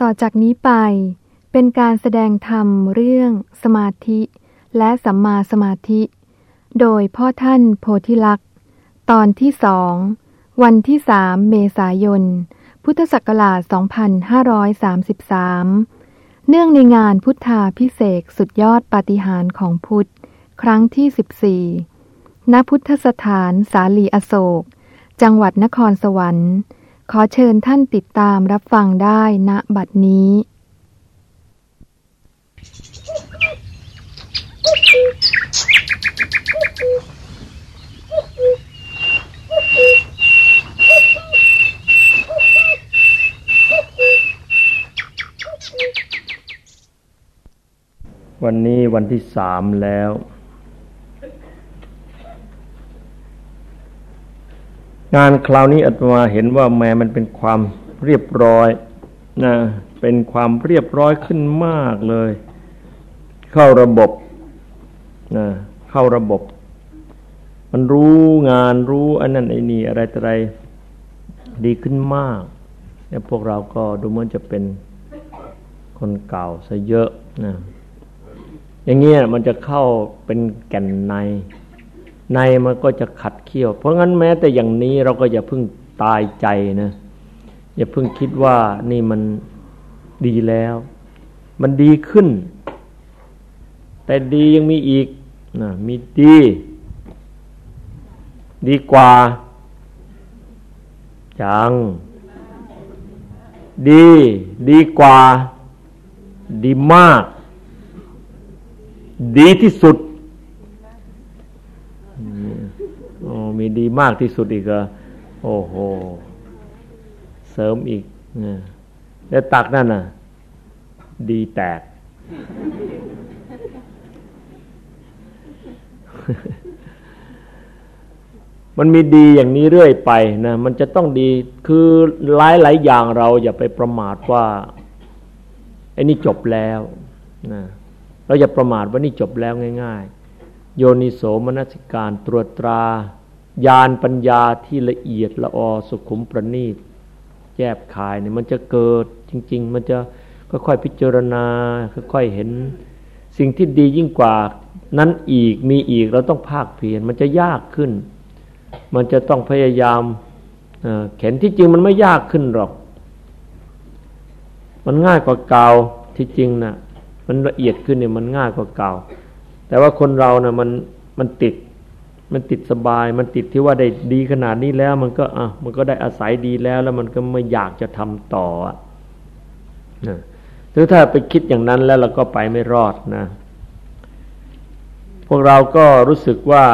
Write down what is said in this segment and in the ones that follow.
ต่อจากนี้ไปเป็นการแสดงธรรมเรื่องสมาธิ และสัมมาสมาธิ โดยพ่อท่านโพธิลักษ์ตอนที่สองวันที่สามเมษายน พุทธศักราช 2533 เนื่องในงานพุทธาพิเศษสุดยอดปาฏิหาริย์ของพุทธ ครั้งที่ 14 ณ พุทธสถานสาลีอโศก จังหวัดนครสวรรค์ ขอเชิญท่านติดตามรับฟังได้ณบัดนี้ วันนี้วันที่สามแล้ว งานคราวนี้อาตมาเห็นว่าแม้มันเป็นความเรียบร้อยนะเป็นความเรียบร้อยขึ้นมากเลย เข้าระบบนะเข้าระบบ มันรู้งานรู้อันนั้นไอ้นี่อะไรต่ออะไรดีขึ้นมากแล้วพวกเราก็ดูเหมือนจะเป็นคนเก่าซะเยอะนะอย่างเงี้ยมันจะเข้าเป็นแก่นใน ในมันก็จะขัดเคี้ยว เพราะงั้นแม้แต่อย่างนี้เราก็อย่าเพิ่งตายใจนะอย่าเพิ่งคิดว่านี่มันดีแล้ว มันดีขึ้น แต่ดียังมีอีกนะมีดี ดีกว่าจัง ดี ดีกว่า ดีมาก ดีที่สุดโอ้ มีดีมากที่สุดอีกเหรอโอ้โห เสริมอีกนะแล้วตักนั่นน่ะ ดีแตก มันมีดีอย่างนี้เรื่อยไปนะมันจะต้องดีคือหลายหลายอย่างเราอย่าไปประมาทว่าไอ้นี่จบแล้วนะเราอย่าประมาทว่านี่จบแล้วง่าย ๆ โยนิโสมนสิการตรวจตรา ญาณปัญญาที่ละเอียดละออสุขุมประณีตแยบคายเนี่ยมันจะเกิดจริง ๆ มันจะค่อยๆพิจารณาค่อยๆเห็น สิ่งที่ดียิ่งกว่านั้นอีกมีอีกเราต้องภาคเพียรมันจะยากขึ้น มันจะต้องพยายามเข็นที่จริงมันไม่ยากขึ้นหรอก มันง่ายกว่าเก่าที่จริงนะ่ะมันละเอียดขึ้นเนี่ยมันง่ายกว่าเก่า แต่ว่าคนเรานะ่ะมันมันติด มันติดสบาย มันติดที่ว่าได้ดีขนาดนี้แล้ว มันก็อะมันก็ได้อาศัยดีแล้ว แล้วมันก็ไม่อยากจะทำต่อนะถึงถ้าไปคิดอย่างนั้นแล้วเราก็ไปไม่รอดนะ พวกเราก็รู้สึกว่า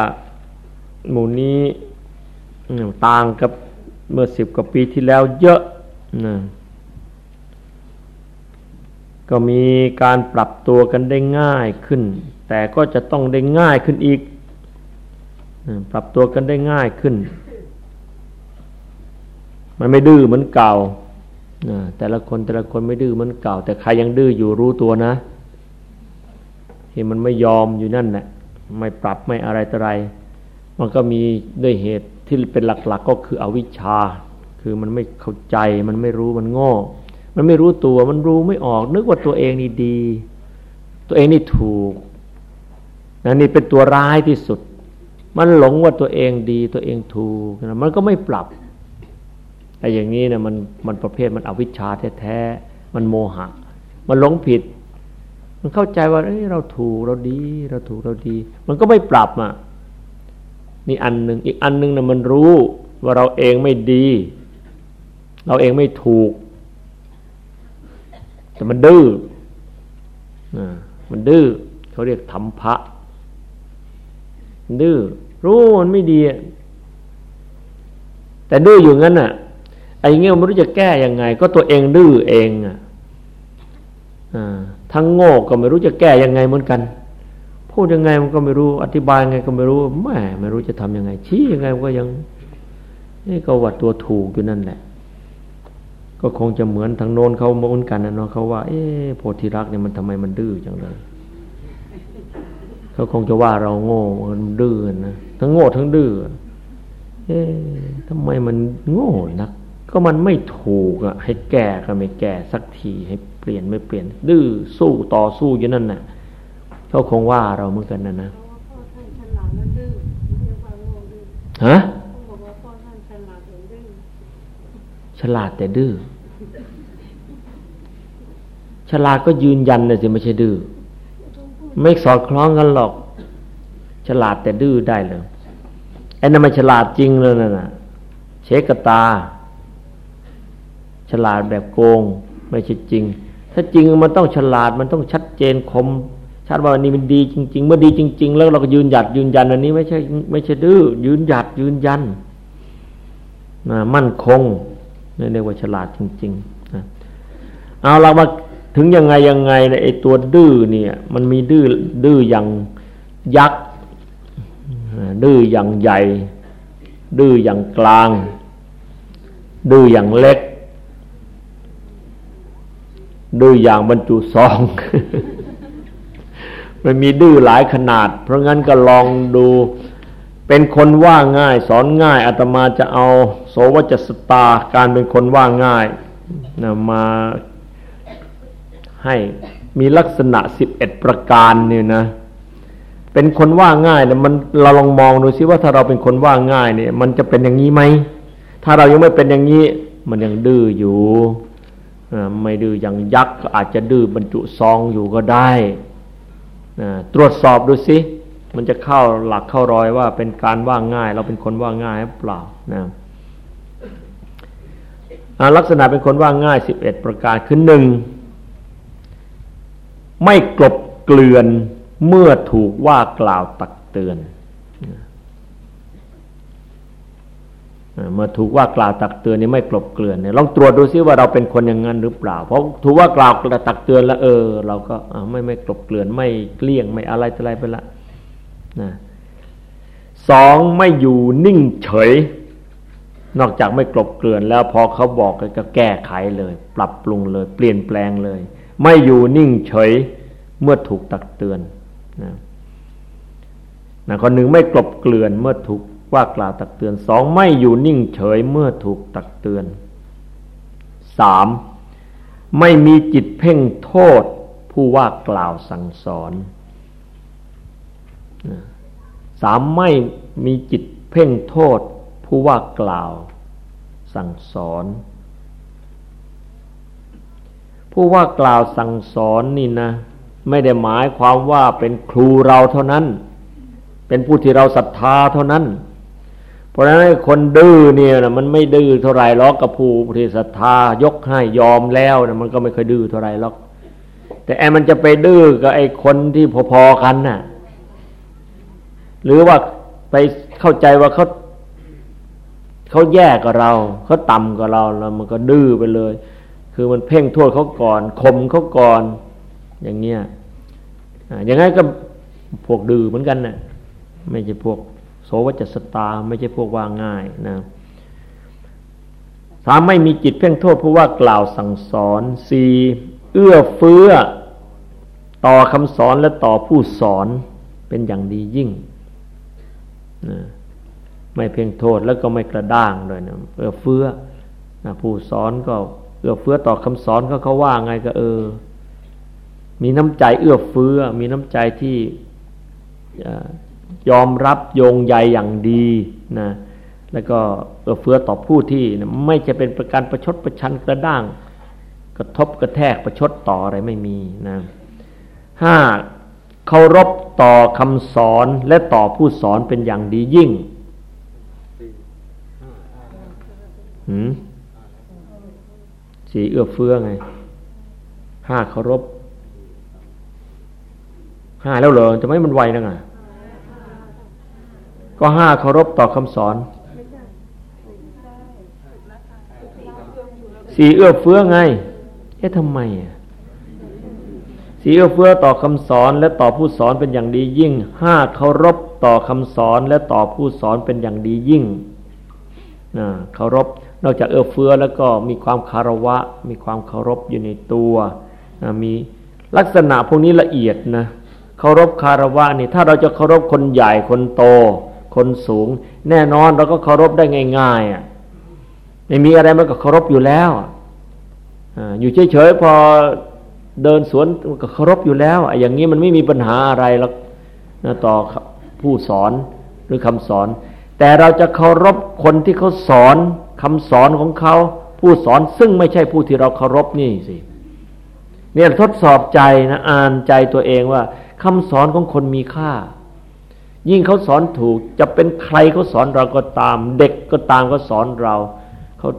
หมู่นี้ต่างกับเมื่อสิบกว่าปีที่แล้วเยอะนะก็มีการปรับตัวกันได้ง่ายขึ้น แต่ก็จะต้องได้ง่ายขึ้นอีก ปรับตัวกันได้ง่ายขึ้น มันไม่ดื้อเหมือนเก่าแต่ละคนแต่ละคนไม่ดื้อเหมือนเก่า แต่ใครยังดื้ออยู่รู้ตัวนะที่มันไม่ยอมอยู่นั่นแหละไม่ปรับไม่อะไรต่ออะไร มันก็มีด้วยเหตุที่เป็นหลักๆกก็คืออวิชชา คือมันไม่เข้าใจมันไม่รู้มันโง่ มันไม่รู้ตัวมันรู้ไม่ออก นึกว่าตัวเองนี่ดี ตัวเองนี่ถูกนั่นนี่เป็นตัวร้ายที่สุด มันหลงว่าตัวเองดีตัวเองถูกมันก็ไม่ปรับไอ้อย่างนี้เนี่ยมันมันประเภทมันอวิชชาแท้ๆมันโมหะ มันหลงผิด มันเข้าใจว่าเอ้ยเราถูกเราดี เราถูกเราดี มันก็ไม่ปรับอะนี่อันหนึ่งอีกอันหนึ่งนะมันรู้ว่าเราเองไม่ดี เราเองไม่ถูก แต่มันดื้อมันดื้อเขาเรียกธรรมภะดื้อ รู้มันไม่ดีแต่ดื้ออยู่งั้นน่ะไอ้เงี้ยไม่รู้จะแก้ยังไง ก็ตัวเองดื้อเองอะทั้งโง่ก็ไม่รู้จะแก้ยังไงเหมือนกัน พูดยังไงมันก็ไม่รู้ อธิบายยังไงก็ไม่รู้แม่ไม่รู้จะทํำยังไง ชี้ยังไงมันก็ยัง นี่ก็วัดตัวถูกอยู่นั่นแหละ ก็คงจะเหมือนทางโน้นเขาเหมือนกันนะเนาะเขาว่า เอ๊ะโพธิรักเนี่ยมันทำไมมันดื้อจังเลยเขาคงจะว่าเราโง่มันดื้อนะ ทั้งโง่ทั้งดื้อเอ๊ะทำไมมันโง่นัก ก็มันไม่ถูกอะให้แก้ก็ไม่แก้สักทีให้เปลี่ยนไม่เปลี่ยน ดื้อสู้ต่อสู้อยู่นั่นน่ะเขาคงว่าเราเหมือนกันนะนะฮะฉลาดแต่ดื้อฉลาดก็ยืนยันนะสิไม่ใช่ดื้อไม่สอดคล้องกันหรอก ฉลาดแต่ดื้อได้เลยไอ้นั่นมันฉลาดจริงเลยนะ่ะเชกตา ฉลาดแบบโกง ไม่ใช่จริง ถ้าจริงมันต้องฉลาดมันต้องชัดเจนคมชัดว่าอันนี้มันดีจริง ๆ เมื่อดีจริง ๆ แล้วเราก็ยืนหยัดยืนยันอันนี้ไม่ใช่ไม่ใช่ดื้อยืนหยัดยืนยันนะมั่นคงนี่เรียกว่าฉลาดจริงๆนะเอาเรามาถึงยังไงยังไงในไอ้ตัวดื้อเนี่ย มันมีดื้อดื้ออย่างยักษ์ ดื้ออย่างใหญ่ ดื้ออย่างกลาง ดื้ออย่างเล็ก ดื้ออย่างบรรจุซอง มันมีดื้อหลายขนาด เพราะงั้นก็ลองดู เป็นคนว่าง่าย สอนง่ายอาตมาจะเอา โสวจสตาการเป็นคนว่าง่ายนะมาให้มีลักษณะสิบเอ็ดประการเนี่ยนะ เป็นคนว่าง่ายเนี่ยมันเราลองมองดูซิว่าถ้าเราเป็นคนว่าง่ายเนี่ย มันจะเป็นอย่างนี้ไหมถ้าเรายังไม่เป็นอย่างนี้ มันยังดื้ออยู่ไม่ดื้ออย่างยักษ์อาจจะดื้อบรรจุซองอยู่ก็ได้ตรวจสอบดูซิมันจะเข้าหลักเข้ารอยว่าเป็นการว่าง่าย เราเป็นคนว่าง่ายหรือเปล่านะลักษณะเป็นคนว่าง่ายสิบเอ็ดประการคือหนึ่งไม่กลบเกลื่อน เมื่อถูกว่ากล่าวตักเตือน เมื่อถูกว่ากล่าวตักเตือนนี่ไม่กลบเกลื่อนเนี่ยลองตรวจดูซิว่าเราเป็นคนอย่างนั้นหรือเปล่า เพราะถูกว่ากล่าวตักเตือนแล้วเออ เราก็ไม่ไม่กลบเกลื่อนไม่เกลี้ยงไม่อะไรอะไรไปละนะสองไม่อยู่นิ่งเฉย นอกจากไม่กลบเกลื่อนแล้วพอเขาบอกก็แก้ไขเลย ปรับปรุงเลย เปลี่ยนแปลงเลย ไม่อยู่นิ่งเฉยเมื่อถูกตักเตือน นะนะข้อหนึ่งไม่กลบเกลื่อนเมื่อถูกว่ากล่าวตักเตือนสองไม่อยู่นิ่งเฉยเมื่อถูกตักเตือนสามไม่มีจิตเพ่งโทษผู้ว่ากล่าวสั่งสอนสามไม่มีจิตเพ่งโทษผู้ว่ากล่าวสั่งสอน ผู้ว่ากล่าวสั่งสอนนี่นะ ไม่ได้หมายความว่าเป็นครูเราเท่านั้น เป็นผู้ที่เราศรัทธาเท่านั้น เพราะฉะนั้นคนดื้อเนี่ยนะมันไม่ดื้อเท่าไรหรอกกับผู้ที่ศรัทธายกให้ยอมแล้วนะมันก็ไม่เคยดื้อเท่าไรหรอก แต่แอมันจะไปดื้อกับไอ้คนที่พอๆกันน่ะ หรือว่าไปเข้าใจว่าเขาเขาแย่กับเราเขาต่ำกับเราแล้วมันก็ดื้อไปเลย คือมันเพ่งโทษเขาก่อนข่มเขาก่อน อย่างเงี้ยอย่างนั้นก็พวกดื้อเหมือนกันนะ่ะไม่ใช่พวกโสวจัสตา ไม่ใช่พวกว่าง่ายนะสามไม่มีจิตเพ่งโทษเพราะว่ากล่าวสั่งสอนสี่เอื้อเฟื้อต่อคำสอนและต่อผู้สอนเป็นอย่างดียิ่งนะไม่เพ่งโทษแล้วก็ไม่กระด้างด้วยนะเอื้อเฟื้อนะผู้สอนก็เอื้อเฟื้อต่อคำสอนเขาเขาว่าไงก็เออ มีน้ำใจเอื้อเฟื้อ มีน้ำใจที่ยอมรับโยงใยอย่างดีนะแล้วก็เอื้อเฟื้อต่อผู้ที่ไม่จะเป็นประการประชดประชันกระด้าง กระทบกระแทกประชดต่ออะไรไม่มีนะห้าเคารพต่อคำสอนและต่อผู้สอนเป็นอย่างดียิ่งสี่เอื้อเฟื้อไงห้าเคารพ ห้าแล้วเหรอจะไม่มันไวนังไงก็ห้าเคารพต่อคำสอนสี่เอื้อเฟื้อไงเอ๊ะทำไมอะสี่เอื้อเฟื้อต่อคำสอนและต่อผู้สอนเป็นอย่างดียิ่งห้าเคารพต่อคำสอนและต่อผู้สอนเป็นอย่างดียิ่งเคารพนอกจากเอื้อเฟื้อแล้วก็มีความคารวะ มีความเคารพอยู่ในตัว มีลักษณะพวกนี้ละเอียดนะ เคารพคารวะนี่ถ้าเราจะเคารพคนใหญ่คนโต คนสูง แน่นอนเราก็เคารพได้ง่ายๆอะไม่มีอะไรมันก็เคารพอยู่แล้วอยู่เฉยๆพอเดินสวนก็เคารพอยู่แล้วอย่างนี้มันไม่มีปัญหาอะไรหรอกต่อผู้สอนหรือคำสอน แต่เราจะเคารพคนที่เขาสอนคำสอนของเขาผู้สอนซึ่งไม่ใช่ผู้ที่เราเคารพนี่สิเนี่ยทดสอบใจนะอ่านใจตัวเองว่า คำสอนของคนมีค่า ยิ่งเขาสอนถูก จะเป็นใครเขาสอนเราก็ตาม เด็กก็ตามเขาสอนเราเขา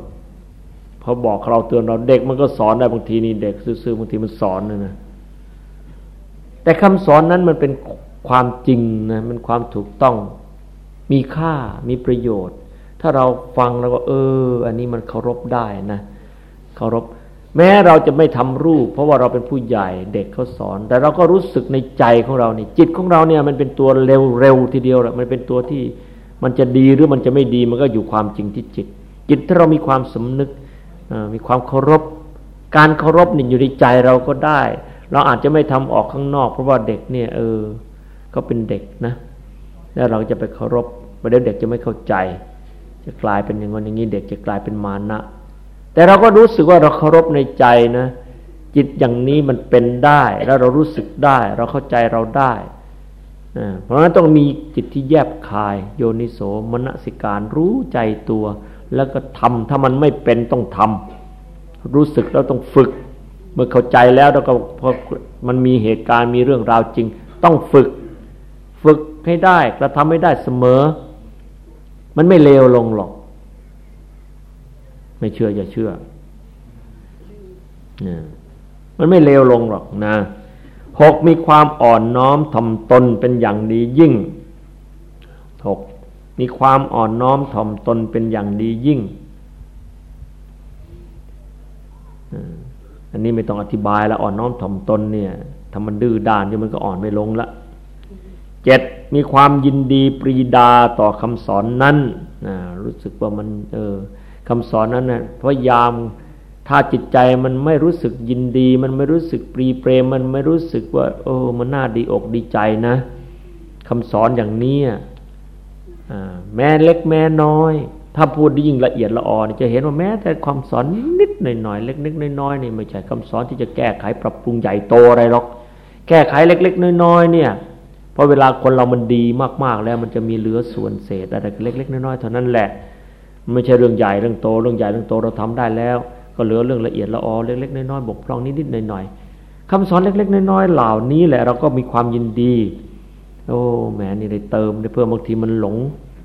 เขาบอกเราเตือนเราเด็กมันก็สอนได้บางทีนี่เด็กซื่อๆบางทีมันสอนนะนะแต่คำสอนนั้นมันเป็นความจริงนะมันความถูกต้อง มีค่ามีประโยชน์ ถ้าเราฟังแล้วก็ เออ อันนี้มันเคารพได้นะเคารพ แม้เราจะไม่ทำรูป เพราะว่าเราเป็นผู้ใหญ่เด็กเขาสอน แต่เราก็รู้สึกในใจของเรานี่จิตของเราเนี่ยมันเป็นตัวเร็วเร็วทีเดียวแหละมันเป็นตัวที่มันจะดีหรือมันจะไม่ดีมันก็อยู่ความจริงที่จิต จิตถ้าเรามีความสำนึกมีความเคารพ การเคารพนี่อยู่ในใจเราก็ได้ เราอาจจะไม่ทำออกข้างนอก เพราะว่าเด็กเนี่ยเออก็เป็นเด็กนะแล้วเราจะไปเคารพประเดี๋ยวเด็กจะไม่เข้าใจ จะกลายเป็นอย่างนั้นอย่างนี้เด็กจะกลายเป็นมานะ แต่เราก็รู้สึกว่าเราเคารพในใจนะ จิตอย่างนี้มันเป็นได้ แล้วเรารู้สึกได้ เราเข้าใจเราได้เพราะฉะนั้นต้องมีจิตที่แยบคาย โยนิโสมนสิการรู้ใจตัว แล้วก็ทำถ้ามันไม่เป็นต้องทำรู้สึกแล้วต้องฝึก เมื่อเข้าใจแล้วแล้วก็พอมันมีเหตุการณ์มีเรื่องราวจริง ต้องฝึก ฝึกให้ได้กระทำให้ได้เสมอ มันไม่เลวลงหรอก ไม่เชื่ออย่าเชื่อมันไม่เลวลงหรอกนะหกมีความอ่อนน้อมถ่อมตนเป็นอย่างดียิ่งหกมีความอ่อนน้อมถ่อมตนเป็นอย่างดียิ่ง อันนี้ไม่ต้องอธิบายแล้วอ่อนน้อมถ่อมตนเนี่ยถ้ามันดื้อด้านเดียวมันก็อ่อนไม่ลงละเจ็ดมีความยินดีปรีดาต่อคำสอนนั้นรู้สึกว่ามันเออ คำสอนนั้นนะ่ะพยายามถ้าจิตใจมันไม่รู้สึกยินดี มันไม่รู้สึกปรีเปรม มันไม่รู้สึกว่า โอ้มันน่าดีอกดีใจนะคำสอนอย่างนี้แม้เล็กแม้น้อย ถ้าพูดยิ่งละเอียดละออจะเห็นว่าแม้แต่ความสอนนิดหน่อยๆเล็กๆน้อยๆนี่ไม่ใช่คำสอนที่จะแก้ไขปรับปรุงใหญ่โตอะไรหรอก แก้ไขเล็ก ๆ น้อยๆเนี่ยพอเวลาคนเรามันดีมากๆแล้วมันจะมีเหลือส่วนเศษอะไรเล็ก ๆ น้อยๆเท่านั้นแหละ ไม่ใช่เรื่องใหญ่เรื่องโต เรื่องใหญ่เรื่องโตเราทำได้แล้ว ก็เหลือเรื่องละเอียดละออเล็กๆน้อยๆบกพร่องนิดๆหน่อยๆคำสอนเล็ก ๆ น้อยๆเหล่านี้แหละเราก็มีความยินดี โอ้แหมนี่ได้เติมได้เพิ่มบางทีมันหลง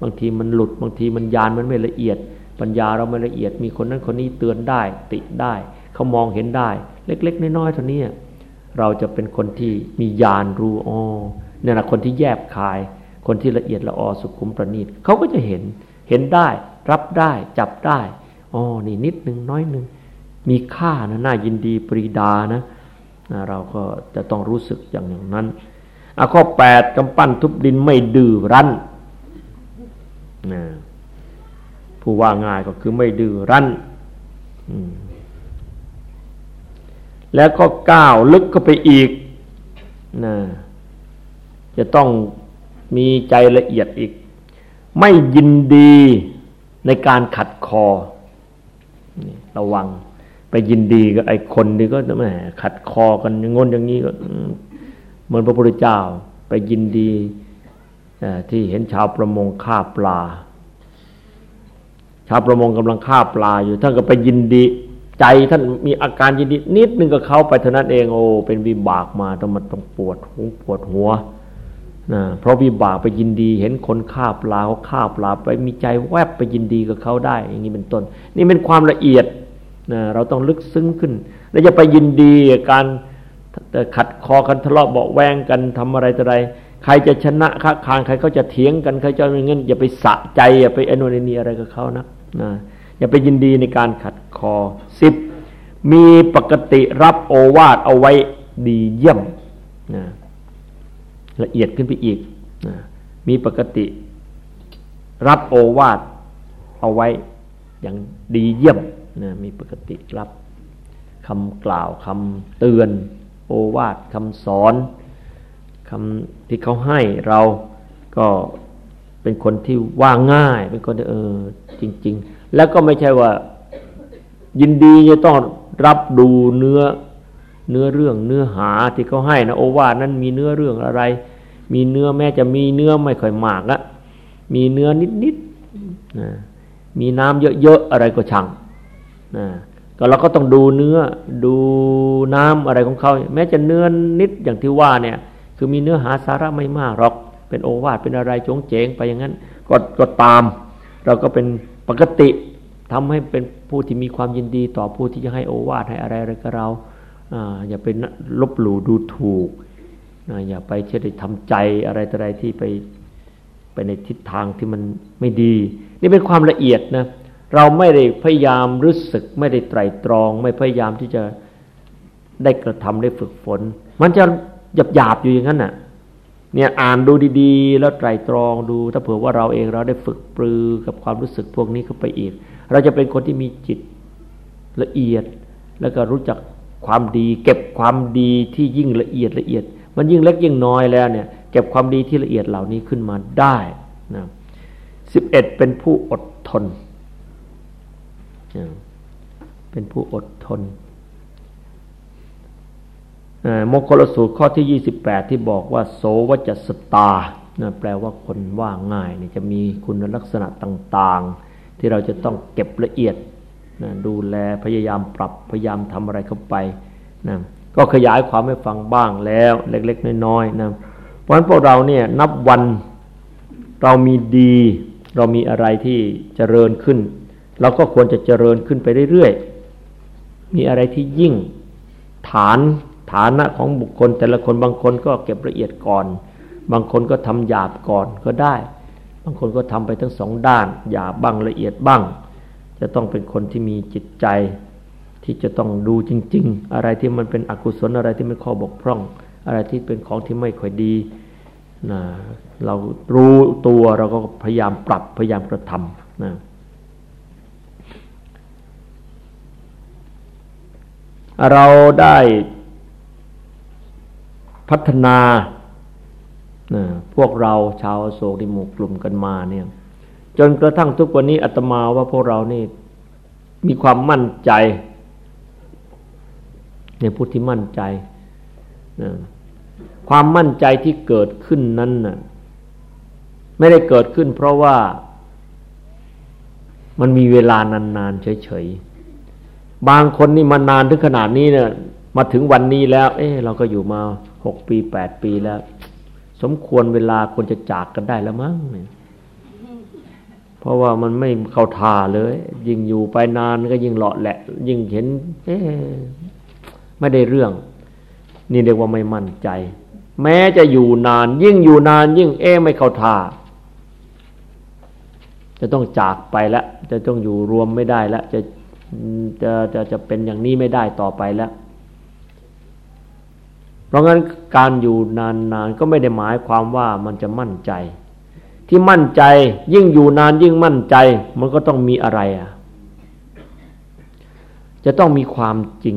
บางทีมันหลุดบางทีมันยานมันไม่ละเอียด ปัญญาเราไม่ละเอียดมีคนนั้นคนนี้เตือนได้ ติได้เขามองเห็นได้ เล็ก ๆ น้อยๆเท่านี้เราจะเป็นคนที่มีญาณรู้อ๋อเนี่ยนะคนที่แยบคาย คนที่ละเอียดละออสุขุมประณีตเขาก็จะเห็น เห็นได้ รับได้ จับได้อ๋อนี่นิดหนึ่งน้อยหนึ่งมีค่านะน่ายินดีปรีดานะเราก็จะต้องรู้สึกอย่างอย่างนั้นอข้อแปดกำปั้นทุบดินไม่ดื้อรั้นนะผู้ว่าง่ายก็คือไม่ดื้อรั้นแล้วก็ก้าวลึกเข้าไปอีกนะจะต้องมีใจละเอียดอีก ไม่ยินดีในการขัดคอ ระวัง ไปยินดีกับไอ้คนนี่ก็แหมขัดคอกันงนอย่างนี้ก็เหมือนพระพุทธเจ้า ไปยินดีที่เห็นชาวประมงฆ่าปลา ชาวประมงกำลังฆ่าปลาอยู่ท่านก็ไปยินดีใจท่านมีอาการยินดีนิดนึงก็เข้าไปเท่านั้นเองโอ้เป็นวิบากมาต้องมันต้องปวดหูปวดหัว เพราะวิบากไปยินดี เห็นคนฆ่าปลาเขาฆ่าปลาไปมีใจแวบไปยินดีกับเขาได้ อย่างนี้เป็นต้น นี่เป็นความละเอียดนะเราต้องลึกซึ้งขึ้น แล้วจะไปยินดีการขัดคอกันทะเลาะเบาแวงกันทำอะไรต่ออะไร ใครจะชนะค้าคานใครเขาจะเถียงกันใครจะเงี้ยอย่าไปสะใจอย่าไปอนุนีอะไรกับเขานะนะอย่าไปยินดีในการขัดคอสิบมีปกติรับโอวาทเอาไว้ดีเยี่ยมนะ ละเอียดขึ้นไปอีกนะมีปกติรับโอวาทเอาไว้อย่างดีเยี่ยมนะมีปกติรับคำกล่าวคำเตือน โอวาทคำสอนคำที่เขาให้เราก็เป็นคนที่ว่าง่าย เป็นคนเออจริง ๆ แล้วก็ไม่ใช่ว่ายินดีจะต้องรับดูเนื้อ เนื้อเรื่องเนื้อหาที่เขาให้นะโอวาทนั้นมีเนื้อเรื่องอะไร มีเนื้อแม้จะมีเนื้อไม่ค่อยมากละมีเนื้อนิดๆนะมีน้ำเยอะๆอะไรก็ช่างนะก็เราก็ต้องดูเนื้อดูน้ำอะไรของเขาแม้จะเนื้อนิดอย่างที่ว่าเนี่ย คือมีเนื้อหาสาระไม่มากหรอก เป็นโอวาทเป็นอะไรจงเจงไปอย่างนั้นก็ก็ตาม เราก็เป็นปกติทำให้เป็นผู้ที่มีความยินดีต่อผู้ที่จะให้โอวาทให้อะไรอะไรกับเรา อย่าเป็นลบหลู่ดูถูก อย่าไปเชื่อได้ทำใจอะไรต่ออะไรที่ไปไปในทิศทางที่มันไม่ดี นี่เป็นความละเอียดนะเราไม่ได้พยายามรู้สึก ไม่ได้ไตรตรอง ไม่พยายามที่จะได้กระทำได้ฝึกฝน มันจะหยาบหยาบอยู่อย่างนั้นน่ะเนี่ยอ่านดูดีๆ แล้วไตรตรองดู ถ้าเผื่อว่าเราเองเราได้ฝึกปรือกับความรู้สึกพวกนี้เข้าไปอีก เราจะเป็นคนที่มีจิตละเอียด แล้วก็รู้จัก ความดี เก็บความดีที่ยิ่งละเอียดละเอียด มันยิ่งเล็กยิ่งน้อยแล้วเนี่ยเก็บความดีที่ละเอียดเหล่านี้ขึ้นมาได้นะสิบเอ็ดเป็นผู้อดทนเป็นผู้อดทนมคลสูตรข้อที่ 28 ที่บอกว่า โสวจัสตานะแปลว่าคนว่าง่ายเนี่ยจะมีคุณลักษณะต่าง ๆ ที่เราจะต้องเก็บละเอียด นะดูแลพยายามปรับพยายามทำอะไรเข้าไปนะก็ขยายความให้ฟังบ้างแล้วเล็ก ๆ น้อยๆนะเพราะฉะนั้นพวกเราเนี่ยนับวันเรามีดี เรามีอะไรที่เจริญขึ้น เราก็ควรจะเจริญขึ้นไปเรื่อยๆ มีอะไรที่ยิ่งฐานฐานะของบุคคล แต่ละคนบางคนก็เก็บละเอียดก่อน บางคนก็ทำหยาบก่อนก็ได้ บางคนก็ทำไปทั้งสองด้านหยาบบ้างละเอียดบ้าง จะต้องเป็นคนที่มีจิตใจ ที่จะต้องดูจริง ๆ อะไรที่มันเป็นอกุศลอะไรที่ไม่ข้อบกพร่อง อะไรที่เป็นของที่ไม่ค่อยดีนะเรารู้ตัวเราก็พยายามปรับพยายามกระทำนะเราได้พัฒนาพวกเราชาวโศกดิมุกลุ่มกันมาเนี่ย จนกระทั่งทุกวันนี้อาตมาว่าพวกเรานี่ มีความมั่นใจเนี่ยพูดที่มั่นใจนะความมั่นใจที่เกิดขึ้นนั้นน่ะไม่ได้เกิดขึ้น เพราะว่ามันมีเวลานานๆเฉยๆ บางคนนี่มานานถึงขนาดนี้เนี่ยมาถึงวันนี้แล้ว เอ๊เราก็อยู่มาหกปีแปดปีแล้ว สมควรเวลาควรจะจากกันได้แล้วมั้งเนี่ย เพราะว่ามันไม่เข้าท่าเลย ยิ่งอยู่ไปนานก็ยิ่งหลาะแหละ ยิ่งเห็นเอ๊ไม่ได้เรื่อง นี่เรียกว่าไม่มั่นใจ แม้จะอยู่นาน ยิ่งอยู่นาน ยิ่งเอ๊ไม่เข้าท่าจะต้องจากไปแล้วจะต้องอยู่รวมไม่ได้แล้วจะจะจะจะเป็นอย่างนี้ไม่ได้ต่อไปแล้ว เพราะงั้นการอยู่นานๆก็ไม่ได้หมายความว่ามันจะมั่นใจ ที่มั่นใจ ยิ่งอยู่นานยิ่งมั่นใจ มันก็ต้องมีอะไรอะ จะต้องมีความจริง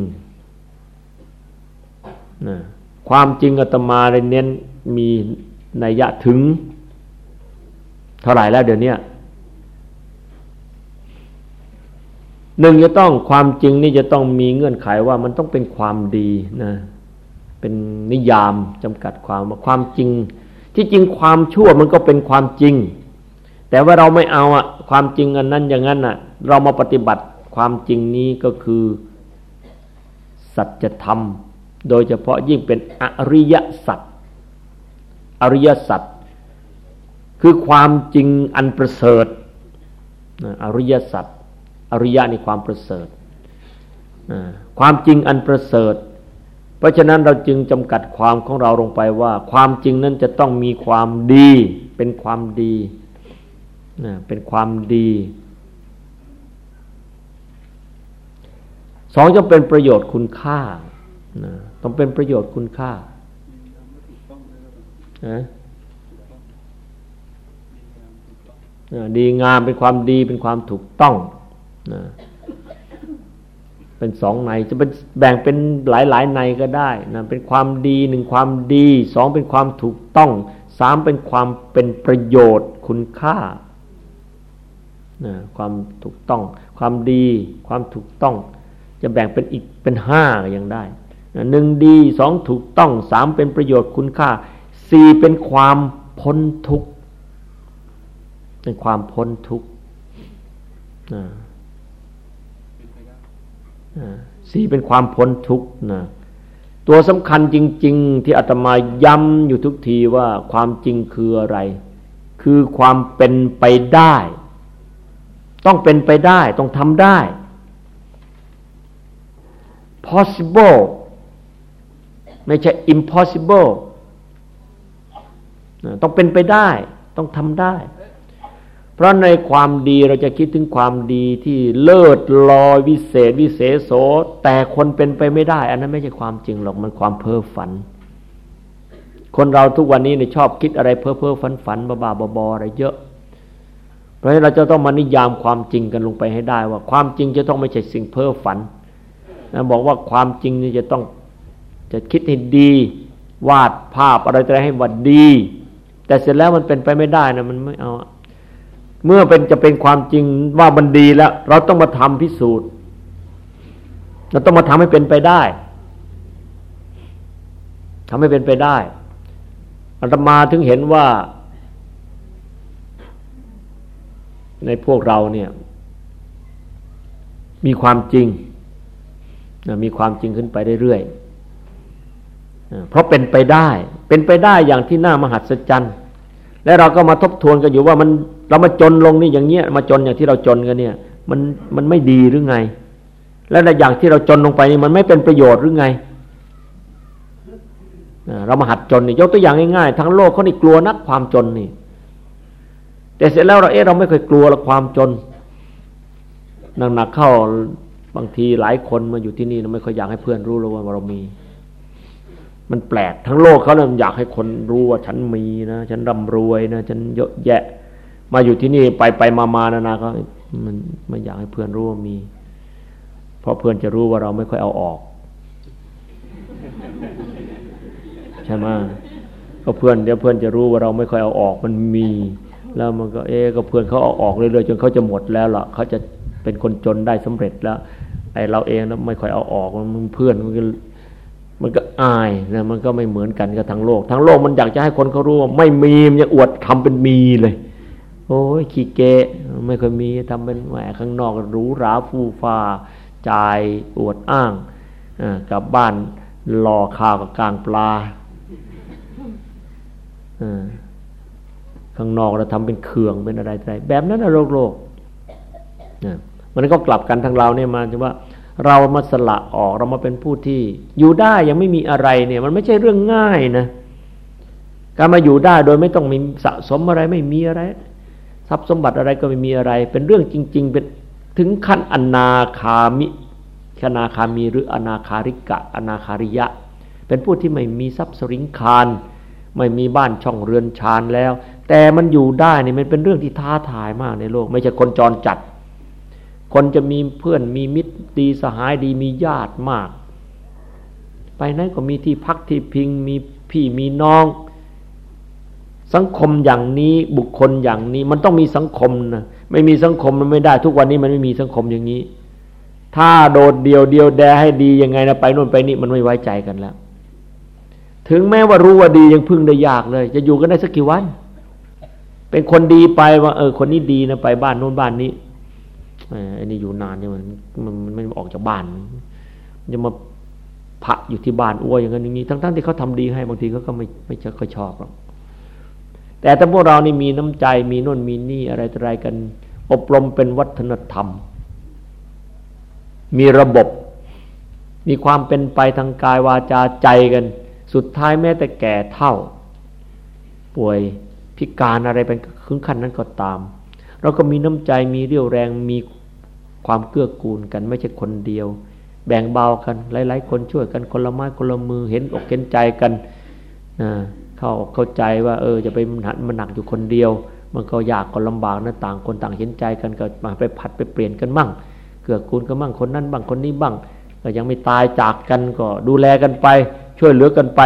นะความจริงอาตมาเลยเน้นมีนัยยะถึง เท่าไหร่แล้วเดี๋ยวนี้หนึ่งจะต้องความจริงนี่จะต้องมีเงื่อนไขว่ามันต้องเป็นความดีนะเป็นนิยามจำกัดความว่าความจริง ที่จริงความชั่วมันก็เป็นความจริง แต่ว่าเราไม่เอาอะความจริงอันนั้นอย่างนั้นอะเรามาปฏิบัติความจริงนี้ก็คือ สัจธรรม โดยเฉพาะยิ่งเป็นอริยสัจอริยสัจคือความจริงอันประเสริฐอริยสัจอริยะในความประเสริฐความจริงอันประเสริฐ ราะฉะนั้นเราจึงจำกัดความของเราลงไปว่า ความจริงนั้นจะต้องมีความดี เป็นความดีเป็นความดีสองจะเป็นประโยชน์คุณค่าต้องเป็นประโยชน์คุณค่าดีงามเป็นความดีเป็นความถูกต้องนะ เป็นสองในจะเป็นแบ่งเป็นหลายหลายในก็ได้นะเป็นความดีหนึ่งความดีสองเป็นความถูกต้องสามเป็นความเป็นประโยชน์คุณค่านะความถูกต้อง ความดีความถูกต้อง จะแบ่งเป็นอีกเป็นห้าก็ยังได้หนึ่งดีสองถูกต้องสามเป็นประโยชน์คุณค่าสี่เป็นความพ้นทุกข์เป็นความพ้นทุกข์ สี่เป็นความพ้นทุกข์นะตัวสำคัญจริง ๆ ที่อาตมาย้ำอยู่ทุกทีว่าความจริงคืออะไร คือความเป็นไปได้ ต้องเป็นไปได้ ต้องทำได้ possible ไม่ใช่ impossible ต้องเป็นไปได้ ต้องทำได้ เพราะในความดีเราจะคิดถึงความดีที่เลิศลอยวิเศษ วิเศษโสแต่คนเป็นไปไม่ได้ อันนั้นไม่ใช่ความจริงหรอกมันความเพ้อฝัน คนเราทุกวันนี้เนี่ยชอบคิดอะไรเพ้อเพ้อฝันฝันบ้าบ้าบออะไรเยอะ เพราะฉะนั้นเราจะต้องมานิยามความจริงกันลงไปให้ได้ ว่าความจริงจะต้องไม่ใช่สิ่งเพ้อฝันนะบอกว่าความจริงนี่จะต้องจะคิดให้ดี วาดภาพอะไรจะไรให้ว่าดี แต่เสร็จแล้วมันเป็นไปไม่ได้นะมันไม่เอา เมื่อเป็นจะเป็นความจริงว่ามันดีแล้ว เราต้องมาทำพิสูจน์ เราต้องมาทำให้เป็นไปได้ทำให้เป็นไปได้อาตมาถึงเห็นว่า ในพวกเราเนี่ย มีความจริงมีความจริงขึ้นไปเรื่อยๆเพราะเป็นไปได้ เป็นไปได้อย่างที่น่ามหัศจรรย์ และเราก็มาทบทวนกันอยู่ว่ามัน เรามาจนลงนี่อย่างเงี้ยมาจนอย่างที่เราจนกันเนี่ย มันมันไม่ดีหรือไง และในอย่างที่เราจนลงไปนี่มันไม่เป็นประโยชน์หรือไงเรามาหัดจนนี่ยกตัวอย่างง่ายๆทั้งโลกเขานี่กลัวนักความจนนี่ แต่เสร็จแล้วเราเอ๊ะเราไม่เคยกลัวละความจนหนักๆเข้าบางทีหลายคนมาอยู่ที่นี่เราไม่ค่อยอยากให้เพื่อนรู้เลยว่าเรามี มันแปลกทั้งโลกเขาเนี่ยอยากให้คนรู้ว่าฉันมีนะฉันร่ำรวยนะฉันเยอะแยะ มาอยู่ที่นี่ไปไปมามานานาก็มันไม่อยากให้เพื่อนรู้ว่ามี เพราะเพื่อนจะรู้ว่าเราไม่ค่อยเอาออก ใช่ไหมก็เพื่อนเดี๋ยวเพื่อนจะรู้ว่าเราไม่ค่อยเอาออกมันมี แล้วมันก็เอ๊ก็เพื่อนเขาเอาออกเรื่อยๆจนเขาจะหมดแล้วล่ะเขาจะเป็นคนจนได้สำเร็จแล้วไอ้เราเองนะไม่ค่อยเอาออกมันเพื่อนมันก็มันก็อายนะมันก็ไม่เหมือนกันกับทั้งโลก ทั้งโลกมันอยากจะให้คนเขารู้ว่าไม่มีมันยังอวดทำเป็นมีเลย โอ้ยขี้เกะไม่เคยมีทำเป็นแหมข้างนอกหรูหราฟูฟ้าจ่ายอวดอ้างกลับบ้านรอข้าวกับกลางปลาข้างนอกเราทำเป็นเคืองเป็นอะไรอะไรแบบนั้นนะโลกโลกมันก็กลับกันทางเราเนี่ยมาจะว่าเรามาสละออกเรามาเป็นผู้ที่ อยู่ได้ยังไม่มีอะไรเนี่ย มันไม่ใช่เรื่องง่ายนะ การมาอยู่ได้โดยไม่ต้องมีสะสมอะไรไม่มีอะไร ทรัพย์สมบัติอะไรก็ไม่มีอะไร เป็นเรื่องจริง ๆ เป็นถึงขั้นอนาคามิคนาคามีหรืออนาคาริกะ อนาคาริยะ เป็นผู้ที่ไม่มีทรัพย์สริงคารไม่มีบ้านช่องเรือนชานแล้ว แต่มันอยู่ได้นี่มันเป็นเรื่องที่ท้าทายมากในโลก ไม่ใช่คนจรจัด คนจะมีเพื่อนมีมิตรดีสหายดีมีญาติมาก ไปไหนก็มีที่พักที่พิงมีพี่มีน้อง สังคมอย่างนี้บุคคลอย่างนี้ มันต้องมีสังคมนะไม่มีสังคมมันไม่ได้ ทุกวันนี้มันไม่มีสังคมอย่างนี้ ถ้าโดดเดียวเดียวแดให้ดียังไงนะไปโน่นไปนี่มันไม่ไว้ใจกันแล้ว ถึงแม้ว่ารู้ว่าดียังพึ่งได้ยากเลย จะอยู่กันได้สักกี่วัน เป็นคนดีไปว่า เออ คนนี้ดีนะไปบ้านโน้นบ้านนี้ไอ้นี่อยู่นานเนี่ยมันมันไม่ออกจากบ้านจะมาพระอยู่ที่บ้านอ้วยอย่างนั้นอย่างนี้ ทั้งๆที่เขาทาดีให้บางทีเขาก็ไม่ไม่ค่อยชอบหรอก แต่ถ้าพวกเรานี่มีน้ำใจมีน่นมีนี่อะไรอะไรกัน อบรมเป็นวัฒนธรรม มีระบบ มีความเป็นไปทางกายวาจาใจกัน สุดท้ายแม้แต่แก่เท่า ป่วยพิการอะไรเป็นขึงขั้นนั้นก็ตาม เราก็มีน้ำใจมีเรี่ยวแรงมีความเกื้อกูลกัน ไม่ใช่คนเดียว แบ่งเบากัน หลาย ๆ คนช่วยกันคนละไม้คนละมือเห็นอกเห็นใจกันนะ เข้าเข้าใจว่าเออจะไปมันมันหนักอยู่คนเดียว มันก็ยากก็ลำบากนะต่างคนต่างเห็นใจกันก็มาไปผัดไปเปลี่ยนกันมั่ง เกื้อกูลกันมั่งคนนั้นบ้างคนนี้บ้างก็ยังไม่ตายจากกันก็ดูแลกันไป ช่วยเหลือกันไป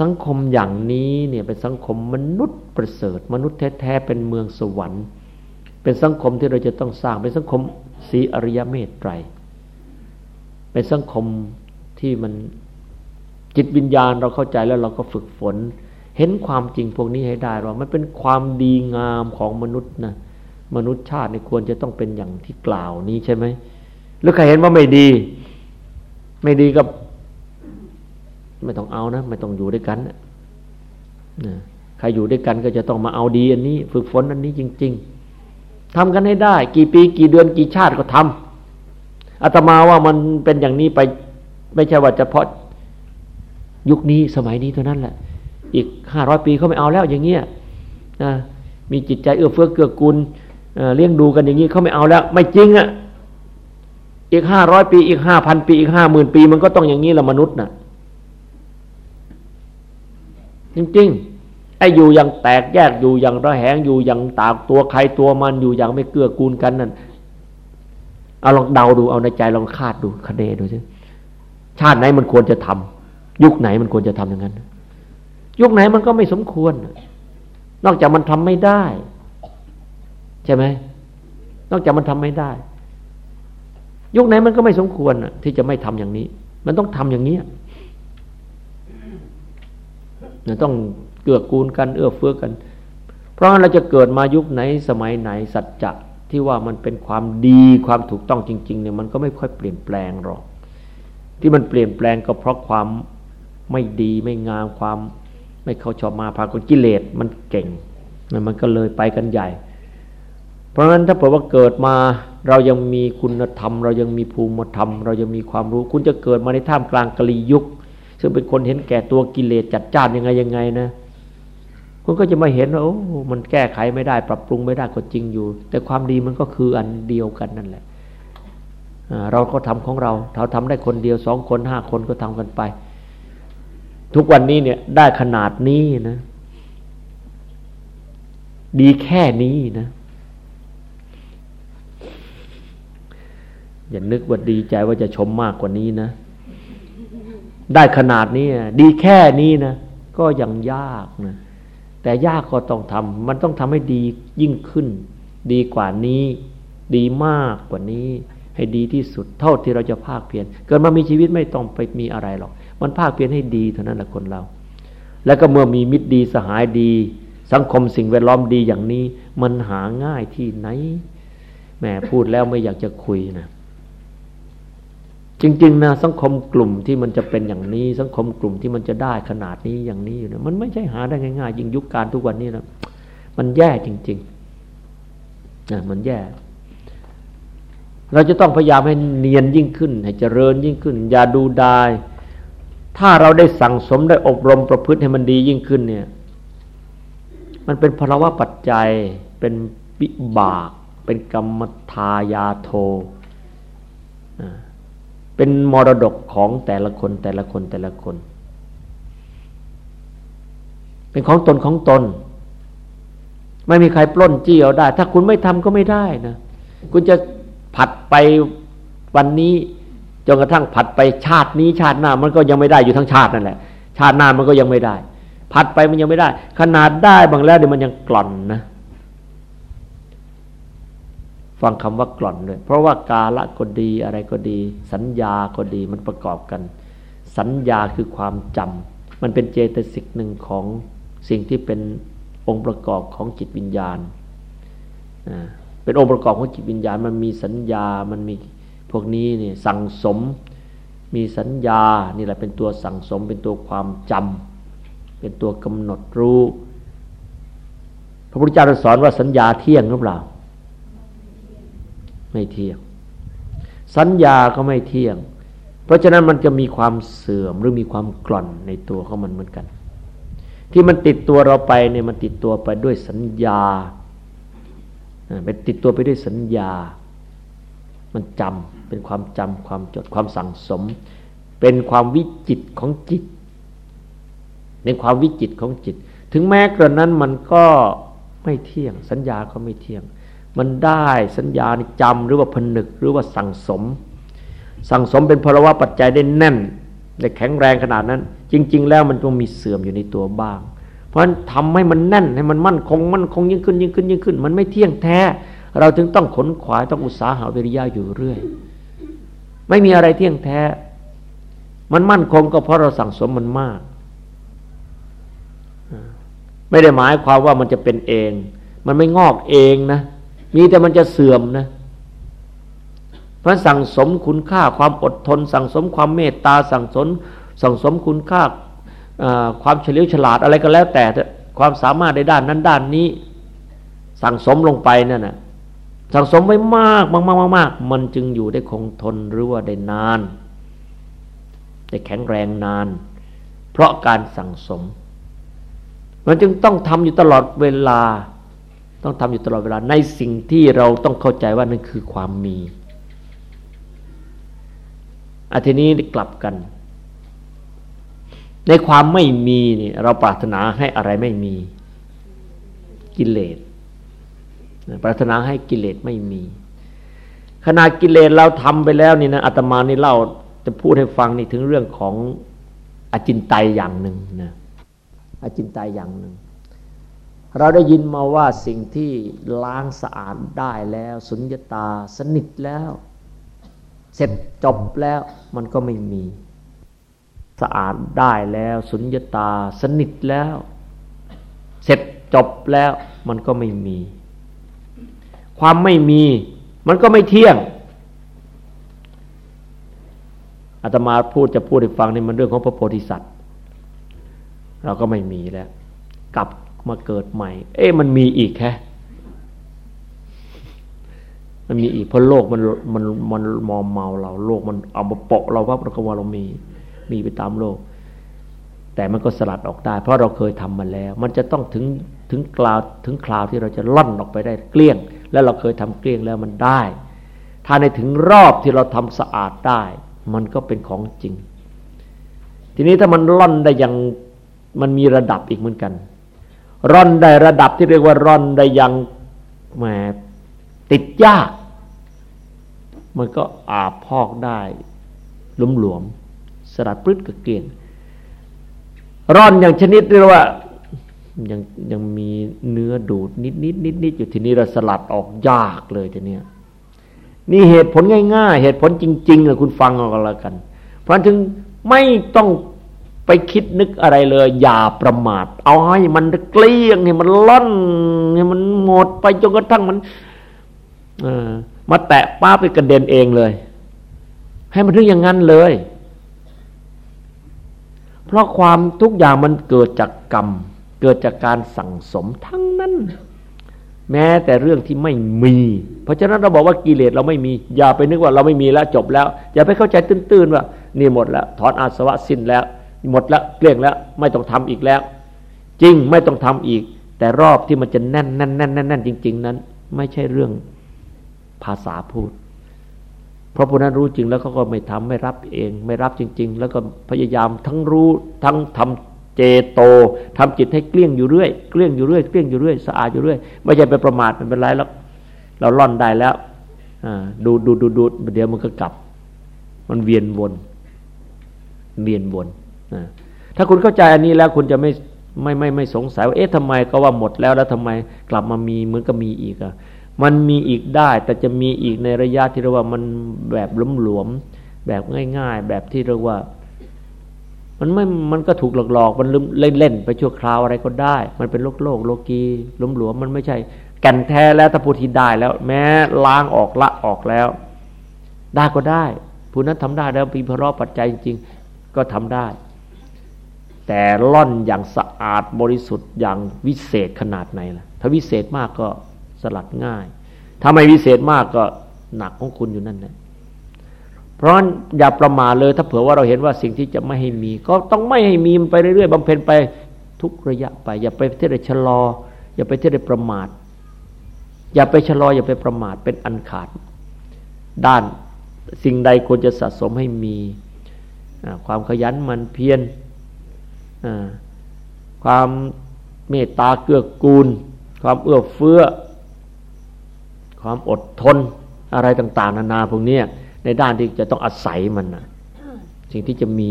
สังคมอย่างนี้เนี่ยเป็นสังคมมนุษย์ประเสริฐ มนุษย์แท้ๆเป็นเมืองสวรรค์ เป็นสังคมที่เราจะต้องสร้างเป็นสังคมสีอริยเมตไตรเป็นสังคมที่มัน จิตวิญญาณเราเข้าใจแล้วเราก็ฝึกฝน เห็นความจริงพวกนี้ให้ได้ว่ามันเป็นความดีงามของมนุษย์นะมนุษย์ชาติในควรจะต้องเป็นอย่างที่กล่าวนี้ใช่ไหมหรือใครเห็นว่าไม่ดี ไม่ดีก็ไม่ต้องเอานะไม่ต้องอยู่ด้วยกันนะใครอยู่ด้วยกันก็จะต้องมาเอาดีอันนี้ ฝึกฝนอันนี้จริง ๆทำกันให้ได้ กี่ปีกี่เดือนกี่ชาติก็ทำอาตมาว่ามันเป็นอย่างนี้ไป ไม่ใช่ว่าเฉพาะ ยุคนี้สมัยนี้เท่านั้นแหละ อีกห้าร้อยปีเขาไม่เอาแล้วอย่างเงี้ยนะมีจิตใจเอื้อเฟื้อเกื้อกูลเลี้ยงดูกันอย่างนี้เขาไม่เอาแล้ว ไม่จริงอะ่ะอีกห้าร้อยปีอีกห้าพันปีอีกห้าหมื่นปี มันก็ต้องอย่างนี้ละมนุษย์นะ่ะ จริงๆไอ้อยู่อย่างแตกแยกอยู่อย่างระแหงอยู่อย่างตากตัวใครตัวมันอยู่อย่างไม่เกื้อกูลกันนั่นเอาลองเดาดูเอาในใจลองคาดดูคเนดูสิชาติไหนมันควรจะทำ ยุคไหนมันควรจะทำอย่างนั้น ยุคไหนมันก็ไม่สมควร นอกจากมันทำไม่ได้ ใช่ไหม นอกจากมันทำไม่ได้ ยุคไหนมันก็ไม่สมควรที่จะไม่ทำอย่างนี้ มันต้องทำอย่างนี้ต้องเกื้อกูลกัน เอื้อเฟื้อกัน เพราะเราจะเกิดมายุคไหนสมัยไหนสัจจะที่ว่ามันเป็นความดีความถูกต้องจริง ๆ เนี่ยมันก็ไม่ค่อยเปลี่ยนแปลงหรอก ที่มันเปลี่ยนแปลงก็เพราะความ ไม่ดีไม่งามความ ไม่เขาชอบมาพากลกิเลสมันเก่งมันก็เลยไปกันใหญ่ เพราะฉะนั้นถ้าเผื่อว่าเกิดมาเรายังมีคุณธรรม เรายังมีภูมิธรรม เรายังมีความรู้ คุณจะเกิดมาในท่ามกลางกลียุค ซึ่งเป็นคนเห็นแก่ตัวกิเลสจัดจ้านยังไงยังไงนะคุณก็จะมาเห็นว่าโอ้ มันแก้ไขไม่ได้ ปรับปรุงไม่ได้ก็จริงอยู่ แต่ความดีมันก็คืออันเดียวกันนั่นแหละ เราก็ทำของเรา เราทำได้คนเดียวสองคนห้าคนก็ทำกันไป ทุกวันนี้เนี่ยได้ขนาดนี้นะ ดีแค่นี้นะ อย่านึกว่าดีใจว่าจะชมมากกว่านี้นะ ได้ขนาดนี้ดีแค่นี้นะก็ยังยากนะแต่ยากก็ต้องทำมันต้องทำให้ดียิ่งขึ้น ดีกว่านี้ ดีมากกว่านี้ ให้ดีที่สุดเท่าที่เราจะภาคเพียรเกิดมามีชีวิตไม่ต้องไปมีอะไรหรอก มันภาคเพียรให้ดีเท่านั้นแหละคนเรา แล้วก็เมื่อมีมิตรดีสหายดี สังคมสิ่งแวดล้อมดีอย่างนี้ มันหาง่ายที่ไหนแหมพูดแล้วไม่อยากจะคุยนะจริงๆนะสังคมกลุ่มที่มันจะเป็นอย่างนี้ สังคมกลุ่มที่มันจะได้ขนาดนี้อย่างนี้อยู่นะมันไม่ใช่หาได้ง่ายๆยิ่งยุคการทุกวันนี้นะมันแย่จริงๆนะมันแย่ เราจะต้องพยายามให้เนียนยิ่งขึ้น ให้เจริญยิ่งขึ้น อย่าดูดาย ถ้าเราได้สั่งสมได้อบรมประพฤติให้มันดียิ่งขึ้นเนี่ย มันเป็นภาวะปัจจัยเป็นวิบาก เป็นกรรมทายาโทเป็นมรดกของแต่ละคนแต่ละคนแต่ละคน เป็นของตนของตน ไม่มีใครปล้นจี้เอาได้ ถ้าคุณไม่ทำก็ไม่ได้นะ คุณจะผัดไปวันนี้ จนกระทั่งผัดไปชาตินี้ชาติหน้ามันก็ยังไม่ได้อยู่ทั้งชาตินั่นแหละชาติหน้ามันก็ยังไม่ได้ ผัดไปมันยังไม่ได้ ขนาดได้บางแล้วเดี๋ยวมันยังกล่อนนะ ฟังคำว่ากล่อนเลยเพราะว่ากาละก็ดีอะไรก็ดี สัญญาก็ดีมันประกอบกัน สัญญาคือความจำมันเป็นเจตสิกหนึ่งของสิ่งที่เป็นองค์ประกอบของจิตวิญญาณเป็นองค์ประกอบของจิตวิญญาณ มันมีสัญญามันมี วกนี้นี่สั่งสมมีสัญญานี่แหละเป็นตัวสั่งสมเป็นตัวความจำเป็นตัวกำหนดรู้ พระพุทธเจ้าสอนว่าสัญญาเที่ยงหรือเปล่า ไม่เที่ยง สัญญาก็ไม่เที่ยง เพราะฉะนั้นมันจะมีความเสื่อมหรือมีความกล่อนในตัวของมันเหมือนกัน ที่มันติดตัวเราไปเนี่ยมันติดตัวไปด้วยสัญญาเป็นติดตัวไปด้วยสัญญา มันจำ เป็นความจำความจดความสั่งสม เป็นความวิจิตของจิตเป็นความวิจิตของจิต ถึงแม้กระนั้นมันก็ไม่เที่ยง สัญญาก็ไม่เที่ยง มันได้สัญญาจำหรือว่าผนึกหรือว่าสั่งสม สั่งสมเป็นพลวะปัจจัยได้แน่นได้แข็งแรงขนาดนั้น จริง ๆ แล้วมันต้องมีเสื่อมอยู่ในตัวบ้าง เพราะฉะนั้นทำให้มันแน่นให้มันมั่นคงมั่นคงยิ่งขึ้นยิ่งขึ้นยิ่งขึ้น มันไม่เที่ยงแท้ เราจึงต้องขนขวายต้องอุตสาหะวิริยะอยู่เรื่อย ไม่มีอะไรเที่ยงแท้ มันมั่นคงก็เพราะเราสั่งสมมันมาก ไม่ได้หมายความว่ามันจะเป็นเอง มันไม่งอกเองนะ มีแต่มันจะเสื่อมนะเพราะสั่งสมคุณค่าความอดทน สั่งสมความเมตตา สั่งสมสั่งสมคุณค่าความเฉลียวฉลาดอะไรก็แล้วแต่ความสามารถในด้านนั้นด้านนี้ สั่งสมลงไปนั่นนะ สั่งสมไว้มากมากมากมากมันจึงอยู่ได้คงทนหรือว่าได้นานได้แข็งแรงนาน เพราะการสั่งสม มันจึงต้องทำอยู่ตลอดเวลา ต้องทำอยู่ตลอดเวลา ในสิ่งที่เราต้องเข้าใจว่านั่นคือความมีอาทีนี้กลับกัน ในความไม่มีนี่เราปรารถนาให้อะไรไม่มีกิเลส ปรารถนาให้กิเลสไม่มี ขนาดกิเลสเราทำไปแล้วนี่นะอาตมานี่เล่าจะพูดให้ฟังนี่ถึงเรื่องของอจินไตยอย่างหนึ่งนะอจินไตยอย่างหนึ่ง เราได้ยินมาว่าสิ่งที่ล้างสะอาดได้แล้ว สุญญตาสนิทแล้ว เสร็จจบแล้วมันก็ไม่มี สะอาดได้แล้ว สุญญตาสนิทแล้ว เสร็จจบแล้วมันก็ไม่มี ความไม่มี มันก็ไม่เที่ยงอาตมาพูดจะพูดให้ฟังนี่มันเรื่องของพระโพธิสัตว์ เราก็ไม่มีแล้ว กลับมาเกิดใหม่ เอ๊ะมันมีอีกแค่มันมีอีกเพราะโลกมันมันมันมอมเมาเรา โลกมันเอามาโปาะเราว่าเราก็ว่าเรามีมีไปตามโลก แต่มันก็สลัดออกได้ เพราะเราเคยทำมาแล้ว มันจะต้องถึงถึงคราวถึงคราวที่เราจะล่อนออกไปได้เกลี้ยง แล้วเราเคยทำเกลี้ยงแล้วมันได้ ถ้าในถึงรอบที่เราทำสะอาดได้ มันก็เป็นของจริง ทีนี้ถ้ามันล่อนได้อย่างมันมีระดับอีกเหมือนกัน ร่อนได้ระดับที่เรียกว่าร่อนได้อย่างแหมติดยาก มันก็อาบพอกได้หลุมหลวมสลัดปื้ดกระเกลียงร่อนอย่างชนิดเรียกว่า ยังยังมีเนื้อดูดนิดนิดนิดนิดอยู่ทีนี้เราสลัดออกยากเลยทีเนี้ยนี่เหตุผลง่ายๆ เหตุผลจริงๆเลยคุณฟังเอากันละกัน เพราะถึงไม่ต้องไปคิดนึกอะไรเลย อย่าประมาท เอาให้มันเกลี้ยงให้มันล่อนให้มันหมดไปจนกระทั่งมันมาแตะป้าไปกระเด็นเองเลย ให้มันถึงอย่างนั้นเลย เพราะความทุกอย่างมันเกิดจากกรรม เกิดจากการสั่งสมทั้งนั้น แม้แต่เรื่องที่ไม่มี เพราะฉะนั้นเราบอกว่ากิเลสเราไม่มี อย่าไปนึกว่าเราไม่มีแล้วจบแล้ว อย่าไปเข้าใจตื้นๆว่านี่หมดแล้วถอนอาสวะสิ้นแล้ว หมดแล้วเกลี้ยงแล้วไม่ต้องทำอีกแล้ว จริงไม่ต้องทำอีก แต่รอบที่มันจะแน่นแน่นแน่นแน่นจริง ๆ นั้น ไม่ใช่เรื่องภาษาพูดเพราะผู้นั้นรู้จริงแล้วเขาก็ไม่ทำไม่รับเอง ไม่รับจริง ๆ แล้วก็พยายามทั้งรู้ทั้งทำ เจโตทำจิตให้เกลี้ยงอยู่เรื่อยเกลี้ยงอยู่เรื่อยเกลี้ยงอยู่เรื่อยสะอาดอยู่เรื่อยไม่ใช่ไปประมาทมันเป็นไรแล้วเราล่อนได้แล้วดูดูดูดูเดี๋ยวมันก็กลับ มันเวียนวนเวียนวนถ้าคุณเข้าใจอันนี้แล้วคุณจะไม่ไม่ไม่ไม่สงสัยว่าเอ๊ะทำไมก็ว่าหมดแล้วแล้วทำไมกลับมามีเหมือนกับมีอีกอะมันมีอีกได้ แต่จะมีอีกในระยะที่เรียกว่ามันแบบล้มหลวมแบบง่าย ๆ แบบที่เรียกว่า มันไม่มันก็ถูกหลอกๆมันเล่นๆไปชั่วคราวอะไรก็ได้ มันเป็นโลกโลกโลกีล้มหลวมมันไม่ใช่ แก่นแท้แล้วถ้าผู้ที่ได้แล้ว แม้ล้างออกละออกแล้ว ได้ก็ได้ผู้นั้นทำได้แล้วมีพระปัจจัยจริง ๆ ก็ทำได้ แต่ล่อนอย่างสะอาดบริสุทธิ์อย่างวิเศษขนาดไหนล่ะถ้าวิเศษมากก็สลัดง่าย ถ้าไม่วิเศษมากก็หนักของคุณอยู่นั่นแหละ เพราะอย่าประมาทเลยถ้าเผื่อว่าเราเห็นว่าสิ่งที่จะไม่ให้มี ก็ต้องไม่ให้มีมันไปเรื่อยๆบำเพ็ญไปทุกระยะไป อย่าไปเที่ยวชะลอ อย่าไปเที่ยวประมาท อย่าไปชะลออย่าไปประมาทเป็นอันขาด ด้านสิ่งใดควรจะสะสมให้มีความขยันมันเพียรความเมตตาเกื้อกูล ความเอื้อเฟื้อ ความอดทนอะไรต่าง ๆ นานาพวกนี้ ในด้านที่จะต้องอาศัยมันนะสิ่งที่จะมี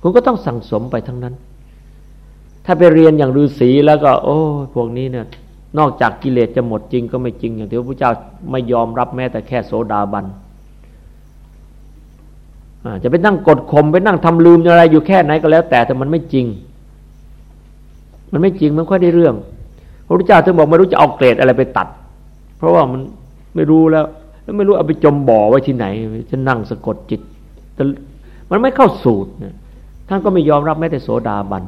คุณก็ต้องสั่งสมไปทั้งนั้น ถ้าไปเรียนอย่างฤาษีแล้วก็ โอ้พวกนี้เนี่ย นอกจากกิเลสจะหมดจริงก็ไม่จริง อย่างที่พระพุทธเจ้าไม่ยอมรับแม้แต่แค่โสดาบันจะไปนั่งกดข่มไปนั่งทำลืมอะไรอยู่แค่ไหนก็แล้ว แต่แต่มันไม่จริง มันไม่จริงมันค่อยได้เรื่องพระพุทธเจ้าถึงบอกไม่รู้จะเอาเกรดอะไรไปตัด เพราะว่ามันไม่รู้แล้ว แล้วไม่รู้เอาไปจมบ่อไว้ที่ไหนจะนั่งสะกดจิต มันไม่เข้าสูตรท่านก็ไม่ยอมรับแม้แต่โสดาบัน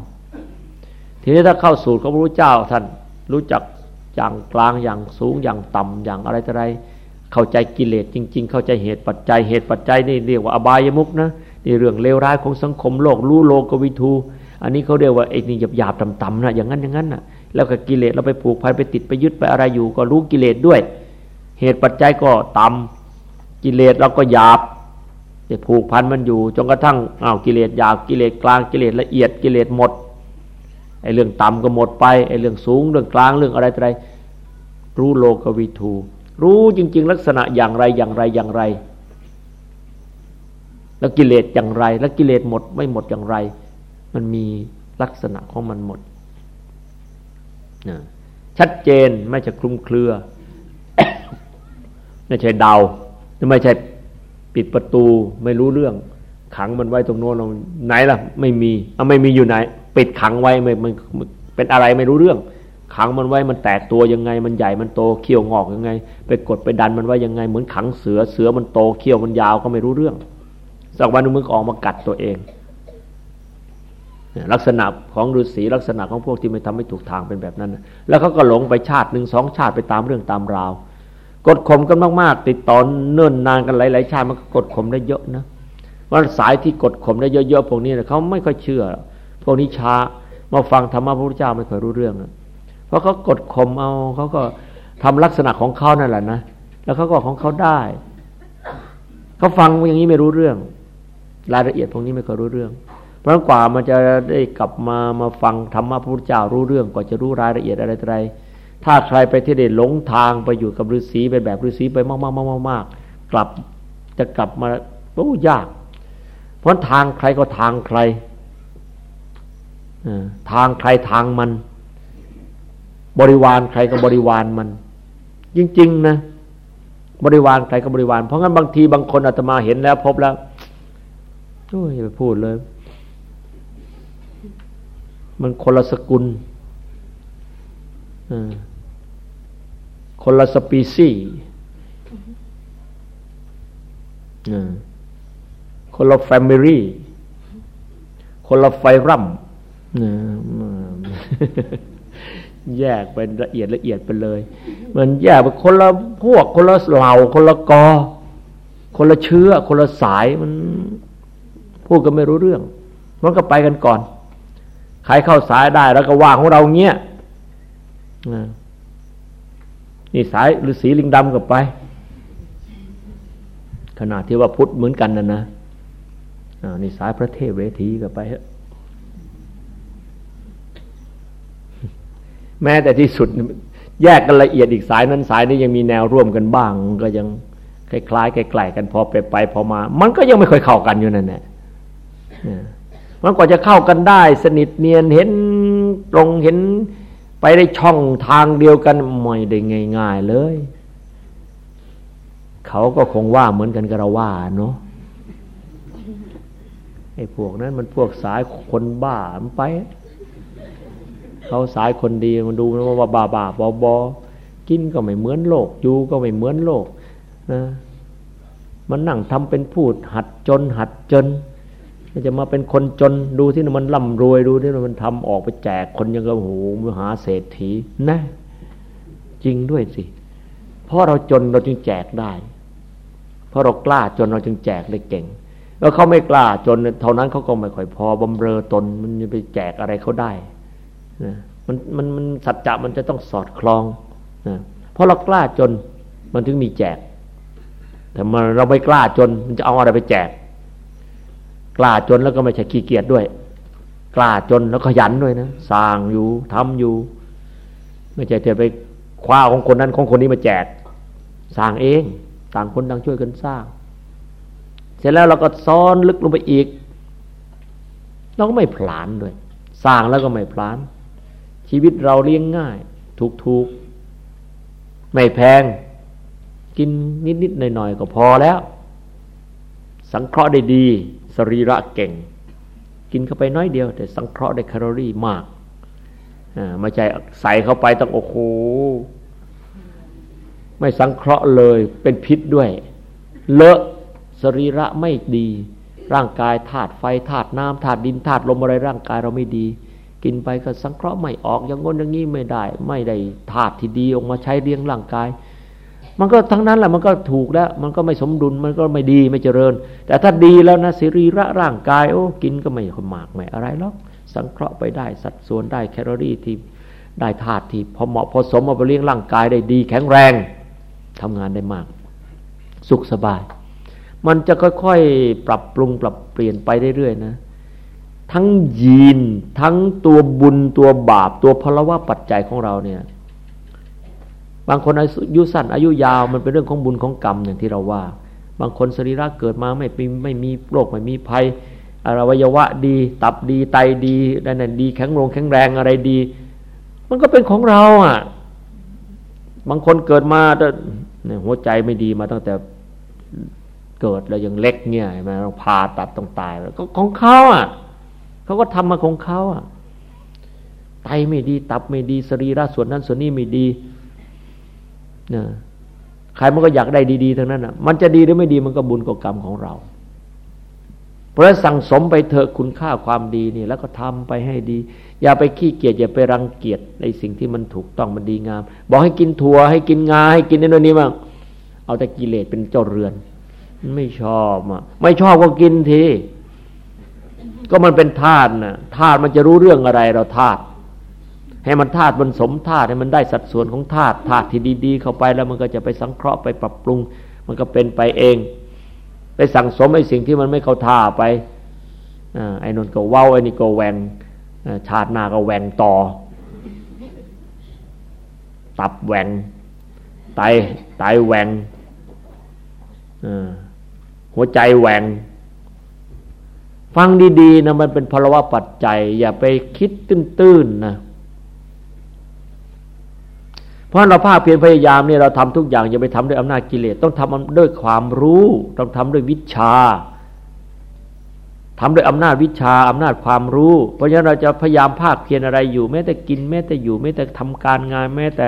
ทีนี้ถ้าเข้าสูตรของพระพุทธเจ้าท่านรู้จักอย่างกลางอย่างสูงอย่างต่ำอย่างอะไรต่ออะไร เข้าใจกิเลสจริง ๆ เข้าใจเหตุปัจจัยเหตุปัจจัยนี่เรียกว่าอบายมุกนะนี่เรื่องเลวร้ายของสังคมโลกรู้โลกวิทูอันนี้เขาเรียกว่าไอ้นี่หยาบๆต่ำๆนะอย่างนั้นอย่างนั้นนะแล้วก็กิเลสเราไปผูกพันไปติดไปยึดไปอะไรอยู่ ก็รู้กิเลสด้วย เหตุปัจจัยก็ต่ำกิเลสเราก็หยาบจะผูกพันมันอยู่จนกระทั่งอ้าวกิเลสหยาบกิเลสกลางกิเลสละเอียดกิเลสหมดไอ้เรื่องต่ำก็หมดไปไอ้เรื่องสูงเรื่องกลางเรื่องอะไรอะไรรู้โลกวิทูรู้จริง ๆ ลักษณะอย่างไรอย่างไรอย่างไร แล้วกิเลสอย่างไร แล้วกิเลสหมดไม่หมดอย่างไร มันมีลักษณะของมันหมดชัดเจนไม่ใช่คลุมเครือ ไม่ใช่เดาไม่ใช่ปิดประตูไม่รู้เรื่อง ขังมันไว้ตรงโน้นไหนล่ะ ไม่มีเอาไม่มีอยู่ไหน ปิดขังไว้ไม่มันเป็นอะไรไม่รู้เรื่อง ขังมันไว้มันแตกตัวยังไง มันใหญ่มันโตเขี้ยวงอกยังไง ไปกดไปดันมันไว้ยังไง เหมือนขังเสือเสือมันโตเขี้ยวมันยาวก็ไม่รู้เรื่องสักวันนึงมันออกมากัดตัวเอง ลักษณะของฤาษีลักษณะของพวกที่ไม่ทำให้ถูกทางเป็นแบบนั้น แล้วเขาก็หลงไปชาติหนึ่งสองชาติไปตามเรื่องตามราว กดข่มกันมากๆ ติดต่อเนิ่นนานกันหลายๆชาติมันก็กดข่มได้เยอะนะว่าสายที่กดข่มได้เยอะๆพวกนี้เขาไม่ค่อยเชื่อ พวกนี้ช้ามาฟังธรรมะพระพุทธเจ้าไม่ค่อยรู้เรื่องเพราะเขากดข่มเอาเขาก็ทำลักษณะของเขานั่นแหละนะแล้วเขาก็ของเขาได้เขาฟังอย่างนี้ไม่รู้เรื่อง รายละเอียดพวกนี้ไม่ค่อยรู้เรื่อง เพราะกว่ามันจะได้กลับมามาฟังธรรมะพระพุทธเจ้ารู้เรื่องกว่าจะรู้รายละเอียดอะไรอะไร ถ้าใครไปที่ได้หลงทางไปอยู่กับฤาษีเป็นแบบฤาษีไปมากๆมากๆกลับจะกลับมาโอ้ยาก เพราะทางใครก็ทางใครทางใครทางมัน บริวารใครก็บริวารมัน จริง ๆ นะ บริวารใครก็บริวาร เพราะงั้นบางทีบางคนอาตมาเห็นแล้ว พบแล้วโอ้ยไปพูดเลย มันคนละสกุลอ่า คนละสปีซีคนละแฟมิลี่คนละไฟรัมแยกเป็นละเอียดละเอียดไปเลย มันแยกเป็นคนละพวก คนละเหล่า คนละกอ คนละเชื้อ คนละสายมันพูดก็ไม่รู้เรื่อง มันก็ไปกันก่อน ใครเข้าสายได้แล้วก็ว่าของเราเงี้ย นี่สายหรือสีลิงดำกับไป ขนาดที่ว่าพุทธเหมือนกันนะนะนี่สายพระเทพเวทีกับไปฮะแม้แต่ที่สุดแยกกันละเอียดอีกสายนั้นสายนี้ยังมีแนวร่วมกันบ้าง ก็ยังคล้ายๆใกล้ๆกันพอไปไปพอมา มันก็ยังไม่ค่อยเข้ากันอยู่นั่นแหละมันกว่าจะเข้ากันได้ สนิทเนียนเห็นตรงเห็น ไปได้ช่องทางเดียวกันไม่ได้ง่าย ๆเลย เขาก็คงว่าเหมือนกันกับเราว่าเนาะไอ้พวกนั้นมันพวกสายคนบ้ามันไปเขาสายคนดีมันดูมันว่าบ้าบ้าบอบอกินก็ไม่เหมือนโลกอยู่ก็ไม่เหมือนโลกนะมันนั่งทำเป็นพูดหัดจนหัดจน จะมาเป็นคนจนดูที่มันร่ำรวยดูที่มันทำออกไปแจกคนยังกระหูมหาเศรษฐีนะ จริงด้วยสิ เพราะเราจนเราจึงแจกได้ เพราะเรากล้าจนเราจึงแจกได้เก่ง แล้วเขาไม่กล้าจนเท่านั้นเขาก็ไม่ค่อยพอบำเรอตนมันจะไปแจกอะไรเขาได้นะมันมันมันสัจจะมันจะต้องสอดคล้องนะเพราะเรากล้าจนมันถึงมีแจก แต่มาเราไม่กล้าจนมันจะเอาอะไรไปแจก กล้าจนแล้วก็ไม่ใช่ขี้เกียจด้วย กล้าจนแล้วขยันด้วยนะสร้างอยู่ทำอยู่ ไม่ใช่จะไปคว้าของคนนั้นของคนนี้มาแจก สร้างเอง ต่างคนต่างช่วยกันสร้าง เสร็จแล้วเราก็ซ้อนลึกลงไปอีก เราก็ไม่ผลานด้วย สร้างแล้วก็ไม่ผลาน ชีวิตเราเลี้ยงง่าย ถูกถูกไม่แพง กินนิดๆหน่อยๆก็พอแล้ว สังเคราะห์ได้ดี สรีระเก่ง กินเข้าไปน้อยเดียว แต่สังเคราะห์ได้แคลอรี่มากไม่ใช่ใส่เข้าไปต้องโอ้โหไม่สังเคราะห์เลยเป็นพิษด้วย เลอะสรีระไม่ดี ร่างกายธาตุไฟธาตุน้ำธาตุดินธาตุลมอะไรร่างกายเราไม่ดี กินไปก็สังเคราะห์ไม่ออกอย่างง้นอย่างนี้ไม่ได้ ไม่ได้ธาตุที่ดีออกมาใช้เลี้ยงร่างกาย มันก็ทั้งนั้นแหละมันก็ถูกแล้ว มันก็ไม่สมดุลมันก็ไม่ดีไม่เจริญ แต่ถ้าดีแล้วนะสรีระร่างกายโอ้กินก็ไม่มากไม่อะไรหรอกสังเคราะห์ไปได้สัดส่วนได้แคลอรี่ที่ได้ธาตุที่พอเหมาะพอสมเอาไปเลี้ยงร่างกายได้ดี แข็งแรงทำงานได้มาก สุขสบาย มันจะค่อยๆปรับปรุงปรับเปลี่ยนไปเรื่อยๆนะ ทั้งยีน ทั้งตัวบุญตัวบาปตัวพลวะปัจจัยของเราเนี่ย บางคนอายุสั้นอายุยาวมันเป็นเรื่องของบุญของกรรมอย่างที่เราว่า บางคนสรีระเกิดมาไม่มีไม่มีโรคไม่มีภัยอวัยวะดี ตับดีไตดีนั่นดีแข็งแรงแข็งแรงอะไรดี มันก็เป็นของเราอะ บางคนเกิดมาเนี่ยหัวใจไม่ดีมาตั้งแต่เกิดแล้วยังเล็กเนี่ยมาต้องผ่าตัดต้องตายก็ของเขาอะเขาก็ทำมาของเขาอะไตไม่ดี ตับไม่ดีสรีระส่วนนั้นส่วนนี้ไม่ดี นี่ยใครมันก็อยากได้ดีๆทั้งนั้นอะ มันจะดีหรือไม่ดีมันก็บุญกับกรรมของเรา เพราะสั่งสมไปเถอะคุณค่าความดีนี่ แล้วก็ทำไปให้ดี อย่าไปขี้เกียจอย่าไปรังเกียจในสิ่งที่มันถูกต้องมันดีงาม บอกให้กินถั่วให้กินงาให้กินในนี้บ้างเอาแต่กิเลสเป็นเจ้าเรือน ไม่ชอบอะ ไม่ชอบก็กินทีก็มันเป็นธาตุนะธาตุมันจะรู้เรื่องอะไรเราธาตุ ให้มันธาตุมันสมธาตุให้มันได้สัดส่วนของธาตุธาตุที่ดีๆ เข้าไปแล้วมันก็จะไปสังเคราะห์ไปปรับปรุง มันก็เป็นไปเอง ไปสั่งสมไอ้สิ่งที่มันไม่เข้าท่าไปไอ้นนก็ว้าไอ้นี่ก็แหวงชาติหน้าก็แหวงต่อ ตับแหวงไตไตแหวงหัวใจแหวงฟังดีๆนะมันเป็นพลวะปัจจัย อย่าไปคิดตื้นๆนะ เพราะเราภาคเพียรพยายามเนี่ยเราทำทุกอย่างอย่าไปทำด้วยอำนาจกิเลสต้องทำด้วยความรู้ ต้องทำด้วยวิชาทำด้วยอำนาจวิชาอำนาจความรู้ เพราะฉะนั้นเราจะพยายามภาคเพียรอะไรอยู่แม้แต่กินแม้แต่อยู่แม้แต่ทำการงานแม้แต่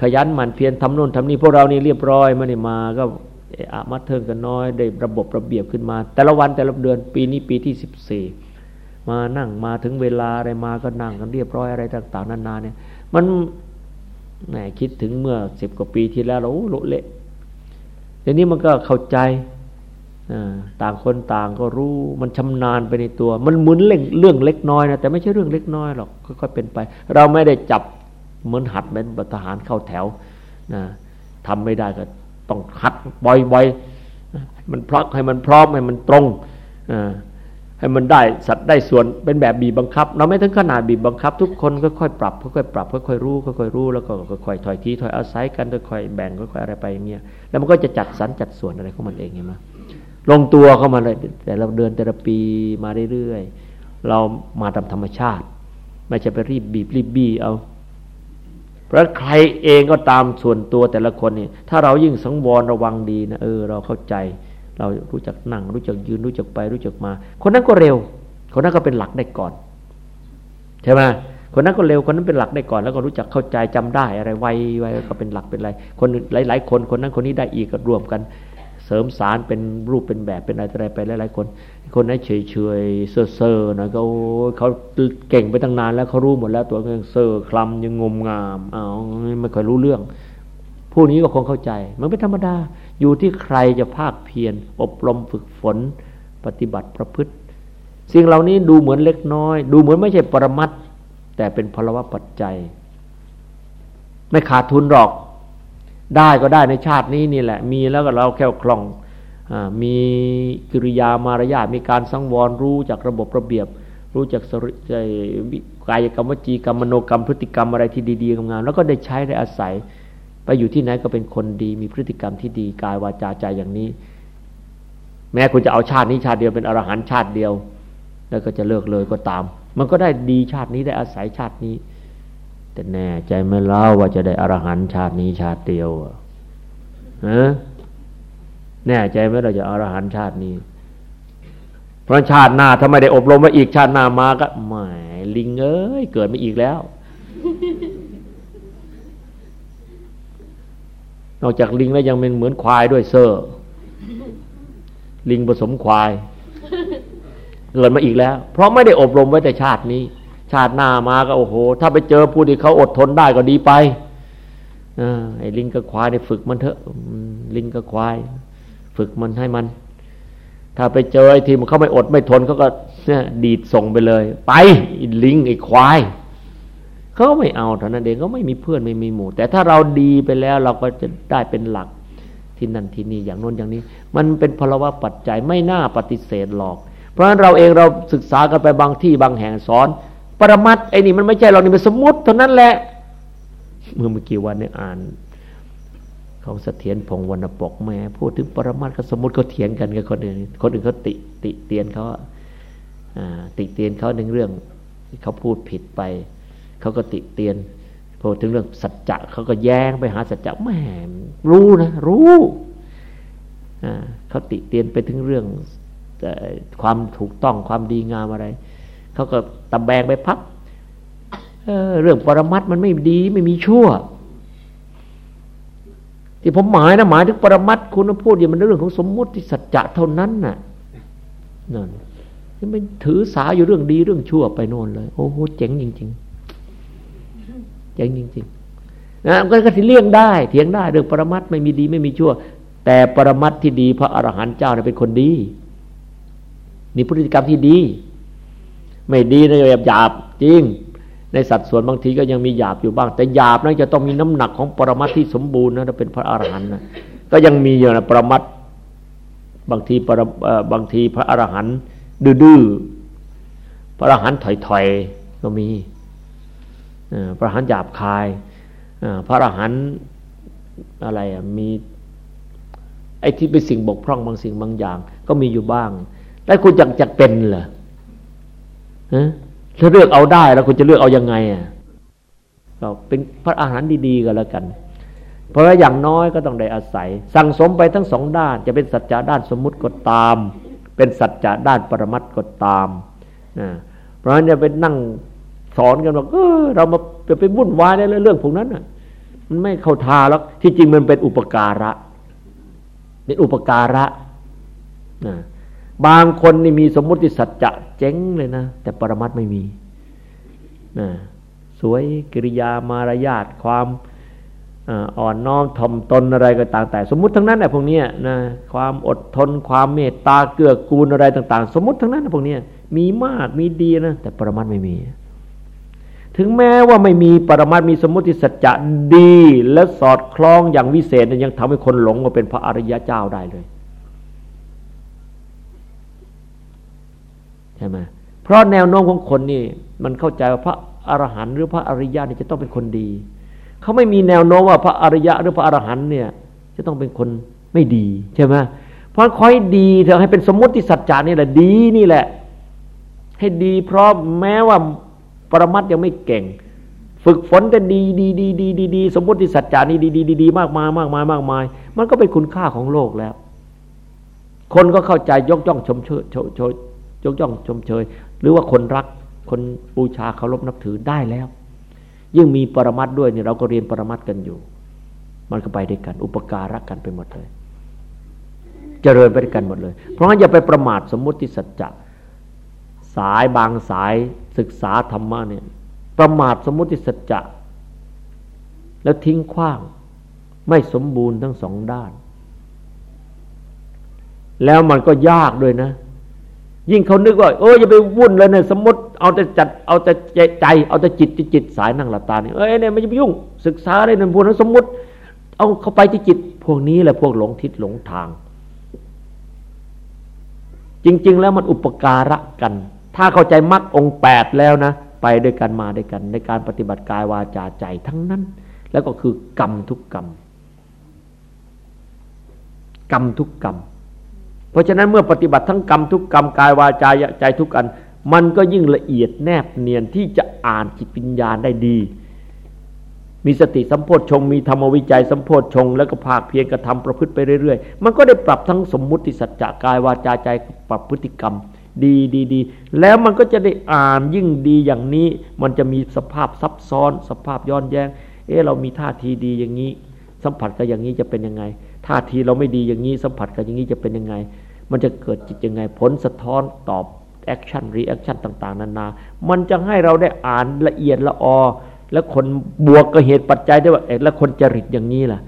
ขยันหมั่นเพียรทำโน่นทำนี่พวกเรานี่เรียบร้อยไม่ได้มาก็อามัดเทิงกันน้อยได้ระบบระเบียบขึ้นมา แต่ละวันแต่ละเดือนปีนี้ปีที่สิบสี่มานั่งมาถึงเวลาอะไรมาก็นั่งกันเรียบร้อยอะไรต่าง ๆนานาเนี่ย มัน แหมคิดถึงเมื่อสิบกว่าปีที่แล้วเราโลเละเดี๋ยวนี้มันก็เข้าใจต่างคนต่างก็รู้มันชำนาญไปในตัว มันหมุนเรื่องเรื่องเล็กน้อยนะแต่ไม่ใช่เรื่องเล็กน้อยหรอกค่อยๆเป็นไป เราไม่ได้จับเหมือนหัดเป็นบัตหารเข้าแถวนะทำไม่ได้ก็ต้องหัดบ่อยๆมันพร้อมให้มันพร้อมให้มันตรง ให้มันได้สัตว์ได้ส่วนเป็นแบบบีบบังคับ เราไม่ถึงขนาดบีบบังคับ ทุกคนค่อยๆปรับค่อยๆปรับค่อยๆรู้ค่อยๆรู้แล้วก็ค่อยๆถอยทีถอยอาศัยกันค่อยๆแบ่งค่อยๆอะไรไปอย่างเงี้ยแล้วมันก็จะจัดสรรจัดส่วนอะไรของมันเองเห็นไหมลงตัวเข้ามาเลยแต่เราเดือนแต่ละปีมาเรื่อยๆเรามาตามธรรมชาติ ไม่จะไปรีบบีบรีบบี้เอาเพราะใครเองก็ตามส่วนตัวแต่ละคนนี่ถ้าเรายิ่งสังวรระวังดีนะเออเราเข้าใจ เรารู้จักนั่ง รู้จักยืนรู้จักไป รู้จักมา คนนั้นก็เร็ว คนนั้นก็เป็นหลักได้ก่อนใช่ไหมคนนั้นก็เร็วคนนั้นเป็นหลักได้ก่อน แล้วก็รู้จักเข้าใจจำได้อะไรไวไวก็เป็นหลักเป็นอะไร คนหลาย ๆ คนคนนั้นคนนี้ได้อีกก็รวมกัน เสริมสารเป็นรูปเป็นแบบเป็นอะไรไปหลายๆคน คนนั้นเฉยเฉยเซ่อเซ่อนะก็เขาเก่งไปตั้งนานแล้วเขารู้หมดแล้วตัวเองเซ่อคลำยังงมงามอ้าวไม่ค่อยรู้เรื่อง ผู้นี้ก็คงเข้าใจ มันเป็นธรรมดา อยู่ที่ใครจะภาคเพียรอบรมฝึกฝน ปฏิบัติประพฤติ สิ่งเหล่านี้ดูเหมือนเล็กน้อย ดูเหมือนไม่ใช่ปรมัตแต่เป็นพลวปัจจัย ไม่ขาดทุนหรอก ได้ก็ได้ในชาตินี้นี่แหละ มีแล้วก็เราแค่คล่องอมีกิริยามารยาทมีการสังวรรู้จากระบบระเบียบ รู้จากกายกรรมวจีกรรมมโนกรรมพฤติกรรมอะไรที่ดีๆงามแล้วก็ได้ใช้ได้อาศัย ไปอยู่ที่ไหนก็เป็นคนดี มีพฤติกรรมที่ดีกายวาจาใจอย่างนี้ แม้คุณจะเอาชาตินี้ชาติเดียวเป็นอรหันต์ชาติเดียว แล้วก็จะเลิกเลยก็ตาม มันก็ได้ดีชาตินี้ได้อาศัยชาตินี้ แต่แน่ใจไม่เล่าว่าจะได้อรหันต์ชาตินี้ชาติเดียวฮะแน่ใจไหมเราจะอรหันต์ชาตินี้เพราะชาติหน้าถ้าไม่ได้อบรมมาอีกชาติหน้ามาก็ไม่ลิงเอ้ยเกิดมาอีกแล้ว นอกจากลิงแล้วยังเป็นเหมือนควายด้วยเซอร์ลิงผสมควายเกิดมาอีกแล้ว เพราะไม่ได้อบรมไว้แต่ชาตินี้ ชาติหน้ามาก็โอ้โห ถ้าไปเจอผู้ที่เขาอดทนได้ก็ดีไปอไอ้ลิงกับควายเนี่ยฝึกมันเถอะลิงกับควาย ฝึกมันให้มัน ถ้าไปเจอไอ้ทีมันเขาไม่อดไม่ทนเขาก็เนี่ยดีดส่งไปเลย ไปลิงไอ้ควาย เขาไม่เอาเท่านั้นเองเขาไม่มีเพื่อนไม่มีหมู่ แต่ถ้าเราดีไปแล้วเราก็จะได้เป็นหลักที่นั่นที่นี่อย่างโน้นอย่างนี้ มันเป็นพลวะปัจจัยไม่น่าปฏิเสธหรอก เพราะฉะนั้นเราเองเราศึกษากันไปบางที่บางแห่งสอน ปรมัตไอ้นี่มันไม่ใช่เรานี่เป็นสมมติเท่านั้นแหละเมื่อเมื่อกี้วันนี้อ่านของเสถียรพงวรรณปกแม่พูดถึงปรมัตกับสมมติเขาเถียงกันกับคนอื่นคนอื่นเขาติติเตียนเขาติเตียนเขาหนึ่งเรื่องเขาพูดผิดไป เขาก็ติเตียนพอถึงเรื่องสัจจะเขาก็แย้งไปหาสัจจะแหมรู้นะรู้เขาติเตียนไปถึงเรื่องความถูกต้องความดีงามอะไรเขาก็ตะแบงไปพับเเรื่องปรมัตมันไม่ดีไม่มีชั่ว ที่ผมหมายนะหมายถึงปรมัตคุณพูดอย่างมันเรื่องของสมมุติสัจจะเท่านั้นน่ะนั่นไม่ถือสาอยู่เรื่องดีเรื่องชั่วไปโน่นเลย โอ้โหเจ๋งจริง ๆ เจ๋งจริงๆนะก็เลี่ยงได้เถียงได้เรื่องปรมัตไม่มีดีไม่มีชั่ว แต่ปรมัตที่ดีพระอรหันต์เจ้าเนี่ยเป็นคนดีมีพฤติกรรมที่ดี ไม่ดีนะหยาบหยาบจริง ในสัดส่วนบางทีก็ยังมีหยาบอยู่บ้าง แต่หยาบนั้นจะต้องมีน้ำหนักของปรมัตที่สมบูรณ์นะถ้าเป็นพระอรหันต์นะก็ยังมีอยู่นะปรมัตบางทีปรบางทีพระอรหันต์ดื้อพระอรหันต์ถอยๆก็มี พระหันหยาบคายพระอรหันอะไรอะมีไอ้ที่เป็นสิ่งบกพร่องบางสิ่งบางอย่าง ก็มีอยู่บ้าง แล้วคุณจะจะเป็นเหรอถ้าเลือกเอาได้แล้วคุณจะเลือกเอายังไงอะก็เป็นพระอาหารดีๆกันแล้วกัน เพราะอย่างน้อยก็ต้องได้อาศัย สั่งสมไปทั้งสองด้าน จะเป็นสัจจะด้านสมมุติก็ตาม เป็นสัจจะด้านปรมัตก็ตามนะเพราะฉะนั้นจะเป็นนั่ง สอนกันบอกเออเรามาจะไปวุ่นวายในเรื่องพวกนั้นน่ะ มันไม่เข้าทาแล้วที่จริงมันเป็นอุปการะเป็นอุปการะนะบางคนนี่มีสมมุติสัจจะเจ๊งเลยนะแต่ปรมัตไม่มีนะสวยกิริยามารยาทความอ่อนน้อมถ่อมตนอะไรก็ต่างแต่ สมมุติทั้งนั้นแหละพวกนี้นะความอดทน ความเมตตาเกื้อกูลอะไรต่าง ๆ สมมุติทั้งนั้นพวกนี้มีมากมีดีนะแต่ปรมัตไม่มี ถึงแม้ว่าไม่มีปรมัตมีสมมติสัจจะดี และสอดคล้องอย่างวิเศษยังทำให้คนหลงว่าเป็นพระอริยะเจ้าได้เลยใช่ไหมเพราะแนวโน้มของคนนี่มันเข้าใจว่าพระอรหันต์หรือพระอริยะนี่จะต้องเป็นคนดี เขาไม่มีแนวโน้มว่าพระอริยะหรือพระอรหันต์เนี่ย จะต้องเป็นคนไม่ดีใช่ไหมเพราะคอยดีเธอให้เป็นสมมติสัจจานี่แหละดีนี่แหละ ให้ดีเพราะแม้ว่า ปรมัตยังไม่เก่ง ฝึกฝนแต่ดีดีดีดีดีดีสมมติสัจจานี่ดีดีดีดีมากมายมากมายมากมาย มันก็เป็นคุณค่าของโลกแล้ว คนก็เข้าใจยกย่องชมเชยชยยกย่องชมเชย หรือว่าคนรักคนบูชาเคารพนับถือได้แล้ว ยิ่งมีปรมัตด้วยเนี่ยเราก็เรียนปรมัตกันอยู่ มันก็ไปด้วยกัน อุปการะกันไปหมดเลยเจริญไปด้วยกันหมดเลย เพราะงั้นอย่าไปประมาทสมมติสัจจะสายบางสาย ศึกษาธรรมะเนี่ย ประมาทสมมติสัจจะ แล้วทิ้งขว้าง ไม่สมบูรณ์ทั้งสองด้าน แล้วมันก็ยากด้วยนะ ยิ่งเขานึกว่า เอออย่าไปวุ่นเลยเนี่ยสมมติเอาแต่จัดเอาแต่ใจ เอาแต่จิตจิตสายนั่งหลับตาเนี่ยเอ้ยเนี่ยไม่จะไปยุ่ง ศึกษาได้นั่นพวกนั้นสมมติ เอาเข้าไปที่จิต พวกนี้แหละพวกหลงทิศหลงทางจริง ๆ แล้วมันอุปการะกัน ถ้าเข้าใจมรรคองแปดแล้วนะ ไปด้วยกันมาด้วยกัน ในการปฏิบัติกายวาจาใจทั้งนั้น แล้วก็คือกรรมทุกกรรม กรรมทุกกรรม เพราะฉะนั้นเมื่อปฏิบัติทั้งกรรมทุกกรรมกายวาจาใจทุกอัน มันก็ยิ่งละเอียดแนบเนียนที่จะอ่านจิตปัญญาณได้ดี มีสติสัมโพชฌงมีธรรมวิจัยสัมโพชฌงแล้วก็ภาคเพียรกระทำประพฤติไปเรื่อยๆ มันก็ได้ปรับทั้งสมมุติสัจจะกายวาจาใจปรับพฤติกรรม ดีดีดีแล้วมันก็จะได้อ่านยิ่งดีอย่างนี้ มันจะมีสภาพซับซ้อน สภาพย้อนแย้ง เออเรามีท่าทีดีอย่างนี้ สัมผัสกับอย่างนี้จะเป็นยังไง ท่าทีเราไม่ดีอย่างนี้สัมผัสกับอย่างนี้จะเป็นยังไง มันจะเกิดจิตยังไง ผลสะท้อนตอบ action reaction ต่างๆนานา มันจะให้เราได้อ่านละเอียดละออ แล้วคนบวกกับเหตุปัจจัยได้ว่าแล้วคนจริตอย่างนี้ล่ะ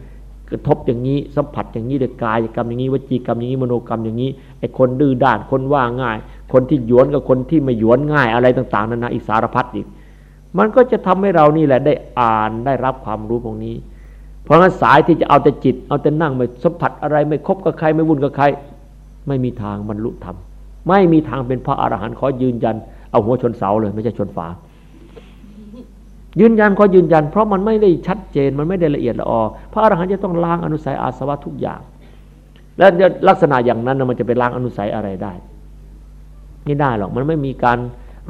กระทบอย่างนี้สัมผัสอย่างนี้ด้วยกายกรรมอย่างนี้วจีกรรมอย่างนี้มโนกรรมอย่างนี้ไอ้คนดื้อด้านคนว่าง่าย คนที่หยวนกับคนที่ไม่หยวนง่ายอะไรต่างๆนานาอีกสารพัดอีก มันก็จะทำให้เรานี่แหละได้อ่านได้รับความรู้พวกนี้ เพราะงั้นสายที่จะเอาแต่จิต เอาแต่นั่งไม่สัมผัสอะไรไม่คบกับใครไม่วุ่นกับใคร ไม่มีทางบรรลุธรรมไม่มีทางเป็นพระอรหันต์ขอยืนยัน เอาหัวชนเสาเลย ไม่ใช่ชนฝา ยืนยันก็ยืนยัน เพราะมันไม่ได้ชัดเจนมันไม่ได้ละเอียดละออพระอรหันต์จะต้องล้างอนุสัยอาสวะทุกอย่าง แล้วลักษณะอย่างนั้นมันจะไปล้างอนุสัยอะไรได้ ไม่ได้หรอกมันไม่มีการ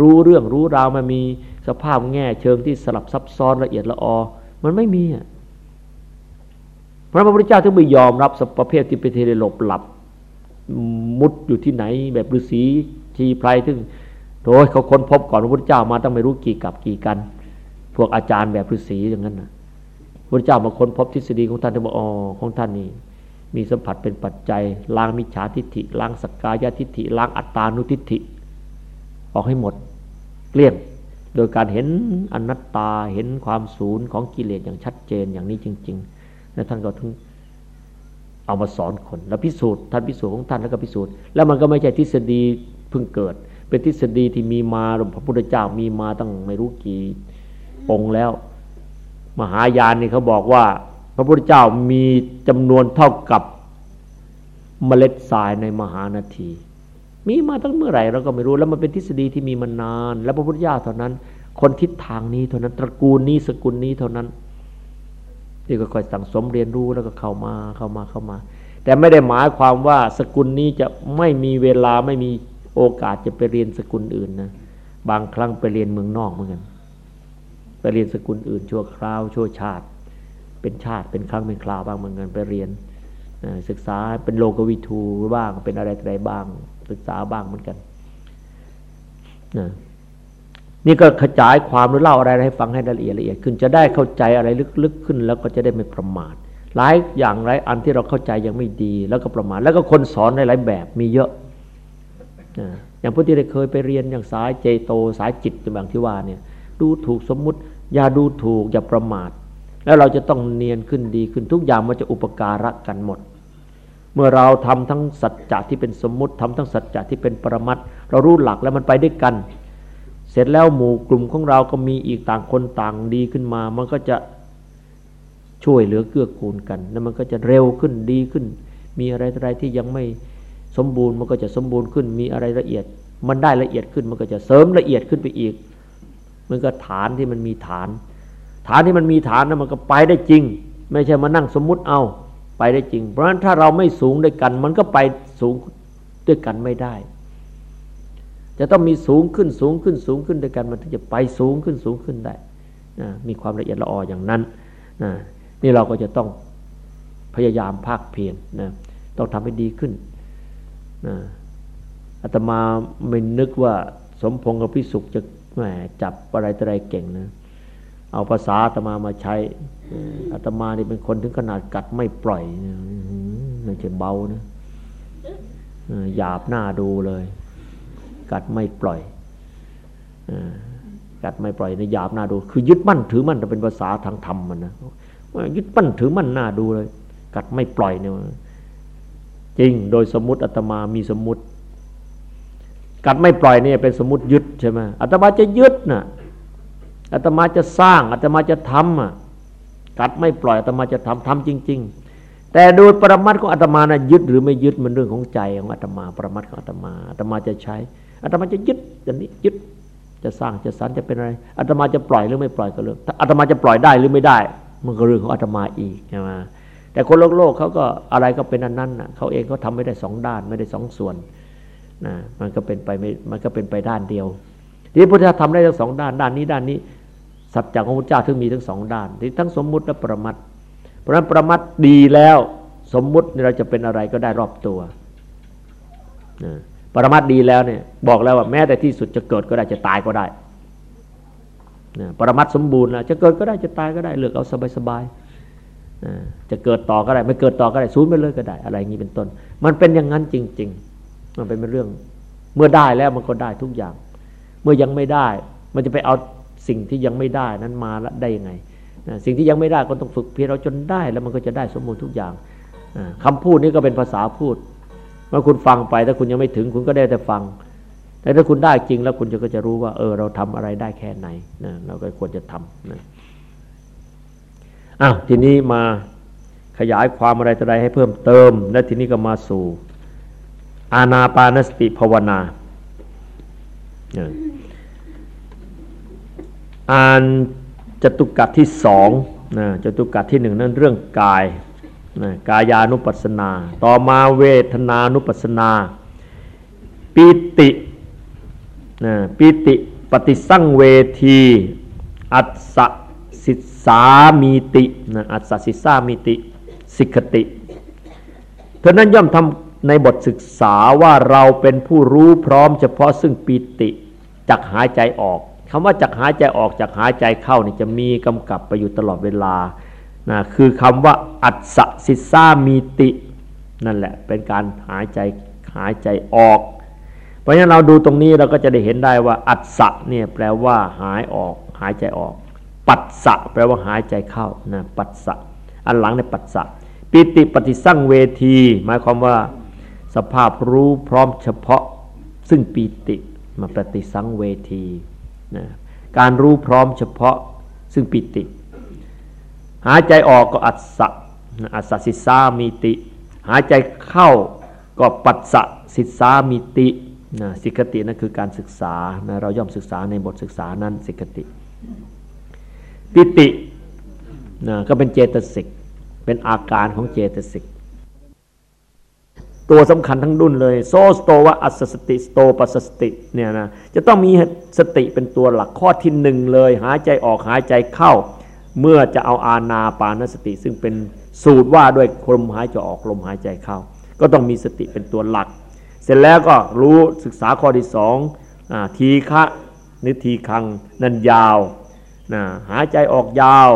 รู้เรื่องรู้ราวมันมีสภาพแง่เชิงที่สลับซับซ้อนละเอียดละออ มันไม่มีอะพระพุทธเจ้าถึงไม่ยอมรับสประเภทที่ไปเทเลหลบหลับ มุดอยู่ที่ไหน แบบฤาษีชีไพรถึงโดยเขาค้นพบก่อนพระพุทธเจ้ามาต้องไม่รู้กี่กับกี่กัน พวกอาจารย์แบบฤาษีอย่างนั้นนะพระเจ้ามาค้นพบทฤษฎีของท่านที่บอกอ๋อของท่านนี่มีสัมผัสเป็นปัจจัยล้างมิจฉาทิฏฐิล้างสักกายทิฏฐิล้างอัตตานุทิฏฐิ ออกให้หมดเกลี้ยงโดยการเห็นอนัตตาเห็นความศูนย์ของกิเลสอย่างชัดเจนอย่างนี้จริงๆแล้วท่านก็ถึงเอามาสอนคนแล้วพิสูจน์ท่านพิสูจน์ของท่านแล้วก็พิสูจน์แล้วมันก็ไม่ใช่ทฤษฎีเพิ่งเกิด เป็นทฤษฎีที่มีมาพระพุทธเจ้ามีมาตั้งไม่รู้กี่ องแล้ว มหายานนี่เขาบอกว่า พระพุทธเจ้ามีจำนวนเท่ากับเมล็ดทรายในมหานาที มีมาตั้งเมื่อไหร่เราก็ไม่รู้แล้วมันเป็นทฤษฎีที่มีมานาน แล้วพระพุทธเจ้าเท่านั้น คนทิศทางนี้เท่านั้นตระกูลนี้สกุลนี้เท่านั้นที่ค่อยๆสั่งสมเรียนรู้แล้วก็เข้ามาเข้ามาเข้ามา แต่ไม่ได้หมายความว่าสกุลนี้จะไม่มีเวลาไม่มีโอกาสจะไปเรียนสกุลอื่นนะบางครั้งไปเรียนเมืองนอกเหมือนกัน ไปเรียนสกุลอื่นชั่วคราว ชั่วชาติ เป็นชาติเป็นครั้งเป็นคราวบ้างเหมือนกันไปเรียนศึกษาเป็นโลกวิทูบ้างเป็นอะไรอะไรบ้าง ศึกษาบ้างเหมือนกันนี่ก็ขจายความหรือเล่าอะไรให้ฟังให้ละเอียดละเอียดขึ้นจะได้เข้าใจอะไรลึกๆขึ้น แล้วก็จะได้ไม่ประมาทหลายอย่างหลายอันที่เราเข้าใจยังไม่ดี แล้วก็ประมาทแล้วก็คนสอนในหลายแบบมีเยอะอย่างผู้ที่ได้เคยไปเรียนอย่างสายเจโตสายจิตอย่างที่ว่าเนี่ยดูถูกสมมุติ อย่าดูถูกอย่าประมาท แล้วเราจะต้องเนียนขึ้นดีขึ้นทุกอย่างมันจะอุปการะกันหมด เมื่อเราทำทั้งสัจจะที่เป็นสมมุติทำทั้งสัจจะที่เป็นปรมัตเรารู้หลักแล้วมันไปด้วยกัน เสร็จแล้วหมู่กลุ่มของเราก็มีอีกต่างคนต่างดีขึ้นมา มันก็จะช่วยเหลือเกื้อกูลกัน แล้วมันก็จะเร็วขึ้นดีขึ้น มีอะไรอะไรที่ยังไม่สมบูรณ์มันก็จะสมบูรณ์ขึ้น มีอะไรละเอียด มันได้ละเอียดขึ้นมันก็จะเสริมละเอียดขึ้นไปอีก มันก็ฐานที่มันมีฐาน ฐานที่มันมีฐานนั้นมันก็ไปได้จริง ไม่ใช่มานั่งสมมุติเอาไปได้จริง เพราะฉะนั้นถ้าเราไม่สูงด้วยกัน มันก็ไปสูงด้วยกันไม่ได้ จะต้องมีสูงขึ้นสูงขึ้นสูงขึ้นด้วยกัน มันถึงจะไปสูงขึ้นสูงขึ้นได้นะมีความละเอียดละอออย่างนั้นนะนี่เราก็จะต้องพยายามภาคเพียรนะต้องทำให้ดีขึ้นนะอาตมาไม่นึกว่าสมพงษ์กับพิสุขจะ แหมจับอะไรอะไรเก่งนะ เอาภาษาอาตมามาใช้อาตมานี่เป็นคนถึงขนาดกัดไม่ปล่อยไม่ใช่เบานะหยาบหน้าดูเลย กัดไม่ปล่อยกัดไม่ปล่อยในหยาบหน้าดู คือยึดมั่นถือมั่นจะเป็นภาษาทางธรรมมันนะยึดมั่นถือมั่นหน้าดูเลย กัดไม่ปล่อยเนี่ยจริง โดยสมมติอาตมามีสมมติ กัดไม่ปล่อยเนี่ยเป็นสมมติยึดใช่ไหมอาตมาจะยึดนะ่ะอาตมาจะสร้างอาตมาจะทำอะกัดไม่ปล่อยอาตมาจะทำทำจริง ๆ แต่โดยปรมัตของอาตมานะยึดหรือไม่ยึดมันเรื่องของใจของอาตมา ปรมัตของอาตมาอาตมาจะใช้อาตมาจะยึดอันนี้ยึดจะสร้างจะสรรจะเป็นอะไรอาตมาจะปล่อยหรือไม่ปล่อยก็เรื่องอาตมาจะปล่อยได้หรือไม่ได้ มันก็เรื่องของอาตมาอีกใช่ไหมแต่คนโลกโลกเขาก็อะไรก็เป็นอันนั้นนะเขาเองเขาทาไม่ได้สองด้านไม่ได้สองส่วน นะมันก็เป็นไปไม่มันก็เป็นไปด้านเดียวที่พุทธธรรมได้ทั้งสองด้านด้านนี้ด้านนี้ สัจจะของพระเจ้าถึงมีทั้งสองด้านที่ทั้งสมมุติและประมัดเพราะฉะนั้นประมัดดีแล้วสมมุติเราจะเป็นอะไรก็ได้รอบตัวปรมัตดีแล้วเนี่ยบอกแล้วว่าแม้แต่ที่สุดจะเกิดก็ได้จะตายก็ได้ปรมัตสมบูรณ์แล้วจะเกิดก็ได้จะตายก็ได้เลือกเอาสบายๆจะเกิดต่อก็ได้ ไม่เกิดต่อก็ได้ศูนย์ไปเลยก็ได้ อะไรอย่างนี้เป็นต้น มันเป็นอย่างนั้นจริง ๆ มันเป็นเรื่อง เมื่อได้แล้วมันก็ได้ทุกอย่าง เมื่อยังไม่ได้ มันจะไปเอาสิ่งที่ยังไม่ได้นั้นมาแล้วได้ยังไงสิ่งที่ยังไม่ได้ก็ต้องฝึกเพียรเราจนได้แล้วมันก็จะได้สมบูรณ์ทุกอย่างคำพูดนี้ก็เป็นภาษาพูดเมื่อคุณฟังไปถ้าคุณยังไม่ถึงคุณก็ได้แต่ฟัง แต่ถ้าคุณได้จริงแล้วคุณจะก็จะรู้ว่า เออ เราทำอะไรได้แค่ไหนนะเราก็ควรจะทำนะอ้าวทีนี้มาขยายความอะไรต่ออะไรให้เพิ่มเติม และทีนี้ก็มาสู่ อาณาปานสติภาวนาอ่านจตุกัดที่สองนะจตุกัดที่หนึ่งนั่นเรื่องกายนะกายานุปัสสนา ต่อมาเวทนานุปัสสนาปิตินะปิติปฏิสั่งเวที อัศสิสามีตินะอัศสิสามีติสิกติเท่านั้นย่อมทำ ในบทศึกษาว่าเราเป็นผู้รู้พร้อมเฉพาะซึ่งปิติจักหายใจออกคำว่าจักหายใจออกจากหายใจเข้านี่จะมีกำกับไปอยู่ตลอดเวลานะคือคำว่าอัศสิสามีติ นั่นแหละเป็นการหายใจหายใจออก เพราะฉะนั้นเราดูตรงนี้เราก็จะได้เห็นได้ว่าอัศเนี่ยแปลว่าหายออก หายใจออก ปัสสะแปลว่าหายใจเข้านะปัสสะอันหลังในปัสสะปิติปฏิสั่งเวที หมายความว่า สภาพรู้พร้อมเฉพาะ ซึ่งปิติมาปฏิสังเวทีนะการรู้พร้อมเฉพาะซึ่งปิติ หายใจออกก็อัศสะอัศสิสามีติ หายใจเข้าก็ปัสสะสิสามีตินะสิกตินั่นคือการศึกษานะเราย่อมศึกษาในบทศึกษานั้นสิกติ ปิตินะก็เป็นเจตสิก เป็นอาการของเจตสิก ตัวสำคัญทั้งดุนเลย โซสโตวะอัสสติสโตปัสสติเนี่ยนะจะต้องมีสติเป็นตัวหลักข้อที่หนึ่งเลย หายใจออกหายใจเข้า เมื่อจะเอาอาณาปานสติ ซึ่งเป็นสูตรว่าด้วยลมหายใจออกลมหายใจเข้า ก็ต้องมีสติเป็นตัวหลัก เสร็จแล้วก็รู้ศึกษาข้อที่สองทีฆะนิทีคังนันยาวนะหายใจออกยาว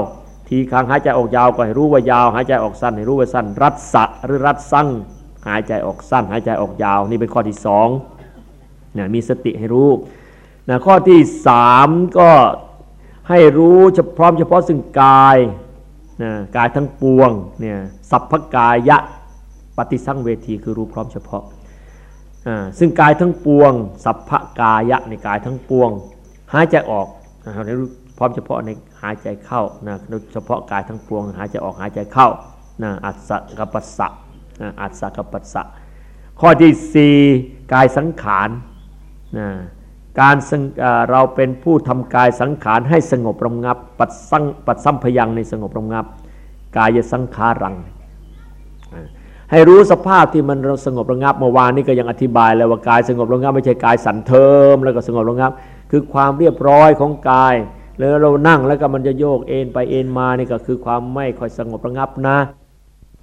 ทีคังหายใจออกยาวก็ให้รู้ว่ายาว หายใจออกสั้นให้รู้ว่าสั้น รัดสะหรือรัดสั้ง หายใจออกสั้นหายใจออกยาว นี่เป็นข้อที่สองนะมีสติให้รู้นะข้อที่สามก็ให้รู้เฉพาะเฉพาะซึ่งกายนะกายทั้งปวงเนี่ยสัพพกายะปฏิสังเวทีคือรู้พร้อมเฉพาะซึ่งกายทั้งปวง สัพพกายะในกายทั้งปวง หายใจออกนะครับรู้พร้อมเฉพาะในหายใจเข้านะเฉพาะกายทั้งปวง หายใจออกหายใจเข้านะอัศสกปัสสะ อัศสกปัสสะข้อที่สี่กายสังขารนะการเราเป็นผู้ทำกายสังขารให้สงบระงับ ปัดสังปัดสัมพยังในสงบระงับ กายสังขารัง ให้รู้สภาพที่มันเราสงบระงับเมื่อวานนี้ก็ยังอธิบายแล้วว่ากายสงบระงับไม่ใช่กายสันเทิมแล้วก็สงบระงับ คือความเรียบร้อยของกาย แล้วเรานั่งแล้วก็มันจะโยกเอ็นไปเอ็นมานี่ก็คือความไม่ค่อยสงบระงับนะ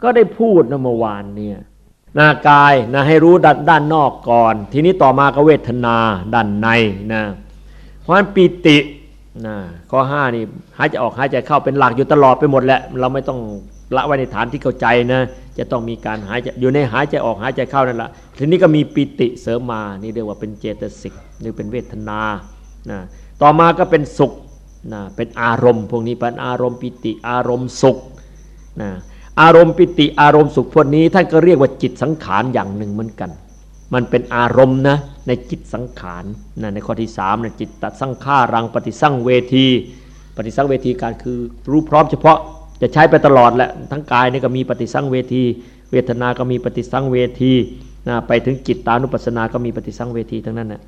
ก็ได้พูดนะเมื่อวานเนี่ยนากายนะให้รู้ด้านด้านนอกก่อน ทีนี้ต่อมาก็เวทนาด้านในนะเพราะฉะนั้นปิตินะข้อห้านี่หายใจออกหายใจเข้าเป็นหลักอยู่ตลอดไปหมดแหละเราไม่ต้องละไว้ในฐานที่เข้าใจนะจะต้องมีการหายใจอยู่ในหายใจออกหายใจเข้านั่นแหละทีนี้ก็มีปิติเสริมมานี่เรียกว่าเป็นเจตสิกหรือเป็นเวทนานะต่อมาก็เป็นสุขนะเป็นอารมณ์ พวกนี้เป็นอารมณ์ปิติอารมณ์สุขนะ อารมณ์ปิติอารมณ์สุขพวกนี้ท่านก็เรียกว่าจิตสังขารอย่างหนึ่งเหมือนกัน มันเป็นอารมณ์นะในจิตสังขารนะในข้อที่สามนะจิตตัดสังขารังปฏิสังเวที ปฏิสังเวทีการคือรู้พร้อมเฉพาะจะใช้ไปตลอดแหละทั้งกายนี่ก็มีปฏิสังเวที เวทนา ก็มีปฏิสังเวทีนะไปถึงจิตตานุปัสสนา ก็มีปฏิสังเวทีทั้งนั้นนะ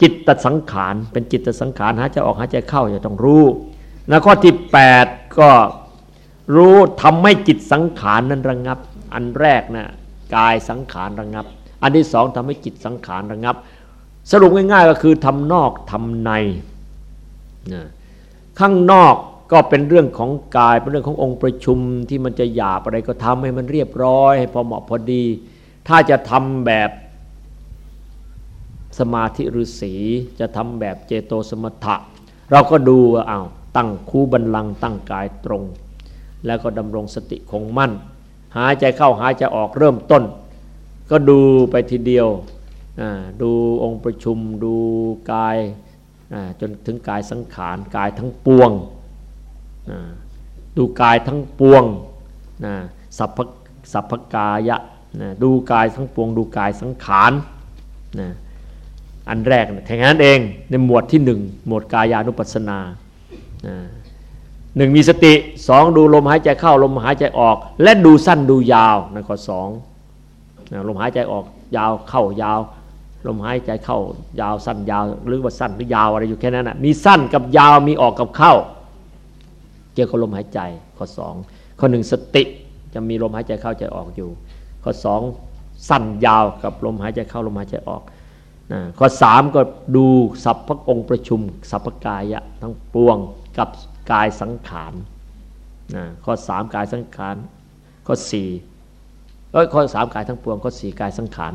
จิตตัดสังขารเป็นจิตตัดสังขารหายใจออกหาใจเข้าจะต้องรู้นะข้อที่ 8 ก็ รู้ทำให้จิตสังขารนั้นระงับ อันแรกนะกายสังขารระงับ อันที่สองทำให้จิตสังขารระงับ สรุปง่ายๆก็คือทำนอกทำในนะข้างนอกก็เป็นเรื่องของกายเป็นเรื่องขององค์ประชุมที่มันจะหยาบอะไรก็ทำให้มันเรียบร้อยให้พอเหมาะพอดี ถ้าจะทำแบบสมาธิฤาษีจะทำแบบเจโตสมถะ เราก็ดูว่าอ้าวตั้งคูบันลังตั้งกายตรง แล้วก็ดำรงสติคงมั่น หายใจเข้าหายใจออกเริ่มต้น ก็ดูไปทีเดียวดูองค์ประชุมดูกายจนถึงกายสังขารกายทั้งปวง ดูกายทั้งปวงสัพพสัพพกายะดูกายทั้งปวง ดูกายสังขารอันแรกแค่นั้นเองในหมวดที่หนึ่งหมวดกายานุปัสสนา หนึ่งมีสติสองดูลมหายใจเข้าลมหายใจออก และดูสั้นดูยาวนะข้อสองลมหายใจออกยาวเข้ายาว ลมหายใจเข้ายาวสั้นยาว หรือว่าสั้นหรือยาวอะไรอยู่แค่นั้นนะมีสั้นกับยาวมีออกกับเข้า เกี่ยวกับลมหายใจข้อสองข้อหนึ่งสติจะมีลมหายใจเข้าใจออกอยู่ ข้อสองสั้นยาวกับลมหายใจเข้าลมหายใจออกข้อสามก็ดูสัพพองค์ประชุมสัพพกายะทั้งปวงกับ กายสังขารข้อสามกายสังขารข้อสี่เอ้ยข้อสามกายทั้งปวงข้อสี่กายสังขาร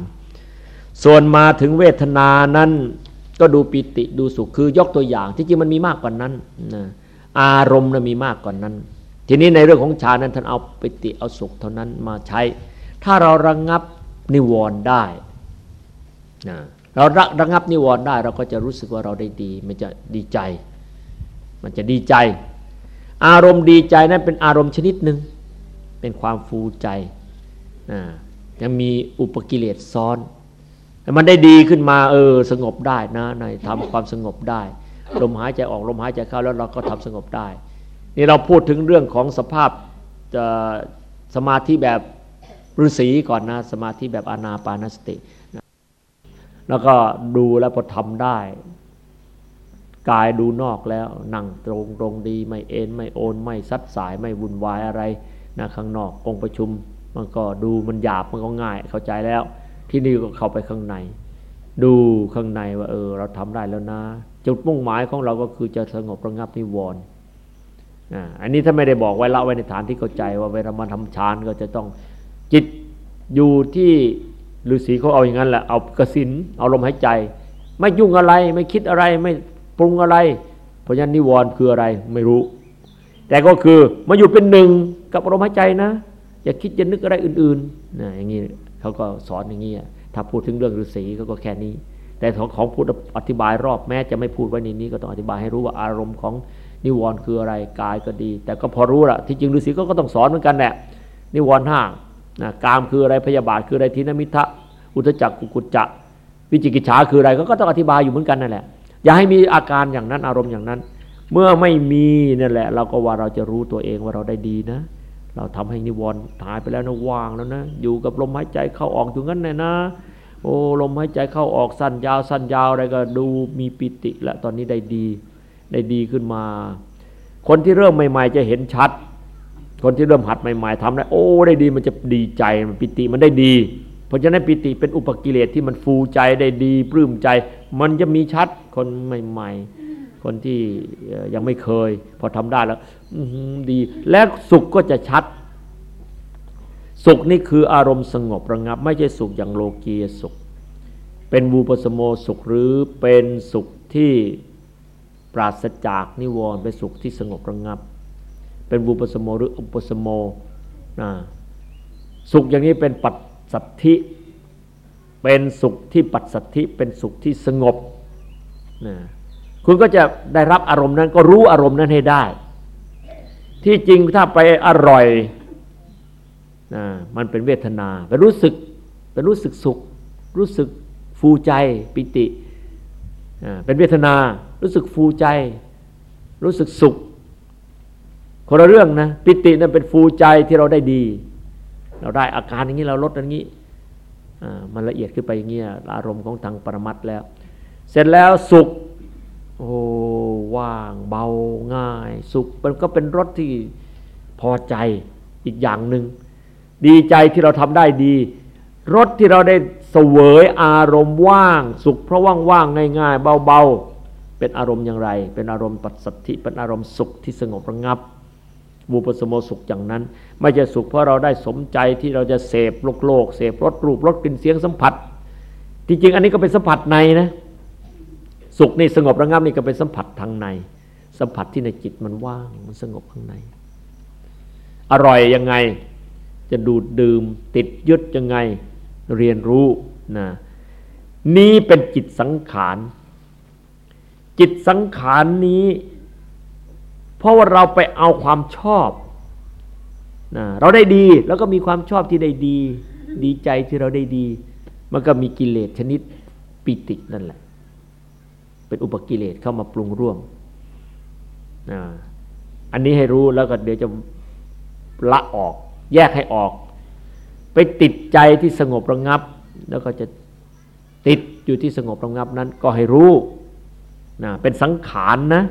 ส่วนมาถึงเวทนานั้นก็ดูปิติดูสุขคือยกตัวอย่างที่จริงมันมีมากกว่านั้นนะอารมณ์นะมีมากกว่านั้น ทีนี้ในเรื่องของฌานนั้นท่านเอาปิติเอาสุขเท่านั้นมาใช้ ถ้าเราระงงับนิวรณ์ได้นะเราระระงับนิวรณ์ได้ เราก็จะรู้สึกว่าเราได้ดีมันจะดีใจ มันจะดีใจ อารมณ์ดีใจนั้นเป็นอารมณ์ชนิดหนึ่งเป็นความฟูใจยังมีอุปกิเลสซ้อนแต่มันได้ดีขึ้นมาเออสงบได้นะในทำความสงบได้ลมหายใจออกลมหายใจเข้าแล้วเราก็ทำสงบได้ นี่เราพูดถึงเรื่องของสภาพสมาธิแบบฤาษีก่อนนะสมาธิแบบอานาปานสติ แล้วก็ดูแล้วพอทำได้ กายดูนอกแล้วนั่งตรงตรงดีไม่เอ็นไม่โอนไม่ซัดสายไม่วุ่นวายอะไรนะข้างนอกองประชุม มันก็ดูมันหยาบมันก็ง่ายเข้าใจแล้ว ที่นี่ก็เข้าไปข้างใน ดูข้างในว่าเออ เราทำได้แล้วนะ จุดมุ่งหมายของเราก็คือจะสงบระงับนิวรณ์อันนี้ถ้าไม่ได้บอกไว้ละไว้ในฐานที่เข้าใจว่าเวลามาทำฌานก็จะต้องจิตอยู่ที่ฤาษีเขาเอาอย่างนั้นแหละเอากระสินเอาลมหายใจ ไม่ยุ่งอะไรไม่คิดอะไรไม่ ปรุงอะไร เพราะฉะนั้นนิวรณ์คืออะไรไม่รู้ แต่ก็คือมาอยู่เป็นหนึ่งกับลมหายใจนะ อย่าคิดจะนึกอะไรอื่นๆนะอย่างนี้เขาก็สอนอย่างนี้ถ้าพูดถึงเรื่องฤาษีเขาก็แค่นี้ แต่ของพูดอธิบายรอบแม้จะไม่พูดไว้ในนี้ก็ต้องอธิบายให้รู้ว่าอารมณ์ของนิวรณ์คืออะไรกายก็ดี แต่ก็พอรู้ละที่จริงฤาษีก็ต้องสอนเหมือนกันแหละนิวรณ์ห้านะกามคืออะไรพยาบาทคืออะไรทินมิทะอุทจักกุกุจจะวิจิกิจฉาคืออะไรก็ต้องอธิบายอยู่เหมือนกันนั่นแหละ อย่าให้มีอาการอย่างนั้นอารมณ์อย่างนั้น เมื่อไม่มีนั่นแหละ เราก็ว่าเราจะรู้ตัวเองว่าเราได้ดีนะ เราทำให้นิวรณ์หายไปแล้วนะว่างแล้วนะ อยู่กับลมหายใจเข้าออกอยู่งั้นเลยนะ โอ้ลมหายใจเข้าออกสั้นยาวสั้นยาวอะไรก็ดูมีปิติและตอนนี้ได้ดี ได้ดีขึ้นมา คนที่เริ่มใหม่ ๆ จะเห็นชัด คนที่เริ่มหัดใหม่ ๆทำได้โอ้ได้ดีมันจะดีใจมันปิติมันได้ดี เพราะฉะนั้นปิติเป็นอุปกิเลสที่มันฟูใจได้ดีปลื้มใจ มันจะมีชัดคนใหม่ ๆ คนที่ยังไม่เคย พอทำได้แล้วดี และสุขก็จะชัด สุขนี่คืออารมณ์สงบระงับ ไม่ใช่สุขอย่างโลกียสุข เป็นวูปสโมสุขหรือเป็นสุขที่ปราศจากนิวรณ์เป็นสุขที่สงบระงับ เป็นวูปสโมหรืออุปสโมนะสุขอย่างนี้เป็นปัจ สัทธิเป็นสุขที่ปัจสัทธิเป็นสุขที่สงบนะคุณก็จะได้รับอารมณ์นั้นก็รู้อารมณ์นั้นให้ได้ ที่จริงถ้าไปอร่อยนะมันเป็นเวทนาเป็นรู้สึกเป็นรู้สึกสุข รู้สึกฟูใจปิติเป็นเวทนา รู้สึกฟูใจ รู้สึกสุขคนละเรื่องนะ ปิตินั้นเป็นฟูใจที่เราได้ดี เราได้อาการอย่างนี้เราลดอย่างนี้มันละเอียดขึ้นไปอย่างนี้อารมณ์ของทางปรมัตแล้ว เสร็จแล้วสุขโอ้ว่างเบาง่าย สุขมันก็เป็นรสที่พอใจอีกอย่างหนึ่งดีใจที่เราทำได้ดีรสที่เราได้เสวยอารมณ์ว่าง สุขเพราะว่างๆง่าย ๆ เบาๆเป็นอารมณ์อย่างไร เป็นอารมณ์ปัสสัทธิเป็นอารมณ์สุขที่สงบระงับ บูปสมโมสุขอย่างนั้น ไม่ใช่สุขเพราะเราได้สมใจที่เราจะเสพโลกโลกเสพรสรูปรสกลิ่นเสียงสัมผัส จริงๆ อันนี้ก็เป็นสัมผัสในนะ สุขนี่สงบระงับนี่ก็เป็นสัมผัสทางใน สัมผัสที่ในจิตมันว่างมันสงบข้างใน อร่อยยังไงจะดูดดื่ม ติดยึดยังไงเรียนรู้นะนี้เป็นจิตสังขารจิตสังขารนี้ เพราะว่าเราไปเอาความชอบนะเราได้ดีแล้วก็มีความชอบที่ได้ดี ดีใจที่เราได้ดี มันก็มีกิเลสชนิดปิตินั่นแหละ เป็นอุปกิเลสเข้ามาปรุงร่วมนะอันนี้ให้รู้แล้วก็เดี๋ยวจะละออก แยกให้ออก ไปติดใจที่สงบระงับ แล้วก็จะติดอยู่ที่สงบระงับนั้น ก็ให้รู้นะเป็นสังขารนนะ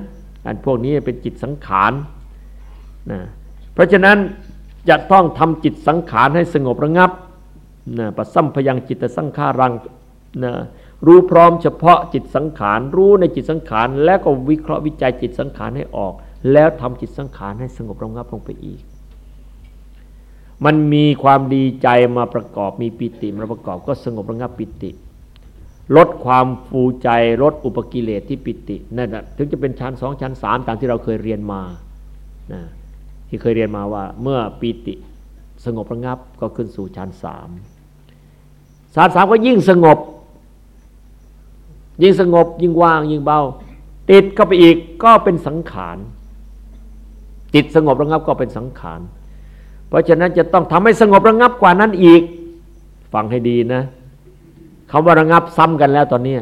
อันพวกนี้เป็นจิตสังขารนะเพราะฉะนั้นจะต้องทำจิตสังขารให้สงบระงับนะปัสสัมพยังจิตสังขารังนะรู้พร้อมเฉพาะจิตสังขาร รู้ในจิตสังขาร แล้วก็วิเคราะห์วิจัยจิตสังขารให้ออก แล้วทำจิตสังขารให้สงบระงับลงไปอีก มันมีความดีใจมาประกอบมีปิติมาประกอบก็สงบระงับปิติ ลดความฟูใจลดอุปกิเลสที่ปิตินั่นถึงจะเป็นชั้นสองชั้นสามตามที่เราเคยเรียนมานะที่เคยเรียนมาว่าเมื่อปิติสงบระงับก็ขึ้นสู่ชั้นสามสามสามก็ยิ่งสงบ ยิ่งสงบยิ่งว่างยิ่งเบา ติดเข้าไปอีกก็เป็นสังขารจิตสงบระงับก็เป็นสังขาร เพราะฉะนั้นจะต้องทำให้สงบระงับกว่านั้นอีก ฟังให้ดีนะ คำว่าระงับซ้ำกันแล้วตอนนี้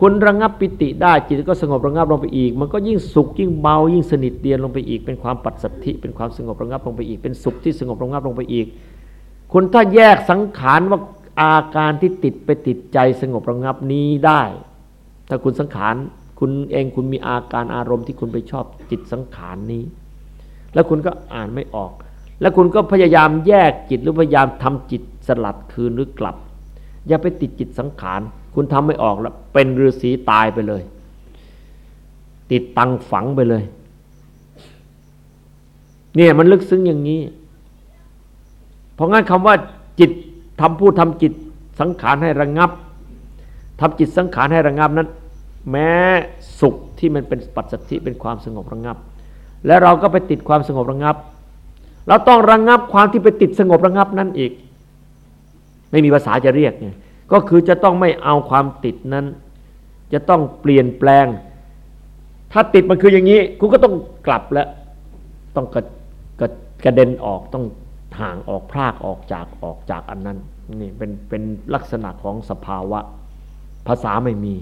คุณระงับปิติได้จิตก็สงบระงับลงไปอีก มันก็ยิ่งสุขยิ่งเบายิ่งสนิทเดียนลงไปอีก เป็นความปัจสัทธิเป็นความสงบระงับลงไปอีก เป็นสุขที่สงบระงับลงไปอีก คุณถ้าแยกสังขารว่าอาการที่ติดไปติดใจสงบระงับนี้ได้ ถ้าคุณสังขารคุณเองคุณมีอาการอารมณ์ที่คุณไปชอบจิตสังขารนี้ แล้วคุณก็อ่านไม่ออก แล้วคุณก็พยายามแยกจิตหรือพยายามทำจิตสลัดคืนหรือกลับ อย่าไปติดจิตสังขาร คุณทำไม่ออกแล้ว เป็นฤาษีตายไปเลย ติดตังฝังไปเลย เนี่ยมันลึกซึ้งอย่างนี้ เพราะงั้นคำว่าจิตทำผู้ทำจิตสังขารให้ระงงับทำจิตสังขารให้ระงงับนั้น แม้สุขที่มันเป็นปัจจัติเป็นความสงบระงงับ และเราก็ไปติดความสงบระงงับ เราต้องระงงับความที่ไปติดสงบระงงับนั้นอีก ไม่มีภาษาจะเรียกไงก็คือจะต้องไม่เอาความติดนั้น จะต้องเปลี่ยนแปลง ถ้าติดมันคืออย่างนี้ คุณก็ต้องกลับแล้ว ต้องกระกระกระเด็นออกต้องห่างออกพรากออกจากออกจากอันนั้นนี่เป็นเป็นลักษณะของสภาวะ ภาษาไม่มี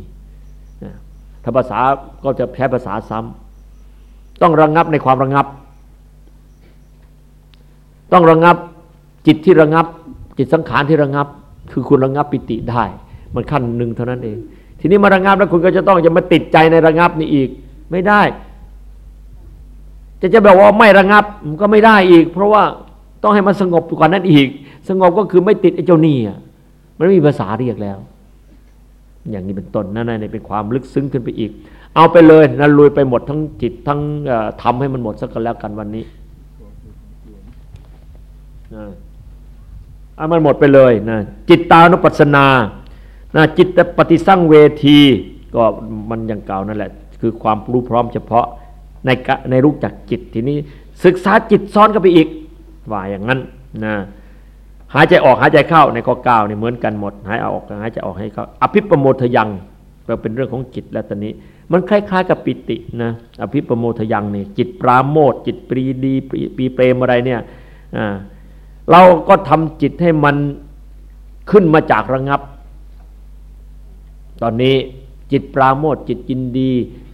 ถ้าภาษาก็จะใช้ภาษาซ้ำต้องระงงับในความระงงับ ต้องระงงับจิตที่ระงงับ จิตสังขารที่ระงงับ คือคุณระงับปิติได้ มันขั้นหนึ่งเท่านั้นเอง ทีนี้มาระงับแล้วคุณก็จะต้องจะมาติดใจในระงับนี้อีก ไม่ได้ จะจะแบบว่าไม่ระงับมันก็ไม่ได้อีก เพราะว่าต้องให้มันสงบกว่านั้นอีก สงบก็คือไม่ติดไอ้เจ้านี่อะมันไม่มีภาษาเรียกแล้ว อย่างนี้เป็นต้นนั่นนี่เป็นความลึกซึ้งขึ้นไปอีก เอาไปเลยนั่นลุยไปหมดทั้งจิตทั้งทำให้มันหมดสักกันแล้วกันวันนี้ เอามันหมดไปเลยนะจิตตานุปัสสนานะจิตปฏิสั่งเวทีก็มันอย่างเก่านั่นแหละ คือความรู้พร้อมเฉพาะในในรูปจากจิตทีนี้ศึกษาจิตซ้อนกันไปอีกว่าอย่างนั้นนะหายใจออกหายใจเข้าในข้อเก้าเนี่ยเหมือนกันหมดหายออกหายใจออกให้เข้าอภิปโมทยังเป็นเรื่องของจิตแล้วตอนนี้ มันคล้ายๆกับปิตินะอภิปโมทยังนี่จิตปราโมทจิตปรีดีปีเปรมอะไรเนี่ยอ่า เราก็ทำจิตให้มันขึ้นมาจากระงับ ตอนนี้จิตปราโมทจิตยินดี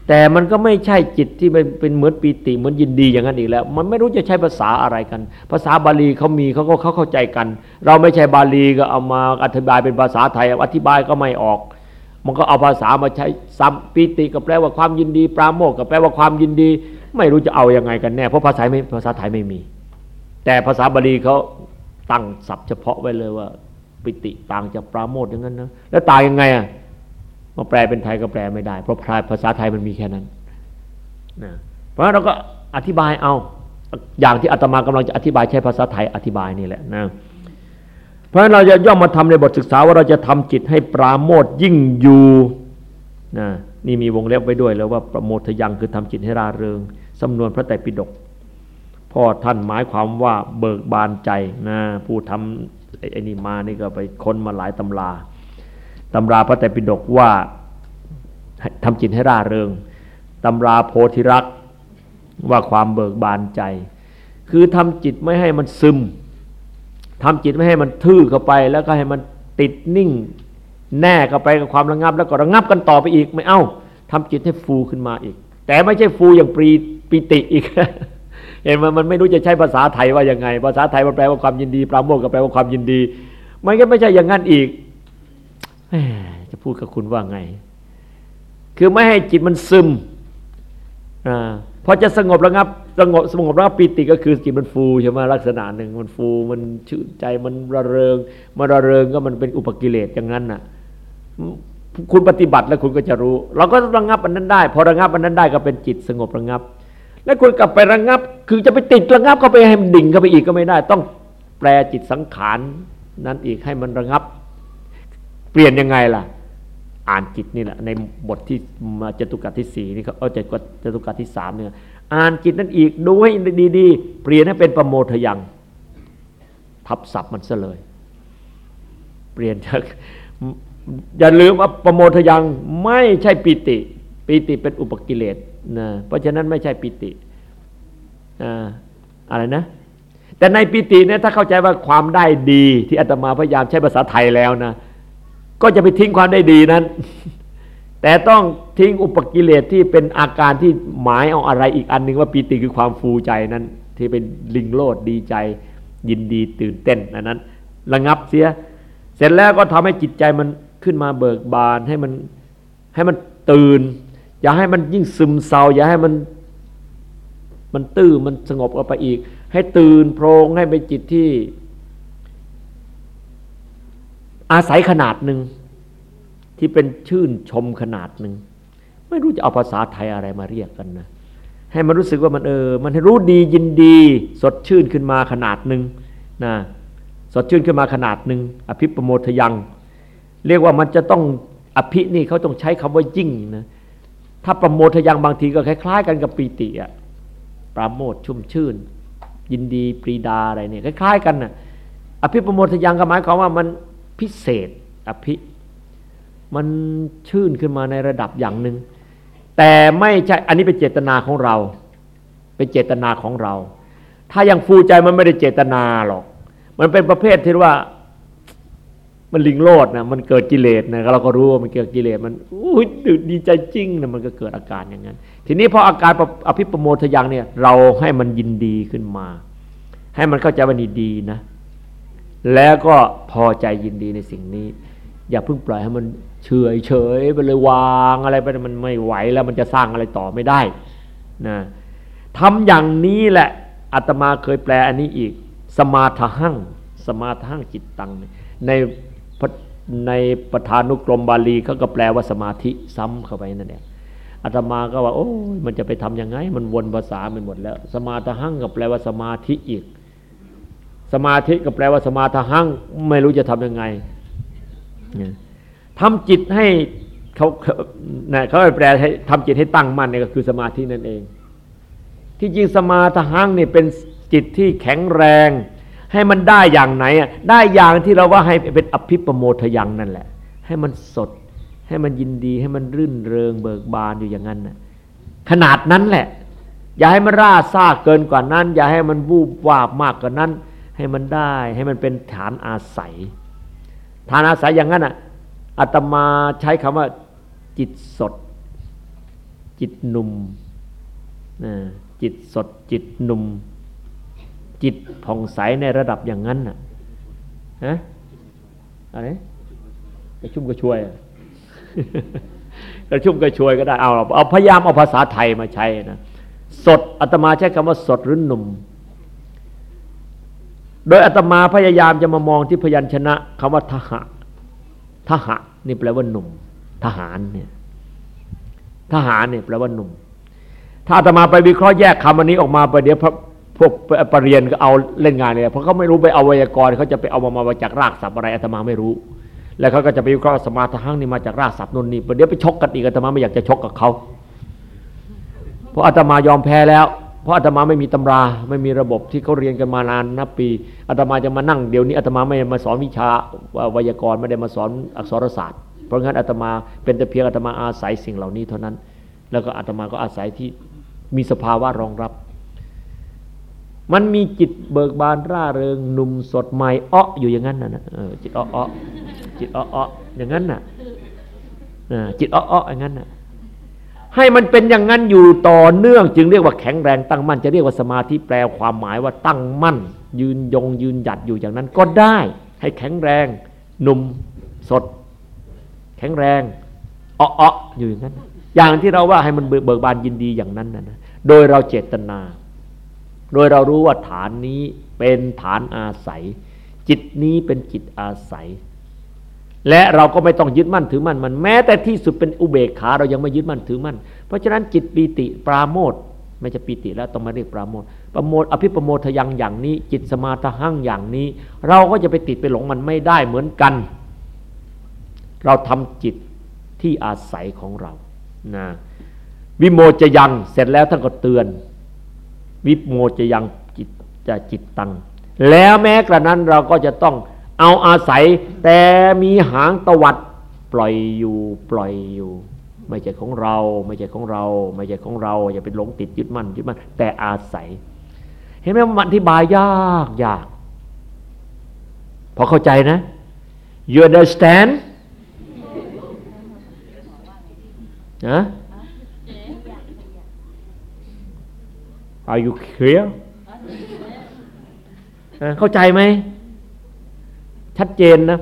แต่มันก็ไม่ใช่จิตที่เป็นเหมือนปีติเหมือนยินดีอย่างนั้นอีกแล้ว มันไม่รู้จะใช้ภาษาอะไรกัน ภาษาบาลีเขามีเขาก็เขาเข้าใจกัน เราไม่ใช่บาลีก็เอามาอธิบายเป็นภาษาไทยอธิบายก็ไม่ออก มันก็เอาภาษามาใช้ซ้ำปีติก็แปลว่าความยินดี ปราโมทก็แปลว่าความยินดี ไม่รู้จะเอาอยัางไงกันแน่เพราะภาษาไม่ภาษาไทยไม่มี แต่ภาษาบาลีเขาตั้งศัพท์เฉพาะไว้เลยว่า ปิติต่างจากปราโมทอย่างนั้นนะแล้วตายยังไงอะมาแปลเป็นไทยก็แปลไม่ได้ เพราะภาษาไทยมันมีแค่นั้นนะเพราะงั้นเราก็อธิบายเอาอย่างที่อาตมากำลังจะอธิบายใช้ภาษาไทยอธิบายนี่แหละนะเพราะฉะนั้นเราจะย่อมมาทำในบทศึกษาว่าเราจะทำจิตให้ปราโมทยิ่งอยู่นะนี่มีวงเล็บไว้ด้วยแล้วว่าประโมทยังคือทำจิตให้ราเริงสำนวนพระไตรปิฎก พ่อท่านหมายความว่าเบิกบานใจนะผู้ทำไอ้นี่มานี่ก็ไปค้นมาหลายตำราตำราพระไตรปิฎกว่าทำจิตให้ร่าเริงตำราโพธิรักว่าความเบิกบานใจ คือทำจิตไม่ให้มันซึมทำจิตไม่ให้มันทื่อเข้าไป แล้วก็ให้มันติดนิ่ง แน่เข้าไปกับความระงับ แล้วก็ระงับกันต่อไปอีกไม่เอา้าทำจิตให้ฟูขึ้นมาอีก แต่ไม่ใช่ฟูอย่างปรีปิติอีก เห็นมันมันไม่รู้จะใช้ภาษาไทยว่ายังไง ภาษาไทยมันแปลว่าความยินดี ปราโมทก็แปลว่าความยินดี มันก็ไม่ใช่อย่างนั้นอีก จะพูดกับคุณว่าไง คือไม่ให้จิตมันซึมพอจะสงบระงับสงบสงบระงับปีติก็คือจิตมันฟูใช่ไหมลักษณะหนึ่งมันฟูมันชื่นใจมันระเริงมันระเริงก็มันเป็นอุปกิเลสอย่างนั้นน่ะคุณปฏิบัติแล้วคุณก็จะรู้ เราก็ระงับอันนั้นได้ พอระงับอันนั้นได้ก็เป็นจิตสงบระงับ แล้วคุณกลับไประงับ คือจะไปติดระงับเข้าไปให้มันดิ่งเข้าไปอีกก็ไม่ได้ ต้องแปลจิตสังขารนั้นอีกให้มันระงับ เปลี่ยนยังไงล่ะ อ่านจิตนี่แหละ ในบทที่มาจตุกัดที่สี่นี่เขาเอาจตุจตุกัดที่สามเนี่ยอ่านจิตนั่นอีกดูให้ดีๆ เปลี่ยนให้เป็นประโมทยัง ทับศัพท์มันซะเลย เปลี่ยนจากอย่าลืมว่าประโมทยังไม่ใช่ปิติ ปิติเป็นอุปกิเลส นะเพราะฉะนั้นไม่ใช่ปิติอะไรนะ แต่ในปิติเนี่ยถ้าเข้าใจว่าความได้ดีที่อาตมาพยายามใช้ภาษาไทยแล้วนะ ก็จะไปทิ้งความได้ดีนั้น แต่ต้องทิ้งอุปกิเลสที่เป็นอาการที่หมายเอาอะไรอีกอันหนึ่งว่าปีติคือความฟูใจนั้น ที่เป็นลิงโลดดีใจ ยินดีตื่นเต้นอันนั้น ระงับเสีย เสร็จแล้วก็ทำให้จิตใจมันขึ้นมาเบิกบานให้มันให้มันตื่น อย่าให้มันยิ่งซึมเศร้า อย่าให้มันมันตื้อมันสงบออกไปอีก ให้ตื่นโพรงให้เป็นจิตที่ อาศัยขนาดหนึ่งที่เป็นชื่นชมขนาดหนึ่งไม่รู้จะเอาภาษาไทยอะไรมาเรียกกันนะให้มันรู้สึกว่ามันเออ มันให้รู้ดียินดี สดชื่นขึ้นมาขนาดหนึ่งนะสดชื่นขึ้นมาขนาดหนึ่งอภิปโมทยัง เรียกว่ามันจะต้องอภินี่เขาต้องใช้คำว่ายิ่งนะ ถ้าประโมทยังบางทีก็คล้ายๆ กันกับปีติอะปราโมทชุ่มชื่น ยินดีปรีดาอะไรเนี่ยคล้ายๆ กันนะอภิประโมทยังก็หมายความว่ามันพิเศษอภิมันชื่นขึ้นมาในระดับอย่างหนึ่งแต่ไม่ใช่อันนี้เป็นเจตนาของเรา เป็นเจตนาของเรา ถ้ายังฟูใจมันไม่ได้เจตนาหรอก มันเป็นประเภทที่ว่า มันลิงโลดนะมันเกิดกิเลสนะเราก็รู้ว่ามันเกิดกิเลสมันอุ้ยดีใจจริงนะมันก็เกิดอาการอย่างนั้น ทีนี้พออาการอภิปโมทยังเนี่ย เราให้มันยินดีขึ้นมา ให้มันเข้าใจว่านี่ดีนะ แล้วก็พอใจยินดีในสิ่งนี้ อย่าเพิ่งปล่อยให้มันเฉยเฉยไปเลยวางอะไรไปมันไม่ไหวแล้วมันจะสร้างอะไรต่อไม่ได้นะทำอย่างนี้แหละอาตมาเคยแปลอันนี้อีก สมาทหั่งสมาทหั่งจิตตังใน ในประธานุกรมบาลีเขาก็แปลว่าสมาธิซ้ำเข้าไปนั่นเองอาตมาก็ว่าโอ้ยมันจะไปทํำยังไง มันวนภาษาไปหมดแล้ว สมาทหั่งก็แปลว่าสมาธิอีก สมาธิก็แปลว่าสมาทหังไม่รู้จะทํำยังไงทำจิตให้เขาเขาแปลให้ทำจิตให้ตั้งมั่นนี่ก็คือสมาธินั่นเอง ที่จริงสมาทหังนี่เป็นจิตที่แข็งแรง ให้มันได้อย่างไหนอะได้อย่างที่เราว่าให้เป็นอภิปโมทยังนั่นแหละ ให้มันสด ให้มันยินดี ให้มันรื่นเริงเบิกบานอยู่อย่างนั้นนะขนาดนั้นแหละ อย่าให้มันร่าซาเกินกว่านั้น อย่าให้มันวูบวาบมากกว่านั้น ให้มันได้ ให้มันเป็นฐานอาศัย ฐานอาศัยอย่างนั้นอะอาตมาใช้คำว่า จิตสด จิตหนุ่มจิตสดจิตหนุ่ม จิตผ่องใสในระดับอย่างนั้นน่ะฮะอะไรกระชุ่มกระชวยกระชุ่มกระชวยก็ได้เอาเอาพยายามเอาภาษาไทยมาใช้นะสดอาตมาใช้คำว่าสดหรือหนุ่ม โดยอาตมาพยายามจะมามองที่พยัญชนะคำว่าทหะทหะนี่แปลว่าหนุ่ม ทหารเนี่ยทหารเนี่ยแปลว่าหนุ่ม ถ้าอาตมาไปวิเคราะห์แยกคำอันนี้ออกมาไปเดี๋ยว พวกปรริญญาก็เอาเล่นงานเนี่ยเพราะเขาไม่รู้ไปเอาไวยากรณ์เขาจะไปเอามามาจากรากศัพท์อะไรอาตมาไม่รู้ แล้วเขาก็จะไปวิเคราะห์สมาธิหังนี่มาจากรากศัพท์นนนี่เดี๋ยวไปชกกันอีกอาตมาไม่อยากจะชกกับเขาเพราะอาตมายอมแพ้แล้ว เพราะอาตมาไม่มีตำราไม่มีระบบที่เขาเรียนกันมานานนับปีอาตมาจะมานั่งเดี๋ยวนี้อาตมาไม่มาสอนวิชาไวยากรณ์ไม่ได้มาสอนอักษรศาสตร์ เพราะงั้นอาตมาเป็นแต่เพียงอาตมาอาศัยสิ่งเหล่านี้เท่านั้น แล้วก็อาตมาก็อาศัยที่มีสภาวะรองรับ มันมีจิตเบิกบานร่าเริงหนุ่มสดใหม่อ้ออยู่อย่างนั้นนะจิตอ้ออ้อจิตอ้ออ้ออย่างนั้นน่ะจิตอ้ออ้ออย่างนั้นน่ะให้มันเป็นอย่างนั้นอยู่ต่อเนื่อง จึงเรียกว่าแข็งแรงตั้งมั่น จะเรียกว่าสมาธิแปลความหมายว่าตั้งมั่น ยืนยงยืนหยัดอยู่อย่างนั้นก็ได้ ให้แข็งแรงหนุ่มสด แข็งแรงอ้อๆอยู่อย่างนั้น อย่างที่เราว่าให้มันเบิกบานยินดีอย่างนั้นนะโดยเราเจตนา โดยเรารู้ว่าฐานนี้เป็นฐานอาศัย จิตนี้เป็นจิตอาศัย และเราก็ไม่ต้องยึดมั่นถือมั่นมันแม้แต่ที่สุดเป็นอุเบกขาเรายังไม่ยึดมั่นถือมั่นเพราะฉะนั้นจิตปีติปราโมทไม่จะปีติแล้วต้องมาเรียกปราโมทประโมทอภิประโมทยังอย่างนี้ จิตสมาทหั่งอย่างนี้ เราก็จะไปติดไปหลงมันไม่ได้เหมือนกัน เราทำจิตที่อาศัยของเรานะวิโมจะยังเสร็จแล้วท่านก็เตือน วิปโมจะยังจิตจะจิตตัง แล้วแม้กระนั้นเราก็จะต้องเอาอาศัย แต่มีหางตวัดปล่อยอยู่ปล่อยอยู่ ไม่ใช่ของเรา ไม่ใช่ของเรา ไม่ใช่ของเรา อย่าไปหลงติดยึดมั่นยึดมั่นแต่อาศัย เห็นไหมมันอธิบายยากยากพอเข้าใจนะ you understand นะ Are you clear เข้าใจไหม ชัดเจนนะ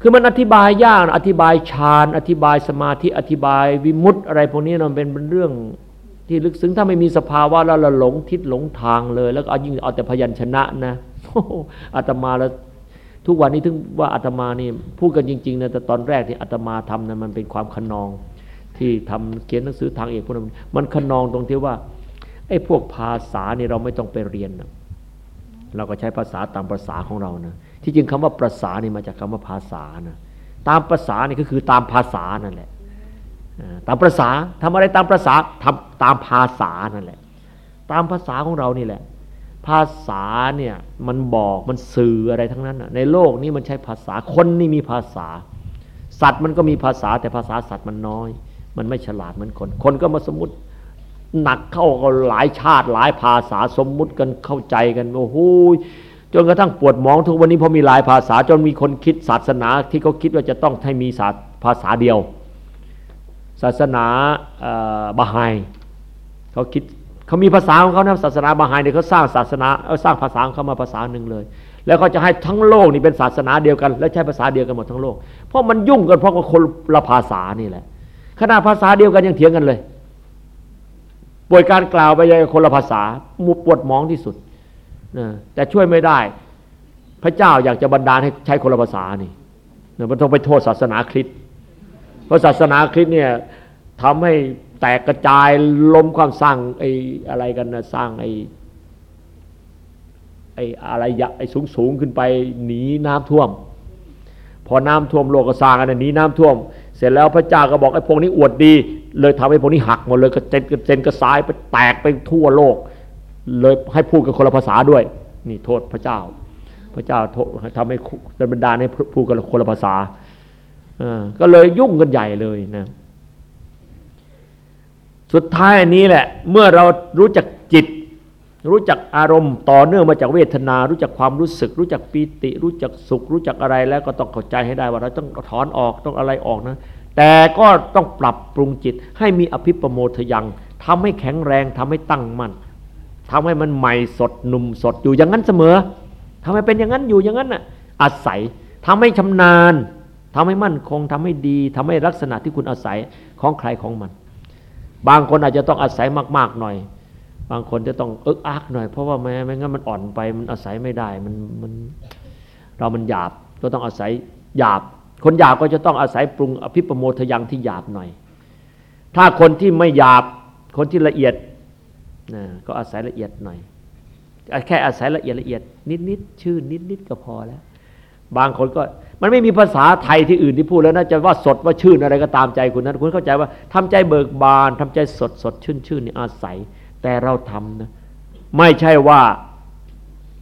คือมันอธิบายยาก อธิบายฌาน อธิบายสมาธิ อธิบายวิมุตต์อะไรพวกนี้มันเป็นเรื่องที่ลึกซึ้งถ้าไม่มีสภาวะแล้วเราหลงทิศหลงทางเลย แล้วเอายิ่งเอาแต่พยัญชนะนะอาตมาแล้วทุกวันนี้ถึงว่าอาตมานี่พูดกันจริงๆนะแต่ตอนแรกที่อาตมาทำนะมันเป็นความขนอง ที่ทำเขียนหนังสือทางเอกพวกนั้นมันขนองตรงที่ว่า ไอ้พวกภาษาเนี่ยเราไม่ต้องไปเรียนนะเราก็ใช้ภาษาตามภาษาของเรานะที่จริงคำว่าภาษานี่มาจากคำว่าภาษานะตามภาษานี่ก็คือตามภาษานั่นแหละตามภาษาทำอะไรตามภาษาทำตามภาษานั่นแหละ ตามภาษาของเรานี่แหละ ภาษาเนี่ยมันบอกมันสื่ออะไรทั้งนั้นในโลกนี้มันใช้ภาษาคนนี่มีภาษา สัตว์มันก็มีภาษาแต่ภาษาสัตว์มันน้อย มันไม่ฉลาดเหมือนคน คนก็มาสมมติ หนักเข้าก็หลายชาติหลายภาษาสมมุติกันเข้าใจกันโอ้โหจนกระทั่งปวดมองทุกวันนี้พอมีหลายภาษาจนมีคนคิดศาสนาที่เขาคิดว่าจะต้องให้มีศาสภาษาเดียว ศาสนาบาไฮเขาคิดเขามีภาษาของเขานะศาสนาบาไฮเนี่ยเขาสร้างศาสนาเสร้างภาษาของเขามาภาษาหนึ่งเลย แล้วเขาจะให้ทั้งโลกนี่เป็นศาสนาเดียวกัน และใช้ภาษาเดียวกันหมดทั้งโลก เพราะมันยุ่งกันเพราะว่าคนละภาษานี่แหละขนาดภาษาเดียวกันยังเถียงกันเลย ปวดการกล่าวไปยังคนละภาษามุปวดมองที่สุดนะแต่ช่วยไม่ได้ พระเจ้าอยากจะบันดาลให้ใช้คนละภาษานี่นะมันต้องไปโทษศาสนาคริสต์เพราะศาสนาคริสต์เนี่ยทำให้แตกกระจายล้มความสร้างไอ้อะไรกันนะสร้างไอ้ไอ้อะไรยะไอ้สูงสูงขึ้นไปหนีน้ำท่วม พอน้ำท่วมโลกก็สร้างอันนี้น้ำท่วม เสร็จแล้วพระเจ้าก็บอกไอ้พวกนี้อวดดี เลยทำให้พวกนี้หักหมดเลยกระเซ็นกระเซ็นกระสายไปแตกไปทั่วโลก เลยให้พูดกันคนละภาษาด้วย นี่โทษพระเจ้า พระเจ้าทำให้ดนบันดาลให้พูดกันคนละภาษาก็เลยยุ่งกันใหญ่เลยนะสุดท้ายอันนี้แหละ เมื่อเรารู้จักจิต รู้จักอารมณ์ต่อเนื่องมาจากเวทนา รู้จักความรู้สึก รู้จักปีติ รู้จักสุข รู้จักอะไรแล้วก็ต้องเข้าใจให้ได้ว่าเราต้องถอนออกต้องอะไรออกนะ แต่ก็ต้องปรับปรุงจิตให้มีอภิปโมทยังทำให้แข็งแรงทำให้ตั้งมั่นทำให้มันใหม่สดหนุ่มสดอยู่อย่างนั้นเสมอทำให้เป็นอย่างนั้นอยู่อย่างนั้นน่ะอาศัยทำให้ชำนาญทำให้มั่นคงทำให้ดีทำให้ลักษณะที่คุณอาศัยของใครของมัน บางคนอาจจะต้องอาศัยมาก ๆหน่อย บางคนจะต้องเอิกอักหน่อย เพราะว่าแม้ไม่งั้นมันอ่อนไปมันอาศัยไม่ได้มันมันเรามันหยาบก็ต้องอาศัยหยาบ คนหยาบก็จะต้องอาศัยปรุงอภิปโมทยังที่หยาบหน่อย ถ้าคนที่ไม่หยาบคนที่ละเอียดนะก็อาศัยละเอียดหน่อย แค่อาศัยละเอียดละเอียด นิดๆชื่อนิดๆก็พอแล้ว บางคนก็มันไม่มีภาษาไทยที่อื่นที่พูดแล้วนะจะว่าสดว่าชื่นอะไรก็ตามใจคุณนั้นคุณเข้าใจว่าทำใจเบิกบานทำใจสดสดชื่นชื่นนี่อาศัย แต่เราทำนะไม่ใช่ว่า